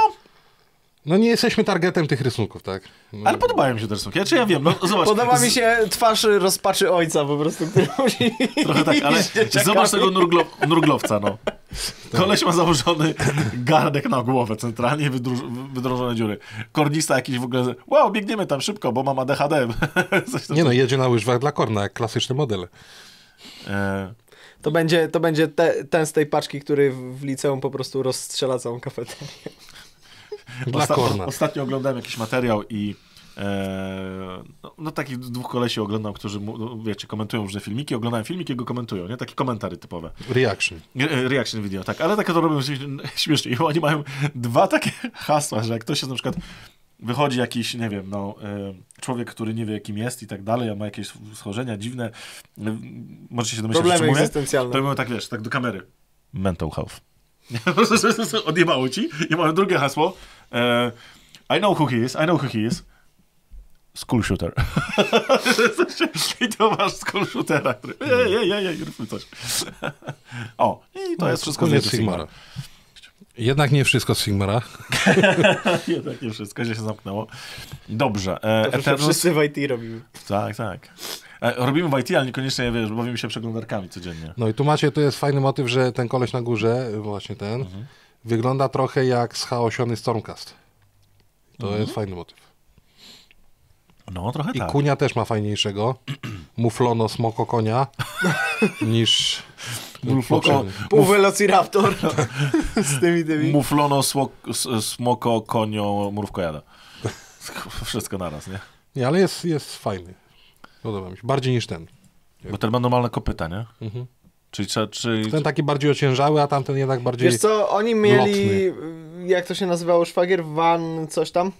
No nie jesteśmy targetem tych rysunków, tak? No, Ale podobają mi się te rysunki. Znaczy ja wiem, no zobacz. Podoba mi się twarz rozpaczy ojca po prostu, który [LAUGHS] musi... Trochę tak, ale [LAUGHS] zobacz tego nurglo, nurglowca, no. Koleś ma założony gardek na głowę centralnie wydrążone dziury. Kornista jakiś w ogóle, wow, biegniemy tam szybko, bo mama DHD. [LAUGHS] Nie no, jedzie na łyżwach dla Korna, jak klasyczny model. E, To będzie, to będzie te, ten z tej paczki, który w, w liceum po prostu rozstrzela całą kafeterię. Dla Osta- Korna. Ostatnio oglądałem jakiś materiał i e, no, no takich dwóch kolesi oglądam, którzy, no, wiecie, komentują różne filmiki, oglądałem filmiki i go komentują, nie? Takie komentary typowe. Reaction. E, Reaction video, tak, ale takie to robią [LAUGHS] śmiesznie. I oni mają dwa takie [LAUGHS] hasła, że jak ktoś jest na przykład wychodzi jakiś, nie wiem, no, e, człowiek, który nie wie kim jest i tak dalej, a ma jakieś schorzenia dziwne, możecie się czym Problemy egzystencjalne. to mówią tak, wiesz, tak do kamery. Mental health. [LAUGHS] Odjebało ci. I mają drugie hasło. E, I know who he is, I know who he is. School shooter. [LAUGHS] I to masz school shootera, który... Ej, ej, ej, ej, róbmy coś. [LAUGHS] O, i to jest wszystko z Sigmara. Jednak nie wszystko z Sigmara. Jednak nie wszystko, że się zamknęło. Dobrze. E, To Eternus... wszyscy w IT robimy. Tak, tak. Robimy w IT, ale niekoniecznie, wiesz, bawimy się przeglądarkami codziennie. No i tu macie, to jest fajny motyw, że ten koleś na górze, właśnie ten, Mhm. wygląda trochę jak schaosiony Stormcast. To Mhm. jest fajny motyw. No, trochę I tak. kunia też ma fajniejszego. [CLEARS THROAT] Muflono smoko konia [LAUGHS] niż Mufloko- poprzedni. Pół Velociraptor [LAUGHS] z tymi tymi. Muflono, smoko, konio, mrówkojada. [LAUGHS] Wszystko naraz, nie? Nie, ale jest, jest fajny. Podoba mi się. Bardziej niż ten. Bo ten ma normalne kopyta, nie? Mhm. Czyli, trzeba- czyli Ten taki bardziej ociężały, a tamten jednak bardziej... Wiesz co, oni mieli, jak to się nazywało, szwagier, van, coś tam?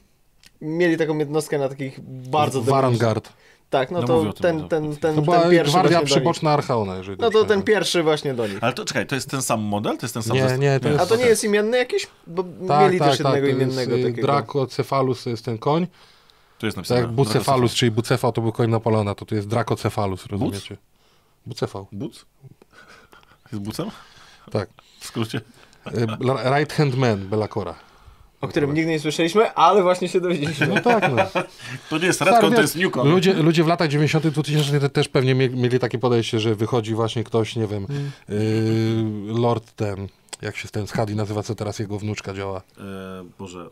Mieli taką jednostkę na takich bardzo Varangard. Tak, no No to tym, ten, ten, ten, To była ten pierwszy gwardia przyboczna Archaona, jeżeli No to dobrze ten pierwszy właśnie do nich. Ale to czekaj, to jest ten sam model? To jest ten sam Nie, zestaw? nie, to jest- A to nie jest imienny jakiś? Bo mieli też jednego to imiennego jest, y, takiego. Dracocephalus to jest ten koń. To jest Tak napisane. jak Bucephalus, czyli Bucefał to był koń Napoleona, to tu jest Dracocephalus, rozumiecie? Bucefał, Buc? Jest bucem? tak. W skrócie? Y, Right Hand Man, Belacora. O którym nigdy nie słyszeliśmy, ale właśnie się dowiedzieliśmy. No tak, no. [LAUGHS] To nie jest Redcon, to jest Newcon. Ludzie, ludzie w latach 90 2000 te- też pewnie mie- mieli takie podejście, że wychodzi właśnie ktoś, nie wiem, y, Lord ten, jak się ten z Hadi nazywa, co teraz jego wnuczka działa. E, Boże.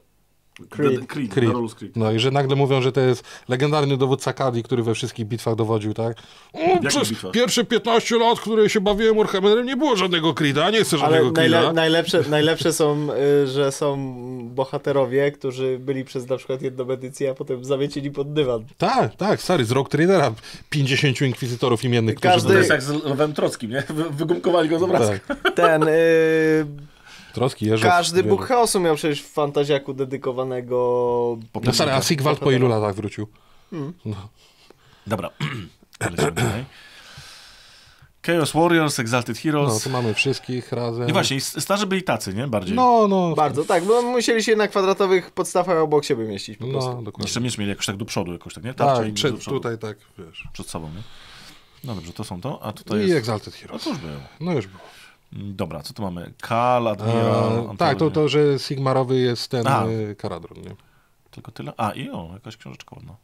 Creed. Creed. Creed. Creed. No i że nagle mówią, że to jest legendarny dowódca Kadi, który we wszystkich bitwach dowodził, tak? O, przez bitwach? pierwsze 15 lat, które się bawiłem Warhammerem, nie było żadnego Creeda, nie chcę żadnego Ale Creeda. najle, najlepsze, najlepsze są, y, że są bohaterowie, którzy byli przez na przykład jedną edycję, a potem zawiecili pod dywan. Tak, tak, stary, z Rock Tradera 50 inkwizytorów imiennych, którzy Każdy- To byli... jest jak z Lewem Trockim, nie? Wy- Wygumkowali go z obrazka. Tak, Ten, y, troski, jeżdżą. każdy Bóg Chaosu miał przecież w Fantaziaku dedykowanego... No stary, a Sigvald po ilu latach wrócił? No. Dobra. [CLEARS THROAT] Chaos Warriors, Exalted no, Heroes. tu mamy wszystkich razem. I właśnie, i starzy byli tacy, nie? Bardziej. No, no. Bardzo, tak, bo musieli się na kwadratowych podstawach obok siebie mieścić po prostu. No, dokładnie. Jeszcze miecz mieli jakoś tak do przodu, jakoś tak, nie? Tarczę Tak, przed, tutaj tak, wiesz. Przed sobą, nie? No dobrze, to są to, a tutaj I jest... Exalted Heroes. to już było. No już było. Mm, Dobra, co tu mamy? Kal, Admiral, E, tak, to, to, że Sigmarowy jest ten A. e, Karadron, nie? Tylko tyle? A, i o, jakaś książeczka ładna.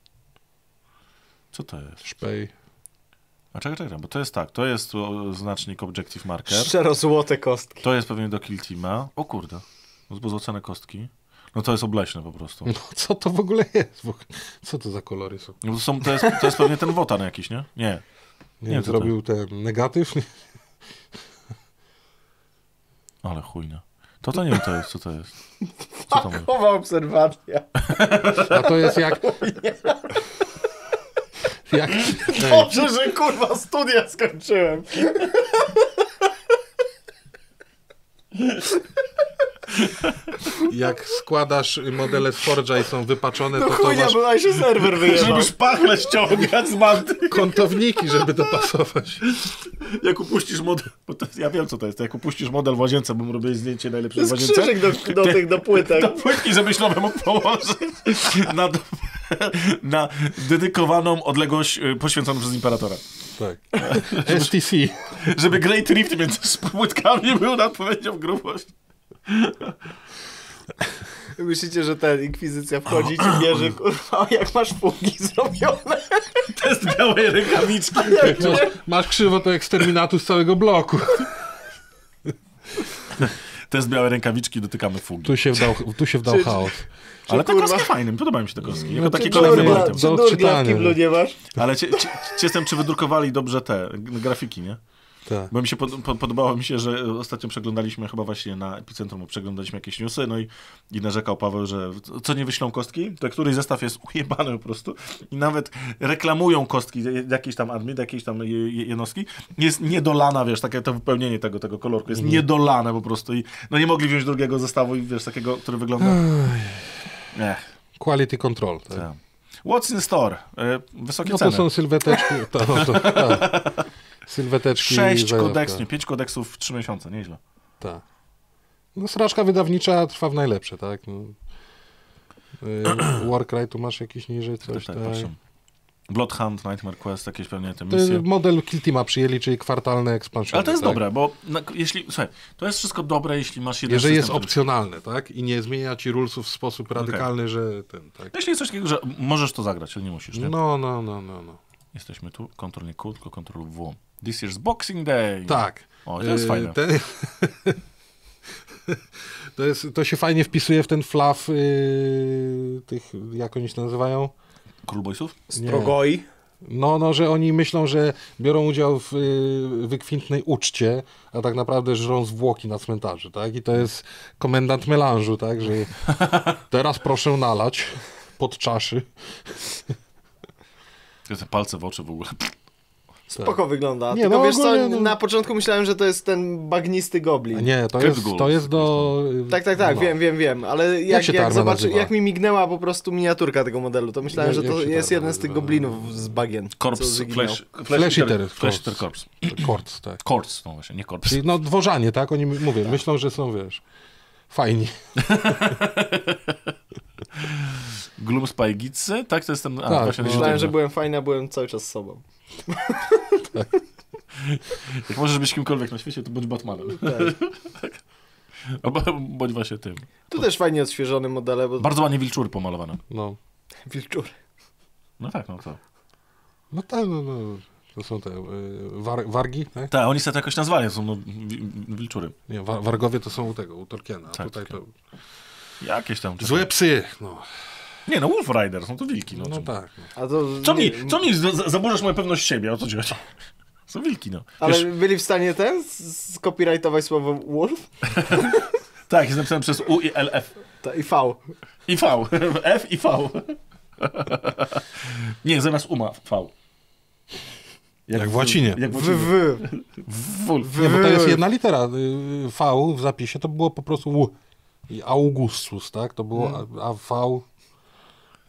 Co to jest? Szpej. A czekaj, czekaj, bo to jest tak, to jest znacznik Objective Marker. Szczero złote kostki. To jest pewnie do Kill Teama. O kurde, pozłocone kostki. No to jest obleśne po prostu. No co to w ogóle jest? Co to za kolory są? No to, są, to, jest, to jest pewnie ten Wotan jakiś, nie? Nie. Nie, Nie, wiem, zrobił ten negatyw? Ale chujnia. To to nie wiem, to jest, co to jest. [LAUGHS] Co to obserwacja. A to jest jak... [LAUGHS] jak... Dobrze, że kurwa studia skończyłem. [LAUGHS] [LAUGHS] jak składasz modele z Forge'a i są wypaczone, No to to chujnia, masz była się serwer wyjebał. Żeby szpachle ściągać z manty. kątowniki, żeby dopasować. Jak upuścisz model, bo to, ja wiem co to jest, jak upuścisz model w łazience, bo mu robię zdjęcie najlepsze w To łazience. krzyżyk do, do tych, do płytek. Do płytki, żebyś nowe mógł położyć na, na dedykowaną odległość y, poświęconą przez Imperatora. Tak. STC. Żeby Great Rift między płytkami był na odpowiednią grubość. [LAUGHS] Myślicie, że ten Inkwizycja wchodzi i ci bierze, kurwa, jak masz fugi zrobione. [LAUGHS] Test białej rękawiczki. [LAUGHS] Jak masz, masz krzywo, to eksterminatu z całego bloku. Test białej rękawiczki, dotykamy fugi. Tu się wdał, tu się wdał Czy- chaos. Ale te kostki fajne, podobają mi się te kostki. Jako No, taki czy kolejny durgla- item. czy do durgla w kiblu nie? masz? Ale cie, cie, ciestem, czy wydrukowali dobrze te grafiki, nie? Tak. Bo mi się pod, pod, podobało mi się, że ostatnio przeglądaliśmy chyba właśnie na Epicentrum, przeglądaliśmy jakieś newsy, no i, i narzekał Paweł, że co nie wyślą kostki, to któryś zestaw jest [LAUGHS] ujebany po prostu i nawet reklamują kostki jakiejś tam admin, jakiejś tam je- je- jednostki, jest niedolana, wiesz, takie to wypełnienie tego, tego kolorku jest niedolane po prostu i no nie mogli wziąć drugiego zestawu i wiesz, takiego, który wygląda... Ech, Quality control. Tak. tak. What's in store? E, Wysokie No to ceny. są sylweteczki. To, no, to, tak. [LAUGHS] Sylweteczki. Sześć kodeksów, pięć kodeksów w trzy miesiące, nieźle. Tak. No sraczka wydawnicza trwa w najlepsze, tak? No. Y, [CLEARS THROAT] Warcry tu masz jakiś niżej coś, Tak, tak? Bloodhound, Nightmare Quest, jakieś pewnie te misje. model Kill Teama przyjęli, czyli kwartalne expansion. Ale to jest tak? dobre, bo na, jeśli, słuchaj, to jest wszystko dobre, jeśli masz jeden Jeżeli jest opcjonalne, tak? I nie zmienia ci rulesów w sposób radykalny, że ten, tak? Jeśli jest coś takiego, że możesz to zagrać, ale nie musisz, nie? No, no, no, no, no. Jesteśmy tu, kontrol nie Q, tylko kontrol W. This is Boxing Day. Tak. O, to jest Y, fajne. Ten... [LAUGHS] to, jest, to się fajnie wpisuje w ten flaw yy, tych, jak oni się nazywają? Król Boysów? Nie. Progoi. No, no, że oni myślą, że biorą udział w y, wykwintnej uczcie, a tak naprawdę żrą zwłoki na cmentarzu, tak? I to jest komendant melanżu, tak? Że [LAUGHS] teraz proszę nalać pod czaszy. Te palce w oczy w ogóle. Spoko wygląda. Nie, Tylko no wiesz co, ogólnie, no- na początku myślałem, że to jest ten bagnisty goblin. Nie, to jest, to jest do... Tak, tak, tak, no. wiem, wiem, wiem, ale jak, jak, armia zobaczy, jak mi mignęła po prostu miniaturka tego modelu, to myślałem, Jak- że jak to jest jeden z tych goblinów z bagien. co wyginął. Flash, Flash Eater, Flash. Eater Corpse. Korc, tak. Corpse, no właśnie, nie. Czyli no dworzanie, tak? Oni m- mówię, myślą, że są, wiesz, fajni. [LAUGHS] Gloomspy Gitsy, tak? To jest ten... A, Tak, właśnie no. Myślałem, że byłem fajny, a byłem cały czas sobą. [LAUGHS] Jak możesz być kimkolwiek na świecie, to bądź Batmanem. Tak. [LAUGHS] Albo bądź właśnie tym. Tu też fajnie odświeżone modele, bo Bardzo ładnie wilczury pomalowane. No, wilczury. No tak, no to. no tak, no, no. To są te y, war, wargi, tak? Tak, oni sobie to jakoś nazwali, są no, wi- wilczury. Nie, wa, wargowie to są u tego, u Tolkiena. A Tak, tutaj tak. to... Jakieś tam. Złe psy! No, Nie, no Wolf Rider, są to wilki. No, no tak. No. A to, Co nie- mi, co mi za- zaburzasz moją pewność siebie, o co ci chodzi? [LAUGHS] Są wilki, no. Ale Wiesz, byli w stanie ten skopirajtować słowo wolf? [LAUGHS] tak, jest napisane przez U i L, F. To i V. I V. [LAUGHS] F i V. Nie, zamiast U ma V. Jak w łacinie. Jak w W, łacinie. w. Wolf. Nie, bo to jest jedna litera. y, V w zapisie to było po prostu U. I Augustus, tak? To było A, a V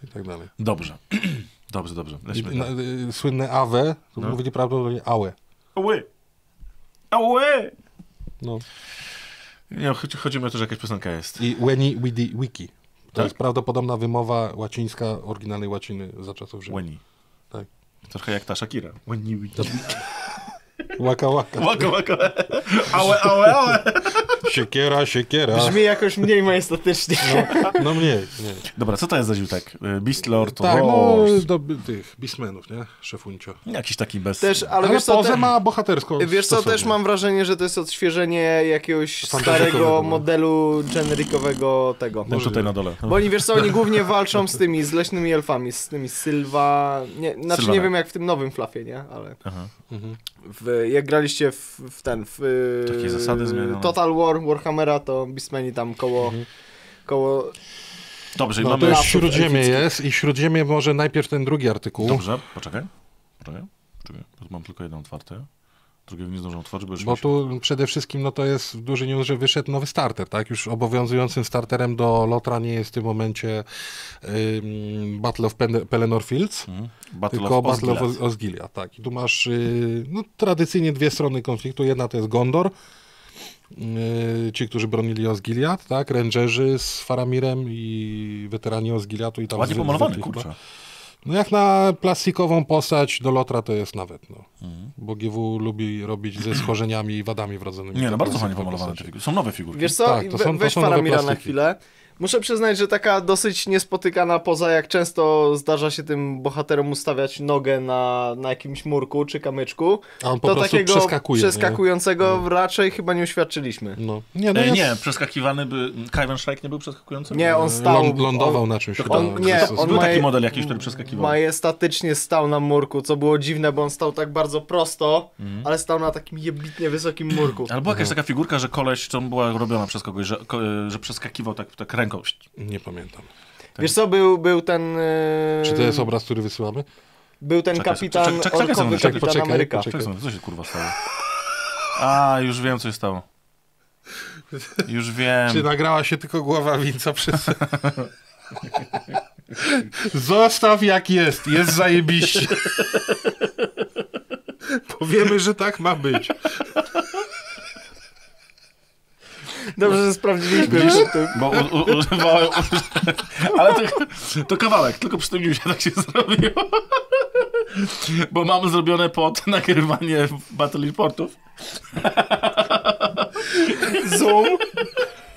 i tak dalej. Dobrze. [CLEARS THROAT] Dobrze, dobrze. I, na, y, słynne AWE, to No. mówili prawdopodobnie AWE. Ałe! Ałe! No. Nie, chodzi, chodzi mi o to, że jakaś piosenka jest. I Weni Widi Wiki. To Tak? jest prawdopodobna wymowa łacińska, oryginalnej łaciny za czasów Rzymu. Weni. Tak. Trochę jak ta Shakira. Weni, [LAUGHS] Weni. Łaka, łaka. Łaka, łaka. Ałe, ałe, ałe. [LAUGHS] Siekiera, siekiera. Brzmi jakoś mniej majestatycznie. No mniej, mniej. Dobra, co to jest za ziutek? Y, Beast Lord, Tak, no do tych Beastmenów, nie? Szefuncio. Jakiś taki bez... Też, ale, Ale, wiesz co, pozę te, ma bohatersko. wiesz co, też mam wrażenie, że to jest odświeżenie jakiegoś starego no. modelu generikowego tego. Ten tutaj na dole. Bo oni, wiesz co, oni głównie walczą z tymi, z leśnymi elfami, z tymi Sylwa... Nie, znaczy nie wiem jak w tym nowym flafie, nie? Ale Aha. Mhm. W, jak graliście w, w ten, w... Takie zasady zmienione. Total War, Warhammera, to Beastmeni tam koło... koło Dobrze, i No to mamy... już lasów Śródziemie jest i Śródziemie może najpierw ten drugi artykuł. Dobrze, poczekaj. Poczekaj. Poczekaj. Mam tylko jeden otwarty. Drugiego nie zdążę otworzyć, bo już Bo się- tu przede wszystkim no to jest w dużej news, że wyszedł nowy starter, tak? Już obowiązującym starterem do Lotra nie jest w tym momencie Battle of Pen- Pelennor Fields, Mhm. Battle tylko of Battle of Osgiliath, tak. I tu masz y, no, tradycyjnie dwie strony konfliktu. Jedna to jest Gondor, y, ci, którzy bronili Osgiliath, tak? Rangerzy z Faramirem i weterani Osgiliathu i tam Ładnie pomalowany, zwykli chyba. No jak na plastikową postać do Lotra to jest nawet, no. Mhm. Bo GW lubi robić ze schorzeniami i wadami wrodzonymi. Nie, no bardzo fajnie pomalowane te figury. Są nowe figurki. Wiesz co, Tak, to We- są- to weź są nowe Faramira na plastiki. chwilę. Muszę przyznać, że taka dosyć niespotykana poza, jak często zdarza się tym bohaterom ustawiać nogę na, na jakimś murku czy kamyczku. A on po to prostu takiego przeskakuje, nie? przeskakującego raczej chyba nie uświadczyliśmy. No. Nie, no E, jest... nie, przeskakiwany by... Kyvan Shrike nie był przeskakujący? Nie, on stał... Ląd, lądował on, na czymś. on- nie, on Był ma- taki model jakiś, który przeskakiwał. majestatycznie stał na murku, co było dziwne, bo on stał tak bardzo prosto, Mhm. ale stał na takim jebitnie wysokim murku. Ale była jakaś taka figurka, że koleś, to była robiona przez kogoś, że, ko, że przeskakiwał tak, tak Nie pamiętam. Wiesz co, był, był ten... e, Czy to jest obraz, który wysyłamy? Był ten Czekaj, kapitan, czekaj, czekaj, czekaj, orkowy czekaj, kapitan poczekaj, Ameryka. poczekaj. Czekaj, co się kurwa stało? A, już wiem, co się stało. Już wiem. Czy nagrała się tylko głowa winca przez... Zostaw jak jest, jest zajebiście. [LAUGHS] Powiemy, że tak ma być. Dobrze, że sprawdziliśmy przed tym. Bo u, u, używałem... Ale to, to kawałek, tylko przy tym newsie tak się zrobiło. Bo mam zrobione pod nagrywanie Battle Reportów. Zoom.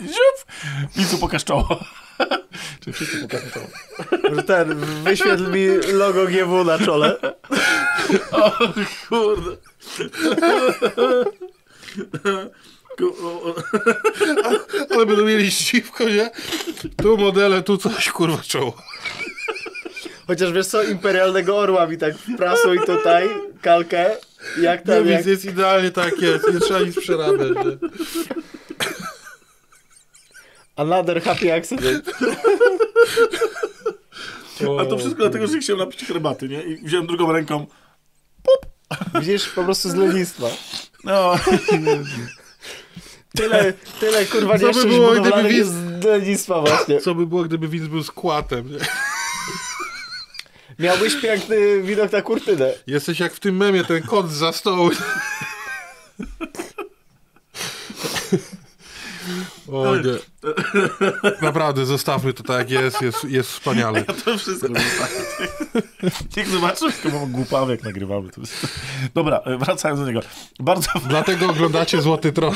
Ziup! Picu pokaż czoło. Czy wszyscy pokażą czoło? Że ten, wyświetl mi logo GW na czole. O kurde. Ale będą mieli ściwko, nie? Tu modele, tu coś, kurwa, czoło. Chociaż wiesz co, imperialnego orła mi tak wprasuj tutaj kalkę. Jak Nie, tam, jak... więc jest idealnie tak jest, nie trzeba nic przerabiać. Nie? Another happy accident. A to wszystko dlatego, że chciałem napić herbaty, nie? I wziąłem drugą ręką. Widzisz, po prostu z lenistwa. No, Tyle, tyle kurwa Co by było, gdyby wiz- lenistwa właśnie. Co by było, gdyby widz był skłatem? Nie? Miałbyś piękny widok na kurtynę. Jesteś jak w tym memie, ten kot za stołu. O nie. [LAUGHS] Naprawdę, zostawmy to tak jak jest, jest, jest wspaniale. to wszystko. Niech zobaczysz, jaką mam głupawy, jak nagrywamy. To jest... Dobra, e, wracając do niego. Bardzo Dlatego oglądacie Złoty Tron.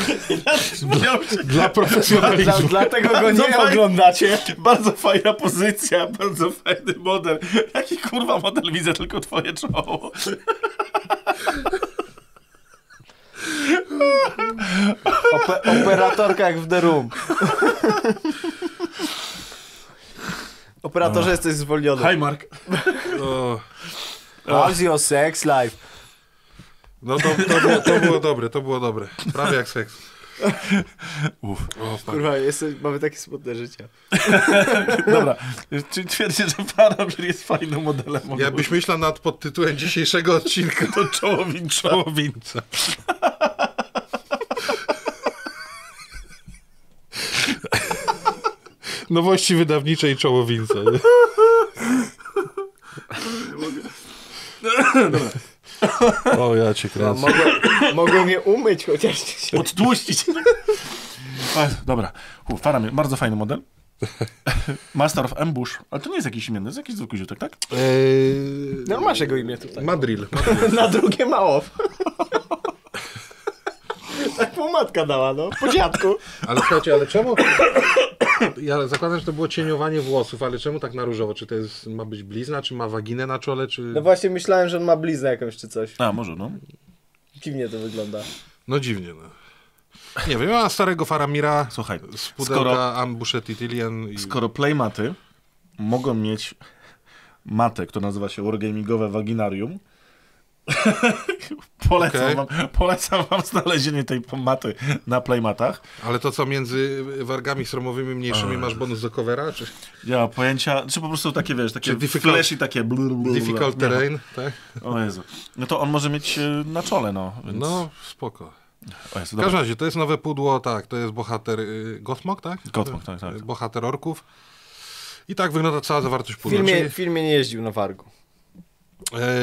fajna, Dla profesjonalizmu. Dla, dlatego go nie oglądacie. bardzo fajna pozycja, bardzo fajny model. Jaki kurwa model widzę, tylko twoje czoło. Ope operatorka jak w The Room. Operatorze jesteś zwolniony. Hi Mark. O, How's your sex life? no to, to, było, to było dobre, to było dobre. Prawie jak seks. Uf. O, fuck. Kurwa, jesteś, mamy takie smutne życie. Dobra, czy twierdzisz, że Paramir jest fajnym modelem? Jakbyś myślał nad podtytułem dzisiejszego odcinka, to czołowicza. Czołowinca. Nowości wydawniczej czołowinca. [LAUGHS] nie? O, ja cię kręcę. mogłem, mogłem je umyć chociaż. Odtłuścić. A, Dobra, U, Faram, bardzo fajny model. Master of Ambush, ale to nie jest jakiś imienny, to jest jakiś zwykły ziutek, tak? Eee, No masz jego imię tutaj. Madril. [LAUGHS] Na drugie mało. Tak mu matka dała, no. Po dziadku. Ale słuchajcie, ale czemu? Ja zakładam, że to było cieniowanie włosów, ale czemu tak na różowo? Czy to jest, ma być blizna, czy ma waginę na czole, czy... No właśnie myślałem, że on ma bliznę jakąś czy coś. A, może, no. Dziwnie to wygląda. No dziwnie, no. Nie wiem, ja mam starego Faramira Słuchaj, z pudełka skoro, Ambusze Titilian i... skoro playmaty mogą mieć matę, która nazywa się Wargamingowe Waginarium, [LAUGHS] polecam, Okej. wam, polecam wam znalezienie tej maty na playmatach. Ale to co, między wargami stromowymi mniejszymi masz bonus do covera, czy Nie ma pojęcia, czy po prostu takie, wiesz, takie difficult- flash i takie blu, blu, blu, difficult terrain, tak? O Jezu. No to on może mieć y, na czole, no. Więc... No, spoko. o Jezu, W każdym razie, to jest nowe pudło, tak, to jest bohater y, Gothmog, tak? Gothmog, tak, tak. Bohater orków. I tak wygląda cała zawartość W pudła. filmie, Czyli, w filmie nie jeździł na wargu.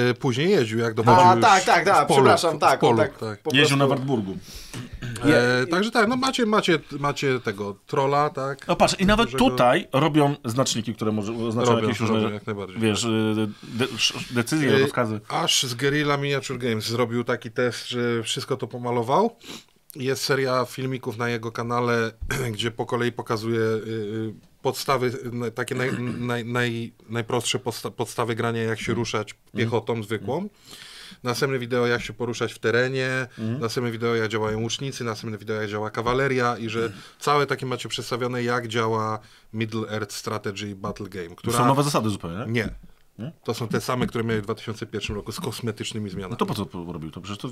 E, później jeździł, jak dochodził A, tak, tak, tak, w polu, przepraszam, w, tak. Polu, tak, tak. Jeździł na Wartburgu. E, także tak, no macie, macie, macie tego trolla, tak? No patrz, i nawet Dużego- tutaj robią znaczniki, które może oznaczają Robią, jakieś różne, robią, jak najbardziej. wiesz, y, de, decyzje, Y, rozkazy. Aż z Guerrilla Miniature Games zrobił taki test, że wszystko to pomalował. Jest seria filmików na jego kanale, [CLEARS THROAT] gdzie po kolei pokazuje y, y, podstawy, takie naj, naj, naj, najprostsze podsta podstawy grania, jak się ruszać piechotą zwykłą. Następne wideo, jak się poruszać w terenie, następne wideo, jak działają łucznicy, następne wideo, jak działa kawaleria i że całe takie macie przedstawione, jak działa Middle Earth Strategy Battle Game, która... Są nowe zasady zupełnie, nie? Nie. To są te same, które miały w 2001 roku z kosmetycznymi zmianami. No to po co to robił to? Przecież to...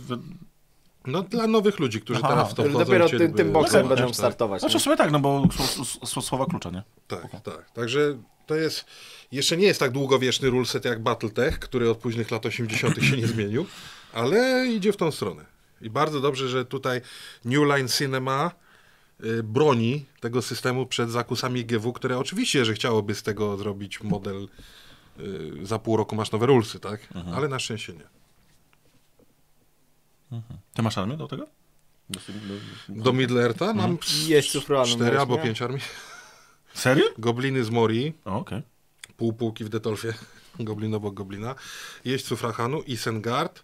No dla nowych ludzi, którzy Aha, teraz w to wchodzą. dopiero i tym, tym boksem zobaczyć, będą tak. startować. Znaczy w sumie tak, no bo słowa klucza, nie? Tak, tak. Także to jest, jeszcze nie jest tak długowieczny ruleset jak Battletech, który od późnych lat 80. się nie zmienił, ale idzie w tą stronę. I bardzo dobrze, że tutaj New Line Cinema y, broni tego systemu przed zakusami GW, które oczywiście, że chciałoby z tego zrobić model y, za pół roku masz nowe rulesy, tak? Ale na szczęście nie. Ty masz armię do tego? Do, do, Do Middle Eartha mam Jest cyfrowanym cztery wojskiem. albo pięć armii. Serio? [LAUGHS] Gobliny z Morii, O, okej. pół półki w Detolfie, [LAUGHS] goblin obok goblina, jeźdźców Rahanu, Isengard,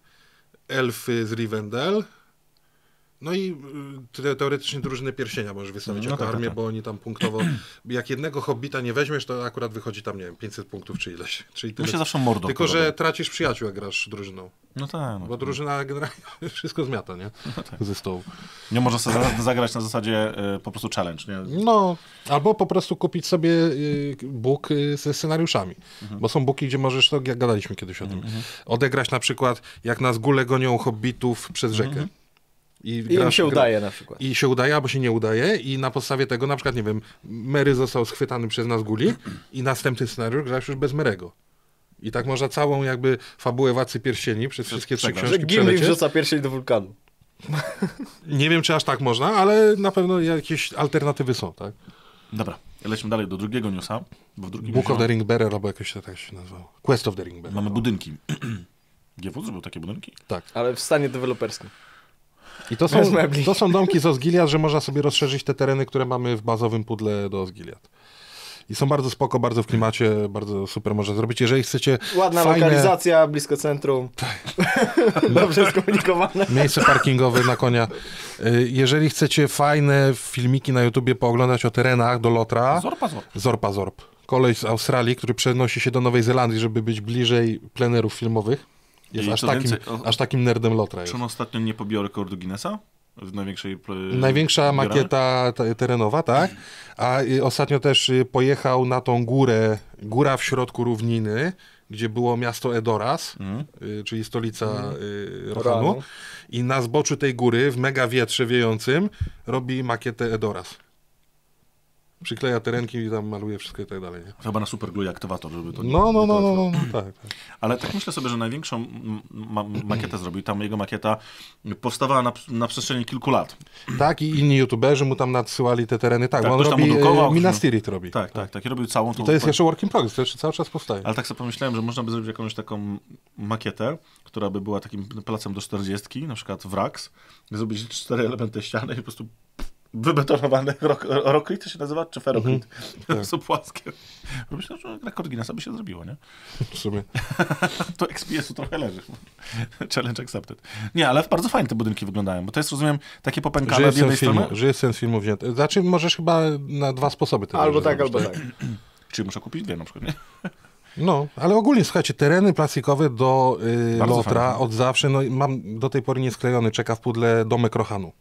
elfy z Rivendell, no i y, te, teoretycznie drużyny pierścienia możesz wystawić No jako tak, tak, armię, tak. bo oni tam punktowo, jak jednego hobbita nie weźmiesz, to akurat wychodzi tam, nie wiem, 500 punktów czy ileś. Czyli tyle. się zawsze mordą Tylko, że tracisz przyjaciół, jak grasz drużyną, No tak, no bo to- drużyna generalnie [LAUGHS] wszystko zmiata, nie? Ze stołu. Nie można sobie za- zagrać na zasadzie y, po prostu challenge, nie? No, albo po prostu kupić sobie y, book y, ze scenariuszami, Mhm. bo są booki, gdzie możesz, to jak gadaliśmy kiedyś o tym, odegrać na przykład, jak nas góle gonią hobbitów przez rzekę. Mhm. I, I im się udaje na przykład. I się udaje, albo się nie udaje i na podstawie tego, na przykład, nie wiem, Mary został schwytany przez nas guli i następny scenariusz grasz już bez Merego. I tak można całą jakby fabułę Władcy Pierścieni przez wszystkie trzy przegrać. Że książki Gimli wrzuca pierścień do wulkanu. [LAUGHS] Nie wiem, czy aż tak można, ale na pewno jakieś alternatywy są, tak? Dobra, lecimy dalej do drugiego newsa, bo w drugim Book of the Ring Bearer, albo jakoś tak się nazywało. Quest of the Ring Bearer. mamy budynki. [CLEARS THROAT] GW zrobił takie budynki? Tak. Ale w stanie deweloperskim. I to są, to są domki z Osgiliad, że można sobie rozszerzyć te tereny, które mamy w bazowym pudle do Osgiliad. I są bardzo spoko, bardzo w klimacie, bardzo super można zrobić. Jeżeli chcecie Ładna fajne lokalizacja, blisko centrum. [LAUGHS] Dobrze skomunikowane. miejsce parkingowe na konia, y, jeżeli chcecie fajne filmiki na YouTubie pooglądać o terenach do Lotra, Zorpa, zorpa. Zorpa Zorp. Koleś z Australii, który przenosi się do Nowej Zelandii, żeby być bliżej plenerów filmowych. Jest aż takim, więcej, o- aż takim nerdem Lotra. Jest. Czy on ostatnio nie pobił rekordu Guinnessa? W największej... pl- Największa zbieraniu? makieta te- terenowa, tak? A y, ostatnio też y, pojechał na tą górę, góra w środku równiny, gdzie było miasto Edoras, y, czyli stolica y, Oranu. Rohanu. I na zboczu tej góry, w mega wietrze wiejącym, robi makietę Edoras. Przykleja terenki i tam maluje wszystko i tak dalej. Nie? Chyba na superglue aktywator, żeby to nie... No, no, no, no, no, no tak. tak. Ale tak myślę sobie, że największą ma makietę zrobił. Tam jego makieta powstawała na, na przestrzeni kilku lat. Tak, i inni youtuberzy mu tam nadsyłali te tereny. Tak, Tak, on robi, e, Minas Tirith robi. Tak, tak, tak. I robił całą tą... I to jest jeszcze work in progress, to jeszcze cały czas powstaje. Ale tak sobie pomyślałem, że można by zrobić jakąś taką makietę, która by była takim placem do 40, na przykład wraks, zrobić cztery elementy ściany i po prostu wybetonowany rok, to się nazywa, czy ferokrit? To [LAUGHS] są płaskie. Myślę, że rekord Guinnessa by się zrobiło, nie? W sumie. [LAUGHS] To XPS-u trochę leży. Challenge accepted. Nie, ale bardzo fajnie te budynki wyglądają, bo to jest, rozumiem, takie popękane jest, z jednej sens filmu, strony. że jest sens filmu wzięty. Znaczy, możesz chyba na dwa sposoby to Albo zrobić, tak, albo tak. [CLEARS THROAT] Czyli muszę kupić dwie na przykład, nie? [LAUGHS] No, ale ogólnie, słuchajcie, tereny plastikowe do y, Bardzo Lotra fajne. od zawsze, no i mam do tej pory niesklejony, czeka w pudle domek Rohanu,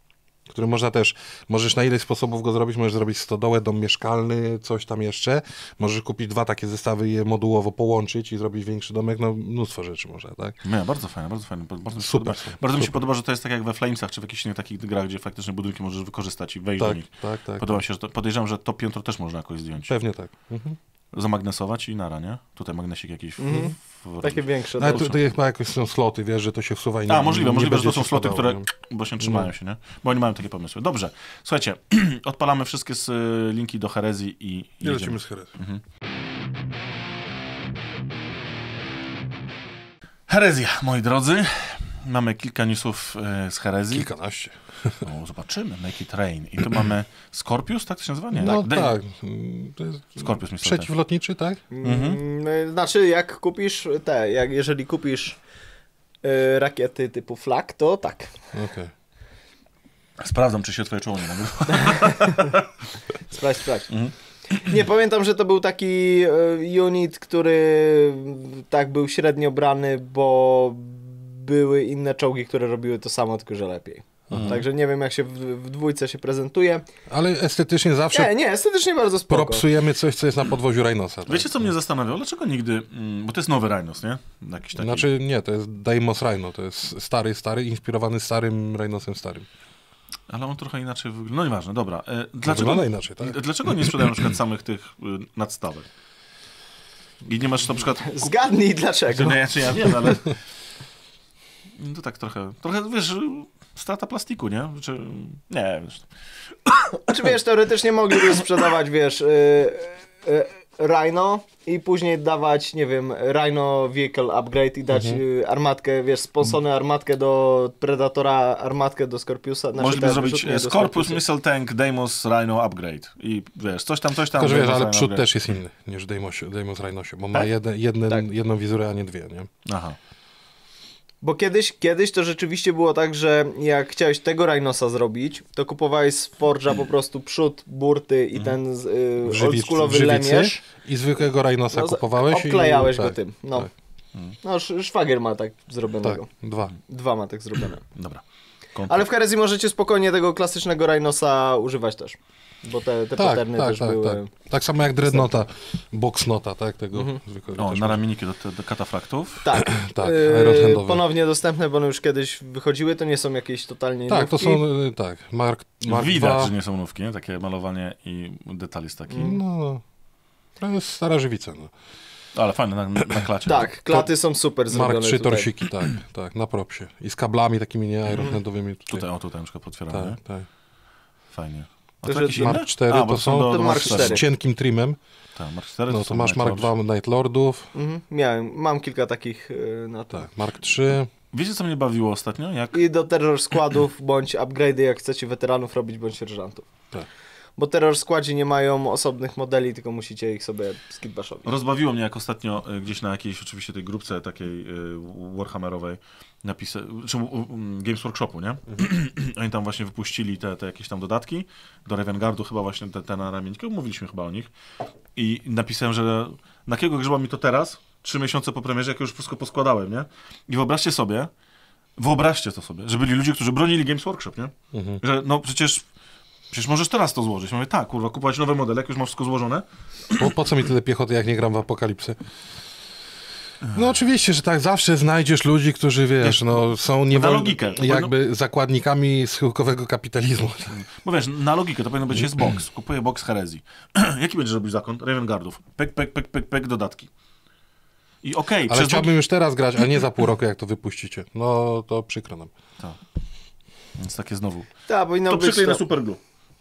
który można też, możesz na ileś sposobów go zrobić, możesz zrobić stodołę, dom mieszkalny, coś tam jeszcze, możesz kupić dwa takie zestawy i je modułowo połączyć i zrobić większy domek, no mnóstwo rzeczy można, tak? Nie, bardzo fajne, bardzo fajne. Bardzo mi się Super Bardzo mi się super. podoba, że to jest tak jak we Flamesach, czy w jakichś innych takich grach, gdzie faktycznie budynki możesz wykorzystać i wejść do Tak, nich. tak, tak. Podoba mi się, że to, podejrzewam, że to piętro też można jakoś zdjąć. Pewnie tak. Mhm. Zamagnesować i nara, nie? Tutaj magnesik jakiś. W, Mhm. w, Takie większe. No, ale tu, tu chyba jakoś są sloty, wiesz, że to się wsuwa i nie A, możliwe, nie możliwe, że to są się sloty, które nie? właśnie trzymają No. się, nie? Bo oni mają takie pomysły. Dobrze, słuchajcie, [CLEARS THROAT] odpalamy wszystkie z, linki do herezji i I jedziemy. lecimy z herezją. Herezja, moi drodzy. Mamy kilka newsów y, z herezji. Kilkanaście. No, zobaczymy. Make it rain. I tu mamy Scorpius, tak to się nazywa? Nie, No De- tak. To jest Scorpius myślę. przeciwlotniczy, tak? Mm, Znaczy, jak kupisz te, jak jeżeli kupisz y, rakiety typu flak, to tak. Okej. Sprawdzam, czy się twoje czoło nie nagrywa. [LAUGHS] Sprawdź, sprawdź. Mhm. Nie, pamiętam, że to był taki unit, który tak był średnio brany, bo były inne czołgi, które robiły to samo, tylko że lepiej. Mhm. Także nie wiem, jak się w, w dwójce się prezentuje. Ale estetycznie zawsze Nie, nie, estetycznie bardzo spoko. propsujemy coś, co jest na podwoziu Rhinosa. Tak? Wiecie, co mnie zastanawiało? Dlaczego nigdy... Mm, bo to jest nowy Rhinos, nie? Jakiś taki... Znaczy nie, to jest Deimos Rhino, to jest stary, stary, inspirowany starym Rhinosem starym. Ale on trochę inaczej wygląda. No nieważne, dobra. E, Dlaczego? Wygląda inaczej, tak? dlaczego nie sprzedają na przykład samych tych y, nadstawek? I nie masz na przykład... Zgadnij dlaczego. No, ja, czy ja wiem, ale... [LAUGHS] To tak trochę... Trochę, wiesz, strata plastiku, nie? Czy... Nie, wiesz... Znaczy wiesz, teoretycznie mogliby sprzedawać, wiesz, y, y, Rhino i później dawać, nie wiem, Rhino Vehicle Upgrade i dać y, armatkę, wiesz, sponsony armatkę do Predatora, armatkę do Scorpiusa. Znaczy Możemy zrobić e, Scorpius. Missile Tank, Deimos, Rhino Upgrade. I wiesz, coś tam, coś tam. Tylko, wiesz, ale przód upgrade. też jest inny niż Deimos, Deimos Rhinosie, bo ma Tak? jeden, jeden, Tak. jedną wizurę, a nie dwie, nie? Aha. Bo kiedyś, kiedyś to rzeczywiście było tak, że jak chciałeś tego Rhinosa zrobić, to kupowałeś z Forge'a po prostu przód, burty i ten z- y, W żywic- oldschoolowy lemierz. I zwykłego Rhinosa No, kupowałeś obklejałeś i... go tak, tym. No, tak. no sz- szwagier ma tak Tak, zrobionego. dwa. Dwa ma tak zrobione. Dobra. Konto. Ale w Herezji możecie spokojnie tego klasycznego Rhinosa używać też. Bo te, te Tak, paterny tak, też tak, były. tak. Tak samo jak Dreadnoughta, Boxnota, tak, tego Mhm. zwykłego. O, na ramienniki do, do katafraktów. Tak, [CLEARS THROAT] Tak, Yy, ponownie dostępne, bo one już kiedyś wychodziły, to nie są jakieś totalnie Tak, to nówki. są, y, tak, Mark, Mark Widać, II. że nie są nówki, nie? Takie malowanie i detali jest taki. No, to jest stara żywica, no. Ale fajne na, na klacie. Tak, klaty są super zrobione Mark III tutaj. torsiki, tak, tak, na propsie. I z kablami takimi nie aerohandowymi tutaj. Tutaj, o tutaj na przykład potwieramy. Tak, tak. Fajnie. A To, to? Mark 4 A, to są do, do Mark Mark 4. z cienkim trimem. Tak, Mark 4 No to masz Mark Night Lords. II Night Lordów. Mhm, miałem, mam kilka takich yy, na to. Tak, Mark 3. Wiecie, co mnie bawiło ostatnio? Jak I do terror składów, [CLEARS THROAT] bądź upgrade'y, jak chcecie weteranów robić, bądź sierżantów. Tak. Bo terror składzi nie mają osobnych modeli, tylko musicie ich sobie skidbaszować. Rozbawiło mnie, jak ostatnio y, gdzieś na jakiejś oczywiście tej grupce takiej y, Warhammerowej napisy, czy y, Games Workshopu, nie? [CLEARS THROAT] Oni tam właśnie wypuścili te, te jakieś tam dodatki do Revengardu, chyba właśnie te, te na mówiliśmy chyba o nich. I napisałem, że na jakiego grzyba mi to teraz? Trzy miesiące po premierze, jak już wszystko poskładałem, nie? I wyobraźcie sobie, wyobraźcie to sobie, że byli ludzie, którzy bronili Games Workshop, nie? Mhm. Że no przecież, przecież możesz teraz to złożyć. Mówię, tak, kurwa, kupować nowe modele, jak już masz wszystko złożone. Po, po co mi tyle piechoty, jak nie gram w Apokalipsy? No oczywiście, że tak, zawsze znajdziesz ludzi, którzy, wiesz, no, są niewol... logikę. jakby zakładnikami schyłkowego kapitalizmu. Bo wiesz, na logikę to powinno być jest box. Kupuję box herezji. [CLEARS THROAT] Jaki będziesz robił zakon? Ravengardów. Pek, pek, pek, pek, pek, dodatki. I okej, Ale przez chciałbym już teraz grać, a nie za pół roku, jak to wypuścicie. No, to przykro nam. Tak. Więc takie znowu. Tak, powinno To przyklej na to. superglue,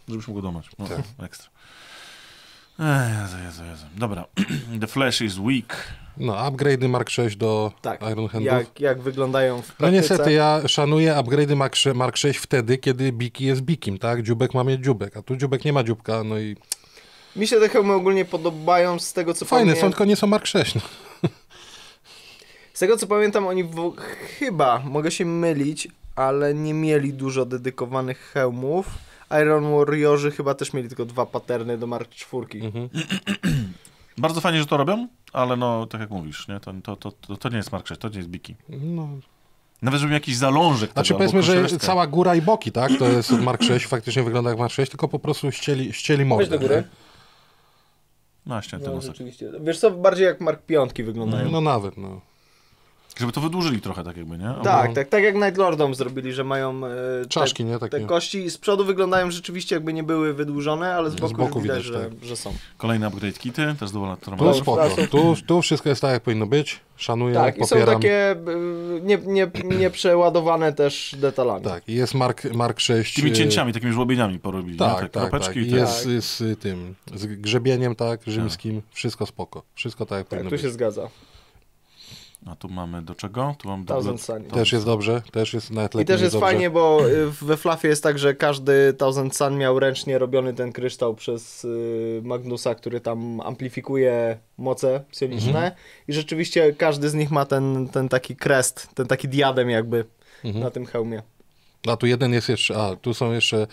żebyś mógł domać. No, Tak. Ekstra. Ej, Jezu, Jezu, Jezu. Dobra. [CLEARS THROAT] The Flash is weak. No, upgrade'y Mark 6 do Tak, Iron Handów. jak, jak wyglądają w No praktyce. niestety, ja szanuję upgrade'y Mark 6, Mark 6 wtedy, kiedy Biki jest Bikim, tak? Dziubek ma mieć dziubek, a tu dziubek nie ma dziubka, no i Mi się te hełmy ogólnie podobają z tego co fajne są, pamiętam. tylko nie są Mark 6. No. Z tego co pamiętam oni w... chyba, mogę się mylić, ale nie mieli dużo dedykowanych hełmów. Iron Warriorzy chyba też mieli tylko dwa paterny do Mark 4. Mhm. [CLEARS THROAT] Bardzo fajnie, że to robią, ale no, tak jak mówisz, nie? To, to, to, to, to nie jest Mark 6, to nie jest Biki. No. Nawet żeby jakiś zalążek Znaczy tego, powiedzmy, że cała góra i boki, tak? To jest Mark 6, faktycznie wygląda jak Mark 6, tylko po prostu ścieli, ścieli mordę. Weź do góry. No właśnie, ten No, nosek. rzeczywiście. Wiesz co, bardziej jak Mark 5 wyglądają. No nawet, no. Żeby to wydłużyli trochę tak jakby, nie? Albo- Tak, tak, tak jak Nightlordom zrobili, że mają e, Czaszki, nie? te, Takie. te kości z przodu wyglądają rzeczywiście jakby nie były wydłużone, ale z boku, boku widać, widać, że, tak. że są. Kolejne upgrade kity, też dowolna Tu No, spoko. są- Tu, tu wszystko jest tak, jak powinno być. Szanuję, Tak, i są popieram. takie y, nie, nie, nie przeładowane też detalami. Tak, i jest Mark, Mark 6. Tymi y, cięciami, takimi żłobieniami porobili, nie? Tak, Te tak, tak. kropeczki I jest z, z tym, z grzebieniem, tak, rzymskim. Wszystko spoko. Wszystko tak, jak Tak, powinno tu być. się zgadza. A tu mamy do czego? Tu mamy do... Thousand Sunny. Też jest dobrze, też jest nawet lepiej I też jest dobrze. fajnie, bo y, we Fluffie jest tak, że każdy Thousand Sun miał ręcznie robiony ten kryształ przez y, Magnusa, który tam amplifikuje moce psioniczne Mhm. i rzeczywiście każdy z nich ma ten, ten taki crest, ten taki diadem jakby Mhm. na tym hełmie. A tu jeden jest jeszcze, a tu są jeszcze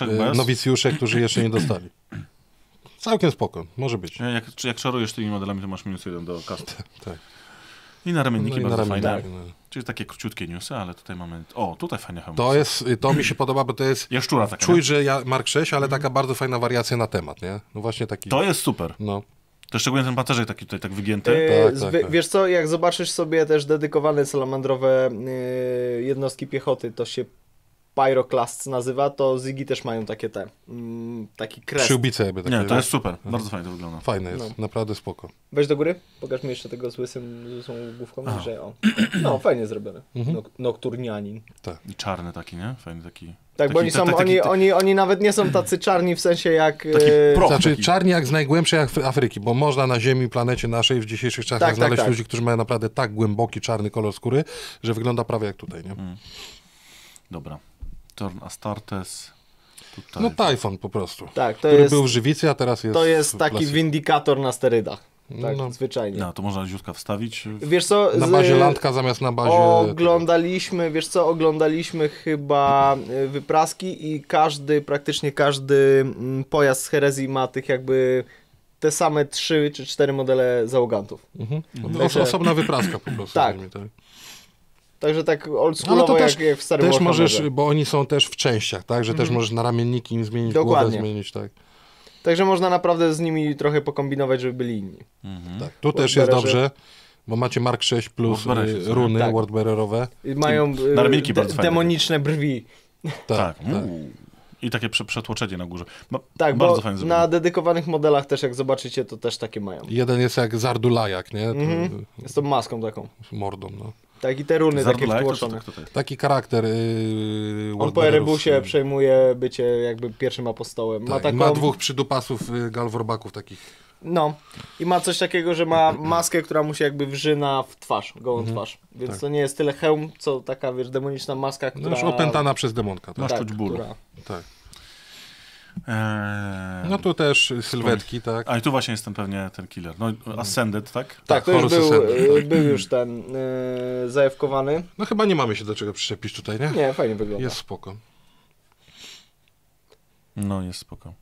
e, bez. nowicjusze, którzy jeszcze nie dostali. [CLEARS THROAT] Całkiem spoko, może być. Jak, jak szarujesz tymi modelami, to masz minus jeden do kastu. [LAUGHS] Tak. I na ramienniki No i na bardzo ramię, fajne. tak, no. Czyli takie króciutkie newsy, ale tutaj mamy... O, tutaj fajne hełmy. To jest, to mi się [CLEARS THROAT] podoba, bo to jest, Jaszczura taka, czuj, nie? że ja Mark 6, ale taka bardzo fajna wariacja na temat, nie? No właśnie taki, To jest super. no. To szczególnie ten pancerzek taki tutaj tak wygięty. Y, Tak, tak, tak. Wiesz co, jak zobaczysz sobie też dedykowane salamandrowe y, jednostki piechoty, to się Pyroclasts nazywa, to Zygi też mają takie te, mm, taki crest. Przyłbice jakby takie. Nie, to tak? jest super. Bardzo fajnie to wygląda. Fajne jest, No. naprawdę spoko. Weź do góry, pokaż mi jeszcze tego z łysym, z łysą główką, Aha. że o. No, fajnie zrobione. Mhm. Nok- nokturnianin. I czarny taki, nie? Fajny taki... Tak, taki, bo oni są, ta- taki- oni, ta- oni, oni nawet nie są tacy czarni w sensie jak... Taki e, Znaczy taki- czarni jak z najgłębszej Afry- Afryki, bo można na ziemi, planecie naszej w dzisiejszych czasach Tak, tak, znaleźć tak. ludzi, którzy mają naprawdę tak głęboki czarny kolor skóry, że wygląda prawie jak tutaj, nie? Mm. Dobra. Torn Astartes. Tutaj. No Typhon po prostu. Tak, to który jest, był w żywicy, a teraz jest to jest taki klasyce. windikator na sterydach. Tak, No. zwyczajnie. No, to można ziutka wstawić. Wiesz co, Na z- bazie landka zamiast na bazie... Oglądaliśmy, wiesz co, oglądaliśmy chyba y, wypraski i każdy, praktycznie każdy mm, pojazd z herezji ma tych jakby te same trzy czy cztery modele załogantów. Mhm. Także- Osobna wypraska po prostu. Tak. z nimi, tak. Także tak Ale oldschoolowo to jak, też, jak w starym też możesz, bo oni są też w częściach, tak? Że też Mhm. możesz na ramienniki im zmienić Dokładnie. głowę, zmienić, tak. Także można naprawdę z nimi trochę pokombinować, żeby byli inni. Mhm. tak. Tu też jest dobrze, bo macie Mark 6 plus y, są, runy tak. wordbearerowe. I Mają y, de- demoniczne brwi. Tak, Tak. tak. I takie prze, przetłoczenie na górze. Ba- Tak, bardzo bo fajnie na dedykowanych modelach też jak zobaczycie, to też takie mają. Jeden jest jak Zardulajak, nie? To, Mhm. Jest to maską taką. Mordą, no. Tak, i te runy takie wtłoczone. to jest? Taki charakter yy, On po Erebusie y, przejmuje bycie jakby pierwszym apostołem. Ma tak, taką... ma dwóch przydupasów y, galworbaków takich. No. I ma coś takiego, że ma maskę, która mu się jakby wrzyna w twarz, gołą Mhm. twarz. Więc Tak. to nie jest tyle hełm, co taka, wiesz, demoniczna maska, No która... już opętana przez demonka, tak? Masz tak, czuć ból. która... tak. Eee, No tu też sylwetki, tak? A i tu właśnie jest ten pewnie ten killer. No, Ascended, tak? Tak, to już był, Ascendant, y, był już ten y, zajawkowany. No chyba nie mamy się do czego przyczepić tutaj, nie? Nie, fajnie wygląda. Jest spoko. No, jest spoko.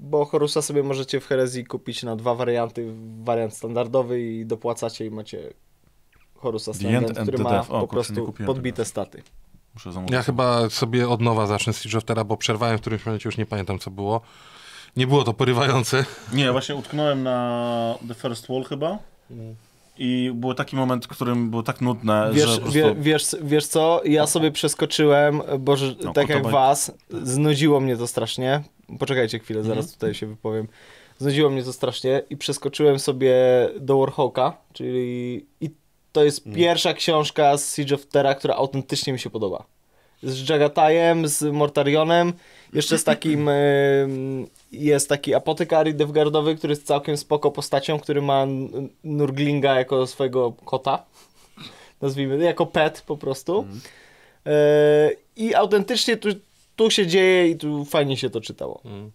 Bo Horusa sobie możecie w herezji kupić na dwa warianty. Wariant standardowy i dopłacacie i macie Horusa and który ma. O, po prostu podbite tego. staty. Muszę zamówić. Ja chyba sobie od nowa zacznę Siege of Terra, bo przerwałem w którymś momencie, już nie pamiętam co było. Nie było to porywające. [LAUGHS] Nie, właśnie utknąłem na The First Wall chyba. i był taki moment, w którym było tak nudne, Wiesz, że prostu... wie, wiesz, wiesz co, ja sobie przeskoczyłem, bo że, No, tak jak Kotobaj- was, znudziło mnie to strasznie. Poczekajcie chwilę, zaraz Mhm. tutaj się wypowiem. Znudziło mnie to strasznie i przeskoczyłem sobie do Warhawka, czyli i to jest Mhm. pierwsza książka z Siege of Terra, która autentycznie mi się podoba. Z Jagatajem, z Mortarionem, jeszcze z takim [CLEARS THROAT] jest taki apotykary Devgardowy, który jest całkiem spoko postacią, który ma Nurglinga jako swojego kota nazwijmy, jako pet po prostu. E, I autentycznie tu, tu się dzieje i tu fajnie się to czytało. Mm.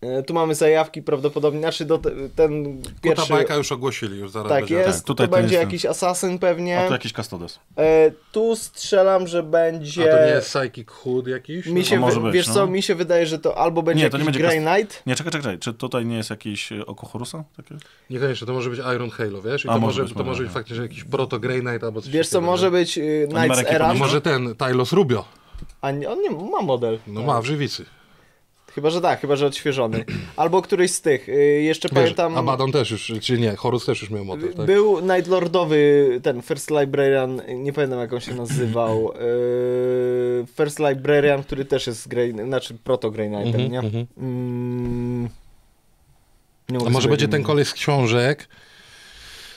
E, tu mamy zajawki prawdopodobnie, znaczy do te, ten pierwszy... bajka już ogłosili, już zaraz Tak będzie. jest, Tak, tutaj to będzie jakiś asasyn pewnie. A tu jakiś Custodes. E, tu strzelam, że A będzie... to nie jest Psychic Hood jakiś? Mi No. się, A może wy- być, wiesz no. co, mi się wydaje, że to albo będzie Nie, to nie jakiś będzie Grey Knight, Nie, czekaj, czekaj, czekaj. czy tutaj nie jest jakiś e, oko Horusa? Takie? Niekoniecznie, to może być Iron Halo, wiesz? I A, to może być, to może, być nie. faktycznie jakiś proto Grey Knight albo coś wiesz co, może być y, Knights pomysły? Może ten, Tylos Rubio. a nie, on nie ma model. No ma, w żywicy. Chyba, że tak, chyba, że odświeżony. [CLEARS THROAT] Albo któryś z tych. Y, jeszcze Wiesz, pamiętam... Abaddon też już, czy nie, Horus też już miał motyw, tak? Był Nightlordowy, ten First Librarian, nie pamiętam jak on się nazywał. Yy, [CLEARS THROAT] First Librarian, który też jest Grey, znaczy proto Grey Knightem, Mhm, nie? mhm. Mm, nie A może będzie ten koleś z książek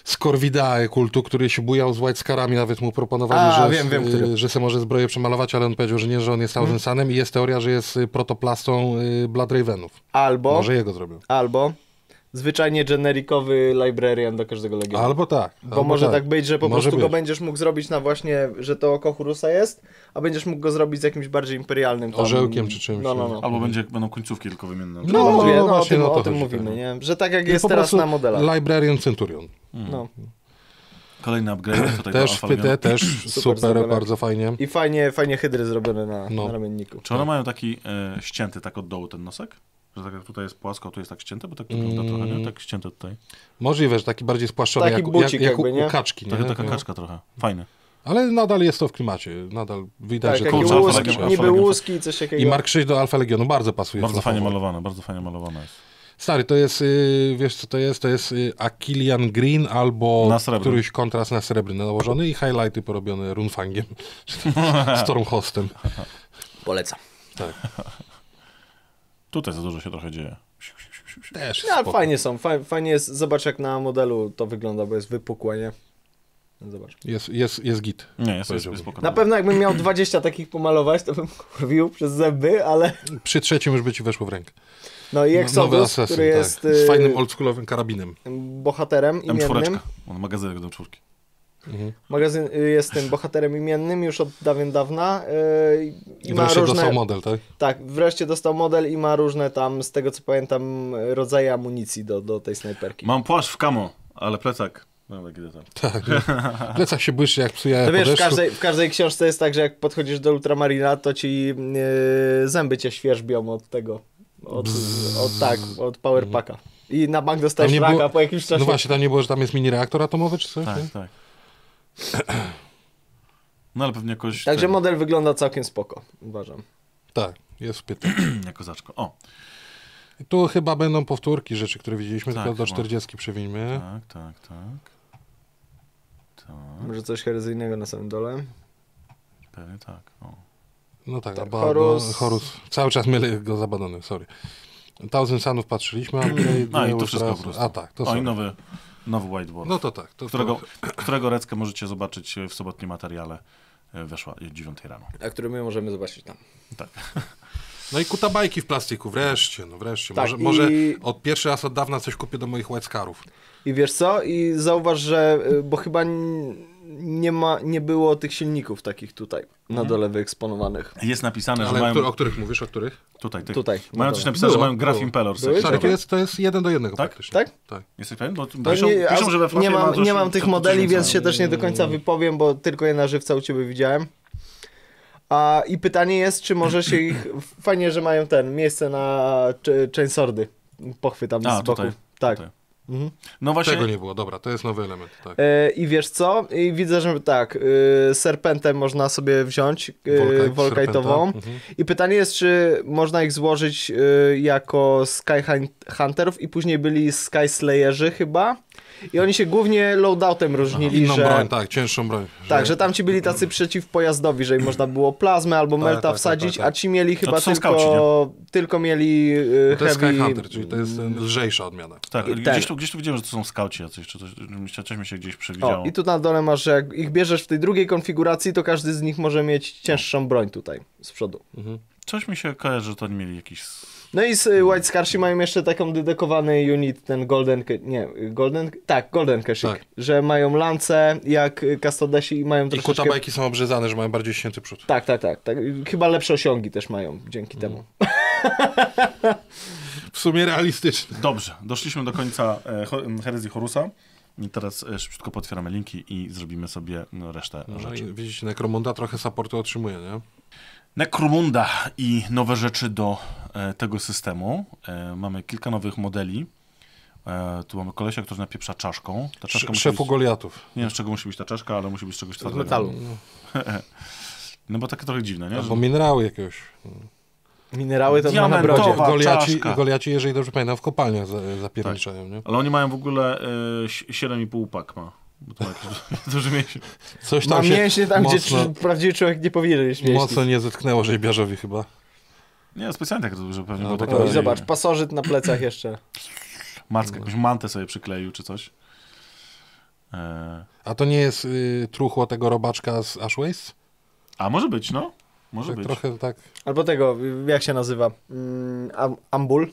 z Corvidae kultu, który się bujał z White Scarami, nawet mu proponowali, A, że, wiem, wiem, y, który. Że se może zbroję przemalować, ale on powiedział, że nie, że on jest Thousand Sunem i jest teoria, że jest y, protoplastą y, Blood Ravenów. Albo, Może jego zrobią. albo zwyczajnie generikowy Librarian do każdego legionu. Albo tak. Bo albo może tak. być, że po Może prostu go być. będziesz mógł zrobić na właśnie, że to oko Hurusa jest, a będziesz mógł go zrobić z jakimś bardziej imperialnym tam... Orzełkiem czy czymś. No, no, no. Albo będzie, będą końcówki tylko wymienne. No, No, mówię, no, o właśnie tym, o to o tym mówimy, tak. nie? Że tak jak I jest teraz na modelach. Librarian Centurion. No. Kolejny upgrade tutaj Też w Legionu. też [CLEARS THROAT] Super super, zrobione. bardzo fajnie. I fajnie, fajnie hydry zrobione na, No. na ramienniku. Czy one mają taki e, ścięty tak od dołu ten nosek? Że tak jak tutaj jest płasko, tu jest tak ścięte? Bo tak to wygląda Mm. trochę, nie? Tak ścięte tutaj. Możliwe, że taki bardziej spłaszczony, Taki jak, bucik jak, jak jakby, u, nie? u kaczki. Taka, Nie? taka No. kaczka trochę. Fajne. Ale nadal jest to w klimacie. Nadal widać, Tak, że kurczę, łuski, Legion, niby łuski i coś takiego. I Mark 6 do Alfa Legionu bardzo pasuje. Bardzo fajnie malowane, bardzo fajnie malowane jest. Stary, to jest, y, wiesz co to jest? To jest y, Aquilian Green albo któryś kontrast na srebrny nałożony i highlighty porobione runfangiem, [LAUGHS] [LAUGHS] stormhostem. Polecam. Tak, Tutaj za dużo się trochę dzieje. też No, spoko. fajnie są, fajnie, jest, zobacz jak na modelu to wygląda, bo jest wypukłe, nie? No Zobacz. Jest, jest, jest git. Nie, jest, jest, jest. Na pewno jakbym miał 20 takich pomalować, to bym kurwił przez zęby, ale Przy trzecim już by ci weszło w rękę. no i Nowy Exodus, Assassin, który tak. jest Z y, fajnym oldschoolowym karabinem. bohaterem imiennym. M4. On magazynek do czwórki. Mhm. Magazyn y, jest tym bohaterem imiennym już od dawien dawna y, i I ma wreszcie różne... dostał model, tak? Tak, wreszcie dostał model i ma różne tam, z tego co pamiętam, rodzaje amunicji do, do tej snajperki. Mam płaszcz w kamo, ale plecak. No. [LAUGHS] Tak. no. W plecach się błyszczy jak psuje To po wiesz, w każdej, w każdej książce jest tak, że jak podchodzisz do Ultramarina, to ci yy, zęby cię świerzbią od tego. Od, od tak, od powerpacka. I na bank dostajesz raka było- po jakimś czasie. No właśnie, tam nie było, że tam jest mini reaktor atomowy czy coś? Tak, nie? tak. [CLEARS THROAT] No ale pewnie jakoś... Także ten- model wygląda całkiem spoko, uważam. Tak, jest w pytaniu. [CLEARS THROAT] Jako zaczko. O, Tu chyba będą powtórki rzeczy, które widzieliśmy, Tak, tylko do chyba. 40 przewińmy. tak, tak, tak. Tak, Może coś herezyjnego na samym dole. pewnie tak. O. No tak, Tak, Horus. Horus. Cały czas mylę go z Abadonem, sorry. Thousand Sunów patrzyliśmy, [CLEARS THROAT] upgrade, No i to wszystko po prostu. A tak, to O, i są. Nowy, nowy whiteboard. No to tak. To, którego, to, którego reckę możecie zobaczyć w sobotnim materiale. e, Weszła 9 rano. A który my możemy zobaczyć tam. Tak. no i kutabajki w plastiku, wreszcie, no wreszcie. Tak, może, i- może od pierwszy raz od dawna coś kupię do moich White Scarów. I wiesz co? I zauważ, że, y, bo chyba nie ma, nie było tych silników takich tutaj, na dole wyeksponowanych. Jest napisane, że Ale mają... o których mówisz, o których? Tutaj, tych, Tutaj, Mają no coś to- napisane, że Było, mają Graph było. Impeller. Stary, to jest, to jest jeden do jednego Tak? praktycznie. Tak? Tak. Jesteś pewien? Bo To piszą, nie, piszą, że we nie, Fluffie ma mam, coś nie mam tych modeli, więc się też nie do końca wypowiem, bo tylko je na żywca u ciebie widziałem. A, I pytanie jest, czy może się ich... Fajnie, że mają ten, miejsce na ch- chainsordy. Pochwytam A, z boku. tutaj, tak. tutaj. Mhm. No właśnie, Tego nie było, dobra, to jest nowy element. Tak. E, I wiesz co? I widzę, że tak, y, serpentem można sobie wziąć, y, Volkite'ową. serpenta. Mhm. I pytanie jest, czy można ich złożyć y, jako Sky Hun- Hunterów i później byli Sky Slayerzy chyba. I oni się głównie loadoutem różnili, Inną że... broń, tak, cięższą broń. Tak, że tam ci byli tacy przeciwpojazdowi, że im można było plazmę albo Tak, melta tak, tak, wsadzić, tak, tak. a ci mieli chyba to tylko, skauci, tylko mieli To jest heavy... Sky Hunter, czyli to jest lżejsza odmiana. Tak, gdzieś tu, gdzieś tu widziałem, że to są skauci jacyś, czy coś, coś, coś mi się gdzieś przewidziało. O, i tu na dole masz, że jak ich bierzesz w tej drugiej konfiguracji, to każdy z nich może mieć cięższą broń tutaj z przodu. Coś mi się kojarzy, że to oni mieli jakiś... No i z y, White Scarsi mają jeszcze taką dedykowany unit, ten Golden, nie, Golden, tak, Golden Cashik, Tak. że mają lance jak Custodesi i mają I troszeczkę... kutabajki są obrzezane, że mają bardziej ścięty przód. Tak, tak, tak, tak. Chyba lepsze osiągi też mają dzięki Mm. temu. [LAUGHS] W sumie realistyczne. Dobrze, doszliśmy do końca e, herezji Horusa. I teraz e, szybciutko potwieramy linki i zrobimy sobie no, resztę No rzeczy. i widzicie, Necromunda trochę supportu otrzymuje, nie? Necromunda i nowe rzeczy do e, tego systemu. E, mamy kilka nowych modeli. E, tu mamy kolesia, który napieprza czaszką. Ta czaszka Szefu być, Goliatów. nie wiem z czego musi być ta czaszka, ale musi być z czegoś Z twardego. metalu. [LAUGHS] No bo takie trochę dziwne, nie? Że... Albo minerały jakiegoś. Minerały to na brodzie. Goliaci, czaszka. Goliaci, jeżeli dobrze pamiętam, w kopalniach za, zapierniczają, nie? Ale oni mają w ogóle e, si- 7,5 pak ma. Bo to [LAUGHS] ma jakiś duży mięsień. Coś Ma tam się mięśnie tam, mocno, gdzie prawdziwy człowiek nie powinien mieć mięśni. mocno nie zetknęło rzeźbiarzowi chyba. Nie, specjalnie tak to, że pewnie No, bo O, i zobacz, pasożyt na plecach jeszcze. Mackę, jakąś mantę sobie przykleił czy coś. E, A to nie jest y, truchło tego robaczka z Ashways? a może być, no. Może Tak być. trochę tak. Albo tego, jak się nazywa? Mm, am, ambul?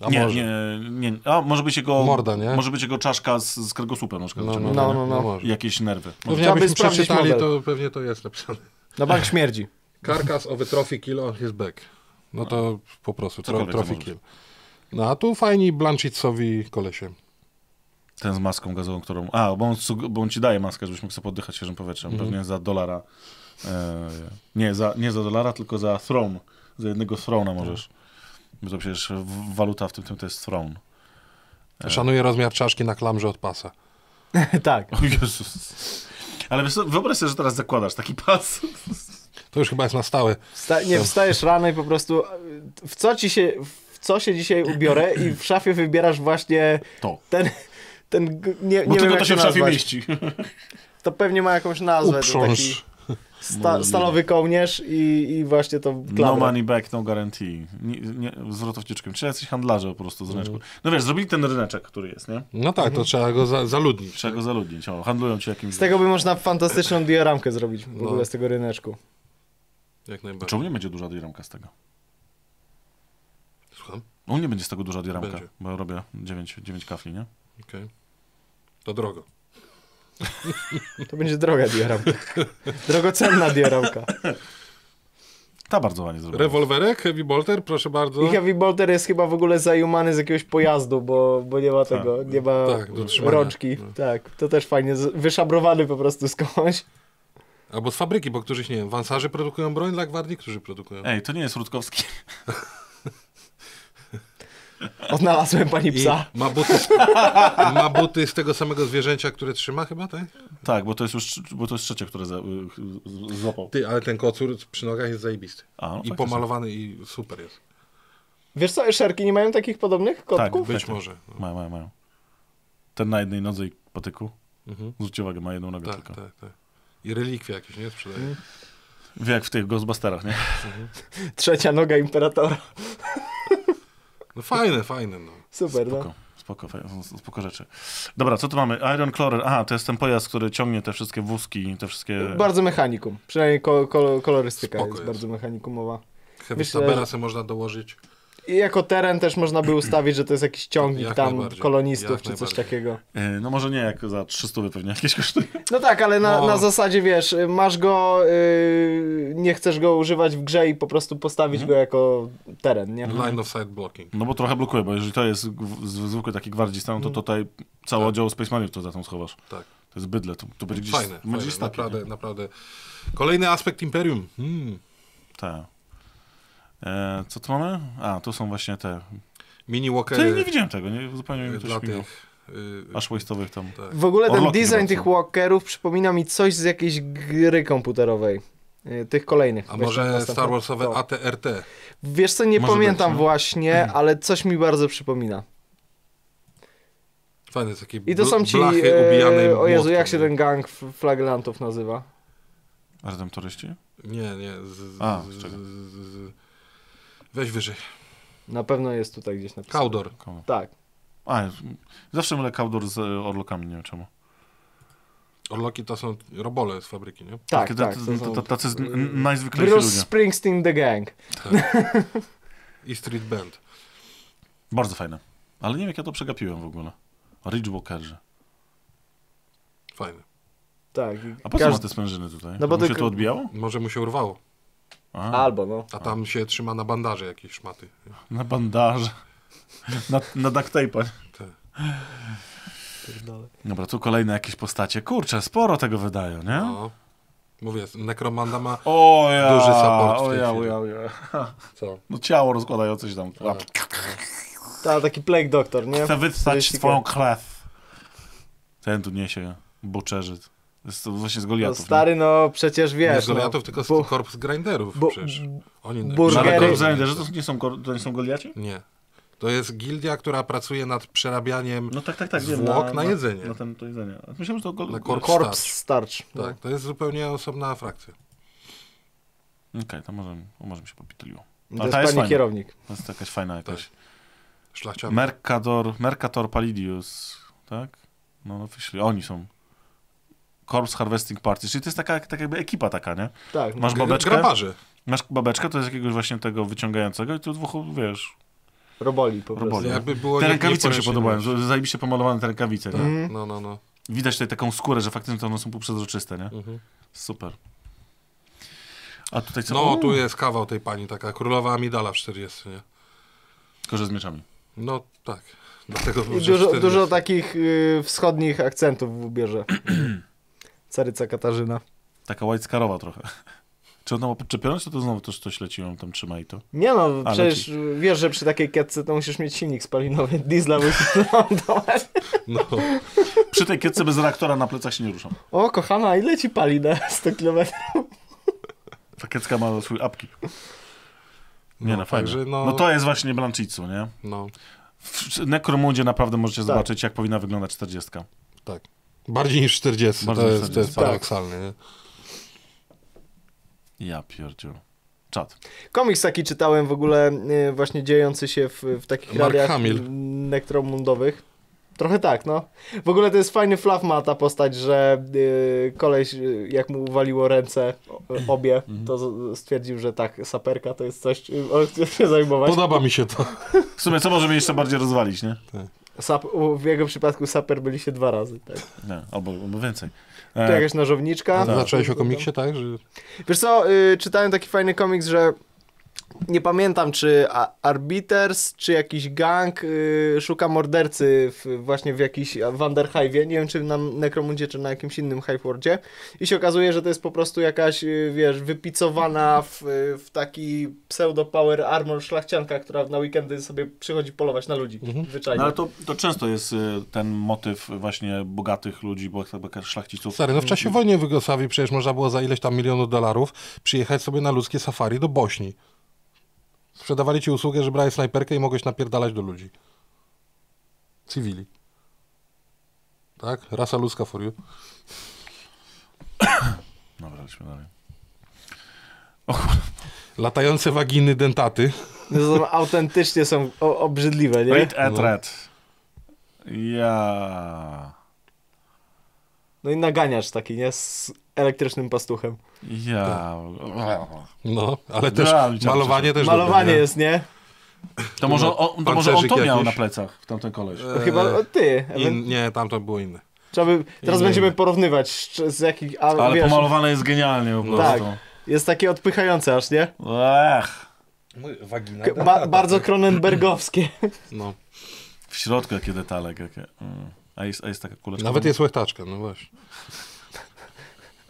A nie, może. nie, nie. A może być jego. Morda, nie? Może być jego czaszka z, z kręgosłupem na przykład. No, no, no, no, no. może. Jakieś nerwy. Pewnie Trzeba by jakbyśmy sprawdzić przeczytali, to pewnie to jest napisane. Na bank śmierdzi. Carcass of a trophy kill on his back. No to po prostu tro, trophy kill. No a tu fajni Blanchitsowi kolesie. Ten z maską gazową, którą. A, bo on, bo on ci daje maskę, żebyś mógł sobie poddychać świeżym powietrzem. Mhm. Pewnie za dolara. E, nie, za, nie za dolara, tylko za throne. Za jednego throna możesz. Bo to przecież waluta w tym, tym to jest throne. Szanuję rozmiar czaszki na klamrze od pasa. [LAUGHS] tak. O Jezus. Ale wiesz wyobraź sobie, że teraz zakładasz taki pas. To już chyba jest na stałe. Wsta nie, wstajesz rano i po prostu w co ci się, w co się dzisiaj ubiorę i w szafie wybierasz właśnie To. ten, ten g- nie, Bo nie wiem tylko jak to się w szafie nazwać. mieści. To pewnie ma jakąś nazwę, to taki Uprząż. Sta stalowy kołnierz i, i właśnie to No klamrę. money back, no guarantee. Nie, nie, zwrot wcieczkiem. Czy jacyś handlarze po prostu z ryneczku. No wiesz, zrobili ten ryneczek, który jest, nie? No tak, to trzeba go za, zaludnić. Trzeba go zaludnić. O, handlują ci jakimś... Z tego by można fantastyczną [LAUGHS] dioramkę zrobić w No. ogóle z tego ryneczku. Jak najbardziej. Czemu nie będzie duża dioramka z tego? Słucham? No nie będzie z tego duża dioramka, Będzie. bo ja robię 9, 9 kafli, nie? Okej. To drogo. To będzie droga dioramka. Drogocenna dioramka. Ta bardzo ładnie zrobiona. Rewolwerek, heavy bolter, proszę bardzo. I Heavy Bolter jest chyba w ogóle zajumany z jakiegoś pojazdu, bo, bo nie ma tego, nie ma Tak, rączki. No. Tak, to też fajnie, wyszabrowany po prostu skądś. Albo z fabryki, bo któryś, nie wiem, wansarzy produkują broń dla gwardii, którzy produkują. Ej, to nie jest Rutkowski. [LAUGHS] Odnalazłem pani I psa. ma buty, z, ma buty z tego samego zwierzęcia, które trzyma chyba, tak? Tak, bo to jest już bo to jest trzecia, które za, złapał. Ty, ale ten kocur przy nogach jest zajebisty. A, no, I pomalowany i super jest. Wiesz co, szerki nie mają takich podobnych kotków? Być Tak. może. No. Mają, mają, mają. Ten na jednej nodze i patyku. Mhm. Zwróćcie uwagę, ma jedną nogę Tak, tylko. tak, tak. I relikwie jakieś, nie? Sprzedają. Wie jak w tych Ghostbusterach, nie? Trzecia noga imperatora. No fajne, fajne, no. Super, Spoko, no. spoko, spoko rzeczy. Dobra, co tu mamy? Iron Clorer. Aha, to jest ten pojazd, który ciągnie te wszystkie wózki, te wszystkie... Bardzo mechanikum. Przynajmniej ko ko kolorystyka jest, jest. bardzo mechanikumowa. Heavy Myślę, że- sobie można dołożyć. Jako teren też można by ustawić, że to jest jakiś ciągnik Jak tam kolonistów jak czy coś takiego. E, No może nie, jak za 300 pewnie jakieś kosztuje. No tak, ale na, No. na zasadzie wiesz, masz go, yy, nie chcesz go używać w grze i po prostu postawić Mhm. go jako teren, nie? Line of sight blocking. No bo trochę blokuje, bo jeżeli to jest zwykły taki gwardzistan, to tutaj cały Tak. oddział Space Marine to za tą schowasz. Tak. To jest bydle, to, to będzie gdzieś... Fajne, fajne naprawdę, nie? naprawdę. Kolejny aspekt Imperium. Hmm. Tak. E, co tu mamy? A, tu są właśnie te... Mini To ja walkery nie widziałem tego, nie? Zupełnie mi dla to śmigało. tych... y, Aż waste'owych tam. tak. W ogóle ten design tych walkerów przypomina mi coś z jakiejś gry komputerowej. Yy, Tych kolejnych. A może. Star Warsowe To. ATRT? Wiesz co, nie Może pamiętam być, no. właśnie, ale coś mi bardzo przypomina. Fajne takie I to są ci, blachy ubijane e, o Jezu, jak się ten gang f- flagellantów nazywa? Redemptoryści? Nie, nie. Z, z, A, z, z z, z, weź wyżej. Na pewno jest tutaj gdzieś napisane. Kaudor. Komu? Tak. A, zawsze mylę Kaudor z e, Orlokami, nie wiem czemu. Orloki to są robole z fabryki, nie? Tak, tak. tacy- to to- to- Tacy n- najzwyklejsi Bruce ludzie. Springsteen The Gang. [LAUGHS] I Street Band. Bardzo fajne. Ale nie wiem, jak ja to przegapiłem w ogóle. Ridge Walkerzy. Fajne. Tak. A po co każdy- ma te sprężyny tutaj? No bo bo się tylko- to odbijało? Może mu się urwało. A, Albo, no. A tam się trzyma na bandaże jakieś szmaty. na bandaże. Na, na duct tape'a. Te. Dobra, tu kolejne jakieś postacie. Kurczę, sporo tego wydają, nie? No. Mówię, Necromanda ma... O ja, Duży support o ja, o ja, o ja. Co? No ciało rozkładające się tam. Ta, taki Plague Doctor, nie? Chcę wyssać swoją krew. Ten tu niesie buczerzyt. Jest to właśnie z No, Goliatów. stary, no przecież Nie wiesz. z Goliatów, no, tylko z bu- korpus grinderów bu- przecież. Oni nie? burgery- No, ale Burgery- Grinderzy to nie są, to nie są Goliaci? Nie. To jest gildia, która pracuje nad przerabianiem... No tak, tak, tak. Zwłok na jedzenie. Na, ten, to jedzenie. Myślałem, że to gol... Na Okej, korp- Corpse Starch. No. Tak, to jest zupełnie osobna frakcja. to może, może mi się popituliło. To A jest ta jest pani fajna. kierownik. To jest jakaś fajna jakaś. Szlachciany. Mercator, Mercator Palidius, tak? No, no wyszli. Oni są. Corpse Harvesting Party, czyli to jest taka, taka jakby ekipa taka, nie? Tak. no. Masz G- babeczkę? Grabarze. Masz babeczkę, to jest jakiegoś właśnie tego wyciągającego i tu dwóch, wiesz, Roboli po prostu. Roboli. Jakby było te rękawice mi się podobają, zajebiście pomalowane te rękawice, nie? Mhm. No, no, no. Widać tutaj taką skórę, że faktycznie to one są półprzezroczyste, nie? Mhm. Super. A tutaj co? No, tu jest kawał tej pani, taka królowa Amidala w 40, nie? Tylko, że z mieczami. No, tak. Dlatego dużo, 40. dużo takich y, wschodnich akcentów w ubierze. [CLEARS THROAT] Caryca Katarzyna. Taka scarowa trochę. Czy ona ma podczepione, czy to znowu to, to śleciłem tam trzyma i to? Nie no, A, przecież wiesz, że przy takiej kietce to musisz mieć silnik spalinowy. Diesla lądować. [LAUGHS] No, Przy tej kietce bez reaktora na plecach się nie ruszam. O, kochana, ile ci pali na 100 km? Ta kiecka ma swój upkeep. Nie no, no, fajnie. No... no, to jest właśnie Blanchitsu, nie? no, W Necromundzie naprawdę możecie Tak. zobaczyć, jak powinna wyglądać 40. tak. Bardziej niż 40, Bardziej to, niż jest, to jest 40. paradoksalne, nie? Ja pierdziu. Czad. Komiks taki czytałem w ogóle y, właśnie dziejący się w, w takich Mark realiach Hamill. nekromundowych. Trochę tak, no. W ogóle to jest fajny fluff ma ta postać, że y, koleś, y, jak mu uwaliło ręce obie, to z- stwierdził, że tak, saperka to jest coś, czym on chce się zajmować. Podoba mi się to. W sumie, co możemy jeszcze bardziej rozwalić, nie? Sap, w jego przypadku saper byli się dwa razy, tak. Nie, albo, albo więcej. Tu E, jakaś nożowniczka. Zacząłeś o komiksie, tak? Że... Wiesz co, y, czytałem taki fajny komiks, że nie pamiętam, czy Arbiters, czy jakiś gang y, szuka mordercy w, właśnie w jakiś Wanderhive, nie wiem, czy na Necromundzie, czy na jakimś innym Hiveworldzie i się okazuje, że to jest po prostu jakaś, y, wiesz, wypicowana w, y, w taki pseudo-power armor szlachcianka, która na weekendy sobie przychodzi polować na ludzi, zwyczajnie. No ale to, to często jest y, ten motyw właśnie bogatych ludzi, bo bo szlachciców. Stary, no w czasie wojny w Jugosławii przecież można było za ileś tam milionów dolarów przyjechać sobie na ludzkie safari do Bośni. Sprzedawali ci usługę, że brałeś snajperkę i mogłeś napierdalać do ludzi. Cywili. Tak? Rasa ludzka for you. [COUGHS] Dobra, lecimy dalej. Latające waginy dentaty. No to są, autentycznie są o, obrzydliwe, nie? Wait at No. red. Ja. No i naganiacz taki, nie? Z elektrycznym pastuchem. Ja. No, ale też Ja, malowanie też Malowanie dobre, jest, nie? To może, on, to może on to miał na plecach, w tamten koleś. E, Chyba o, ty. In, nie, tam to było inne. Trzeba by, teraz inny, będziemy porównywać z, z jakich... A, Ale wiesz, pomalowane jest genialnie po prostu. Tak. Jest takie odpychające aż, nie? Ech. Wagina. K- Ba, bardzo Cronenbergowskie. No. W środku jakie detale. Jakie. Mm. A, jest, a jest taka kuleczka. Nawet jest łechtaczka, no właśnie.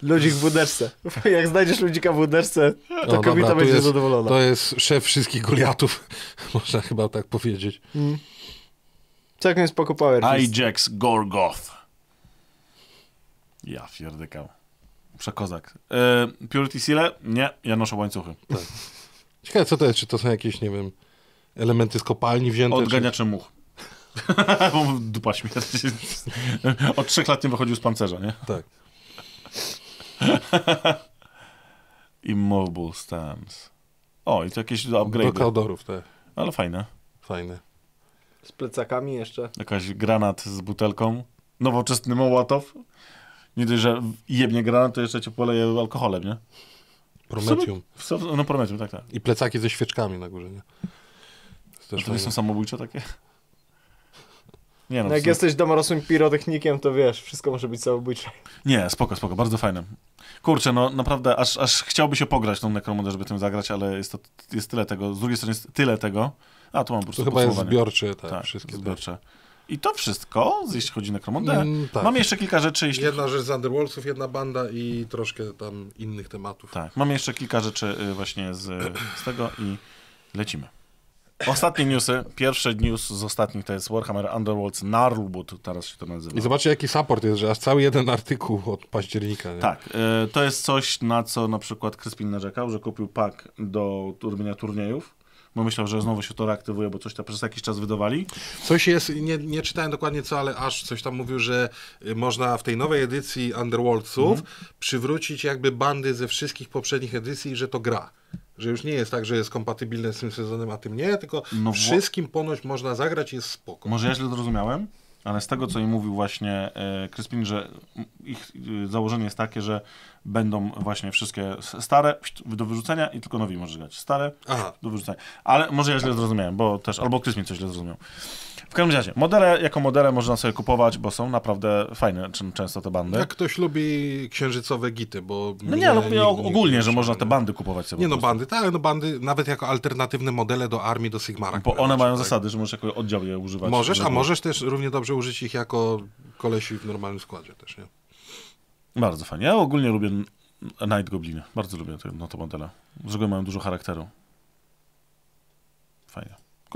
Ludzik w wódeczce. [LAUGHS] Jak znajdziesz ludzika w wódeczce, to O, kobieta będzie jest- zadowolona. To jest szef wszystkich Goliatów, [LAUGHS] można chyba tak powiedzieć. Mm. Całkiem jest spoko power. Ajax Gorgoth. Ja pierdykał. Przekozak. E, Purity Seal? Nie, ja noszę łańcuchy. [LAUGHS] Ciekawe co to jest, czy to są jakieś, nie wiem, elementy z kopalni wzięte? Odganiacze much. Bo mu dupa śmierci. Od trzech lat nie wychodził z pancerza, nie? Tak. [LAUGHS] Immobile stance. O, i to jakieś Do upgrade. Kaudorów, tak. Ale fajne. Fajne. Z plecakami jeszcze. Jakaś granat z butelką. Nowoczesny Mołotow. Nie dość, że jebnie granat, to jeszcze cię poleje alkoholem, nie? Prometium. W so- No prometium, tak, tak. I plecaki ze świeczkami na górze, nie? To to nie są samobójcze takie? Nie, no, No jak są- jesteś domorosłym pirotechnikiem, to wiesz, wszystko może być samobójcze. nie, spoko, spoko, bardzo fajne. Kurczę, no naprawdę, aż, aż chciałby się pograć tą Necromodę, żeby tym zagrać, ale jest to jest tyle tego. Z drugiej strony jest tyle tego. A, tu mam po prostu To chyba jest zbiorczy, tak, Tak, wszystkie zbiorcze. I to wszystko, jeśli chodzi o Necromodę. Mm, tak. Mam jeszcze kilka rzeczy, jeśli Jedna rzecz z Underworldsów, jedna banda i troszkę tam innych tematów. Tak, mam jeszcze kilka rzeczy y, właśnie z, z tego i lecimy. Ostatnie newsy, pierwszy news z ostatnich to jest Warhammer Underworlds Gnarlwood, teraz się to nazywa. I zobaczcie, jaki support jest, że aż cały jeden artykuł od października. Nie? Tak, y, to jest coś, na co na przykład Kryspin narzekał, że kupił pak do robienia turniejów, bo myślał, że znowu się to reaktywuje, bo coś tam przez jakiś czas wydawali. Coś jest, nie, nie czytałem dokładnie co, ale aż coś tam mówił, że y, można w tej nowej edycji Underworldsów przywrócić jakby bandy ze wszystkich poprzednich edycji, i że to gra. Że już nie jest tak, że jest kompatybilne z tym sezonem, a tym nie, tylko No wszystkim ponoć można zagrać i jest spoko. Może ja źle zrozumiałem, ale z tego, co im mówił właśnie e, Crispin, że ich e, założenie jest takie, że będą właśnie wszystkie stare do wyrzucenia i tylko nowi możesz grać. Stare Aha. do wyrzucenia. Ale może ja źle zrozumiałem, bo też, albo Crispin coś źle zrozumiał. W każdym razie, modele jako modele można sobie kupować, bo są naprawdę fajne czę- często te bandy. Jak ktoś lubi księżycowe gity, bo... No nie, no mówię nigdy o- nie ogólnie, że można te bandy kupować sobie. Nie no, bandy, tak, no bandy, nawet jako alternatywne modele do armii, do Sigmara. Bo one mają tak. zasady, że możesz jako oddział je używać. Możesz, a możesz też równie dobrze użyć ich jako kolesi w normalnym składzie też, nie? Bardzo fajnie. Ja ogólnie lubię Night Gobliny. Bardzo lubię te, no, te modele. Z reguły mają dużo charakteru.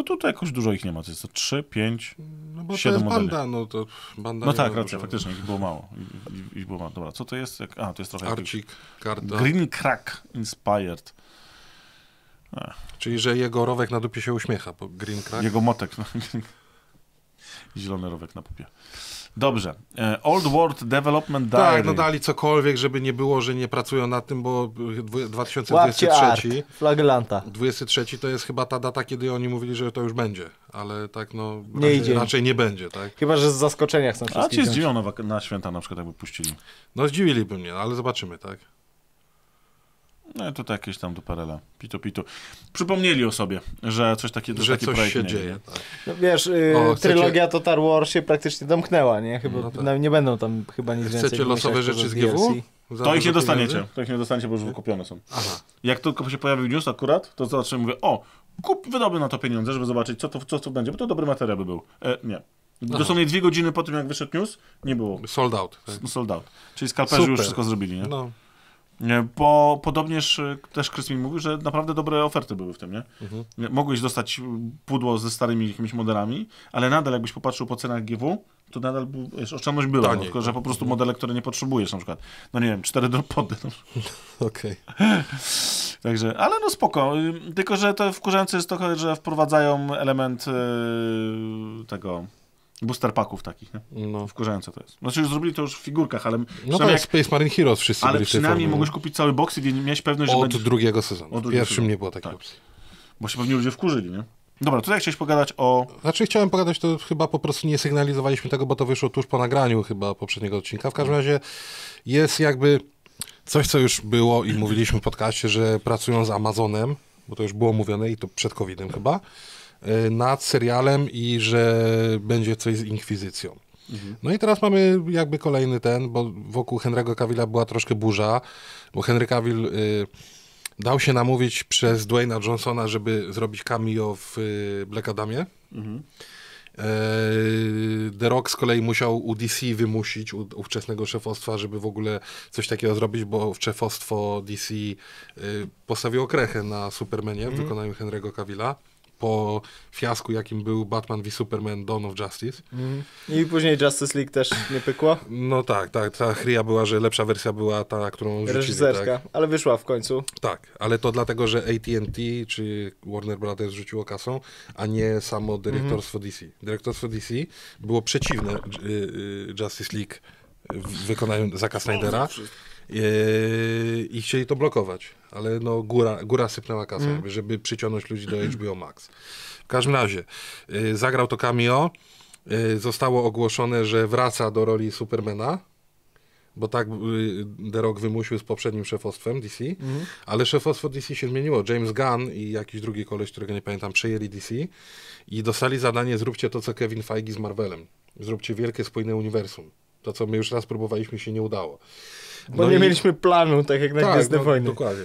Tylko tutaj jakoś dużo ich nie ma. To jest to 3, 5. No bo Siedem to jest modeli. banda, no to banda No tak, racja, dużo. faktycznie, ich było mało. Ich, ich było mało. Dobra, co to jest? Jak... A, to jest trochę... Arcik, karta. Green Crack Inspired. Czyli, że jego rowek na dupie się uśmiecha, bo Green Crack. Jego motek. no. [LAUGHS] Zielony rowek na pupie. Dobrze. E, Old World Development Diary. Tak, no dali cokolwiek, żeby nie było, że nie pracują nad tym, bo dwu- Łapcie art, 2023 flagellanta. 23 to jest chyba ta data, kiedy oni mówili, że to już będzie, ale tak no Nie raczej, idzie. raczej nie będzie, tak? Chyba, że z zaskoczenia chcą A wszystkich cię zdziwią na, wak- na święta na przykład, jakby puścili. No zdziwiliby mnie, ale zobaczymy, tak? No tutaj jakieś tam duperele. Pitu, pitu. Przypomnieli o sobie, że coś takiego, Że taki coś projekt się mieli. dzieje, tak? No, wiesz, y, O, chcecie- trylogia to Star Wars się praktycznie domknęła, nie? Chyba No tak. nie będą tam chyba nic więcej Chcecie losowe rzeczy z GW? Za To ich nie dostaniecie. pieniędzy? To ich nie dostaniecie, bo już wykupione są. Aha. Jak tylko się pojawił news akurat, to zobaczyłem, mówię, o, kup, wydałby na to pieniądze, żeby zobaczyć, co to, co to będzie, bo to dobry materiał by był. E, nie. Dosłownie dwie godziny po tym, jak wyszedł news, nie było. Sold out. Tak? Sold out. Czyli skalperzy Super. już wszystko zrobili, nie? No, Nie, Bo podobnież y, też Chris mi mówił, że naprawdę dobre oferty były w tym, nie? Mhm. Nie, Mogłeś dostać pudło ze starymi jakimiś modelami, ale nadal jakbyś popatrzył po cenach GW, to nadal był, wiesz, oszczędność była, no, Taniej, tylko że po prostu modele, które nie potrzebujesz, na przykład, no nie wiem, cztery dropody, no. [LAUGHS] okej. [LAUGHS] Także, ale no spoko, y, tylko że to wkurzające jest trochę, że wprowadzają element y, tego booster packów takich, nie? No, Wkurzające to jest. Znaczy już zrobili to już w figurkach, ale no tak, jak, Space Marine Heroes wszyscy ale byli przynajmniej formie. mogłeś kupić cały box i mieć pewność, że Od będziesz... drugiego sezonu. Od drugiego pierwszym sezonu. nie było takiej Tak. opcji. Bo się pewnie ludzie wkurzyli, nie? Dobra, tutaj chciałeś pogadać o... Znaczy chciałem pogadać, to chyba po prostu nie sygnalizowaliśmy tego, bo to wyszło tuż po nagraniu chyba poprzedniego odcinka. W każdym razie jest jakby coś, co już było i mówiliśmy w podcaście, że pracują z Amazonem, bo to już było mówione i to przed COVID-em chyba, nad serialem i że będzie coś z Inkwizycją. No i teraz mamy jakby kolejny ten, bo wokół Henry'ego Cavilla była troszkę burza, bo Henry Cavill y, dał się namówić przez Dwayna Johnsona, żeby zrobić cameo w y, Black Adamie. E, The Rock z kolei musiał u DC wymusić, u ówczesnego szefostwa, żeby w ogóle coś takiego zrobić, bo szefostwo DC y, postawiło krechę na Supermanie w wykonaniu Henry'ego Cavilla. Po fiasku, jakim był Batman v Superman Dawn of Justice. I później Justice League też nie pykło. No tak, tak, ta chryja była, że lepsza wersja była ta, którą rzucili, Reżyserska, tak? ale wyszła w końcu. Tak, ale to dlatego, że AT&T czy Warner Brothers rzuciło kasą, a nie samo dyrektorstwo DC. Dyrektorstwo DC było przeciwne y, y, Justice League w wykonaniu Zaka Snydera y, i chcieli to blokować, ale no góra, góra sypnęła kasę, jakby, żeby przyciągnąć ludzi do HBO Max. W każdym razie, y, zagrał to cameo, y, zostało ogłoszone, że wraca do roli Supermana, bo tak The Rock wymusił z poprzednim szefostwem DC, ale szefostwo DC się zmieniło. James Gunn i jakiś drugi koleś, którego nie pamiętam, przejęli DC i dostali zadanie, zróbcie to, co Kevin Feige z Marvelem. Zróbcie wielkie, spójne uniwersum. To, co my już raz próbowaliśmy, się nie udało. Bo No nie i- mieliśmy planu, tak jak na tak, Gwiezdne no, Wojny. Dokładnie.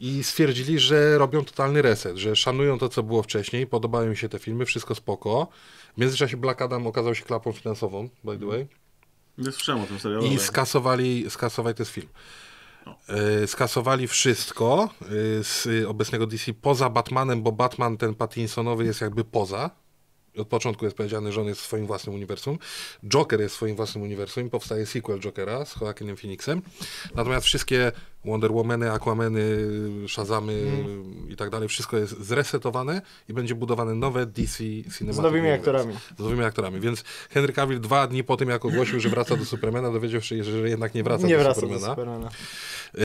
I stwierdzili, że robią totalny reset, że szanują to, co było wcześniej, podobają mi się te filmy, wszystko spoko. W międzyczasie Black Adam okazał się klapą finansową, by the way. Nie słyszałem o tym serialu. I ale- skasowali, skasowali to jest film. E, skasowali wszystko e, z obecnego DC poza Batmanem, bo Batman ten Pattinsonowy jest jakby poza. Od początku jest powiedziane, że on jest w swoim własnym uniwersum. Joker jest w swoim własnym uniwersum i powstaje sequel Jokera z Joaquinem Phoenixem. Natomiast wszystkie Wonder Womany, Aquamany, Shazamy i tak dalej, wszystko jest zresetowane i będzie budowane nowe DC Cinematic Z nowymi aktorami. Z nowymi aktorami. Więc Henry Cavill dwa dni po tym, jak ogłosił, że wraca do Supermana, dowiedział się, że jednak nie wraca nie do wraca Supermana. do Supermana.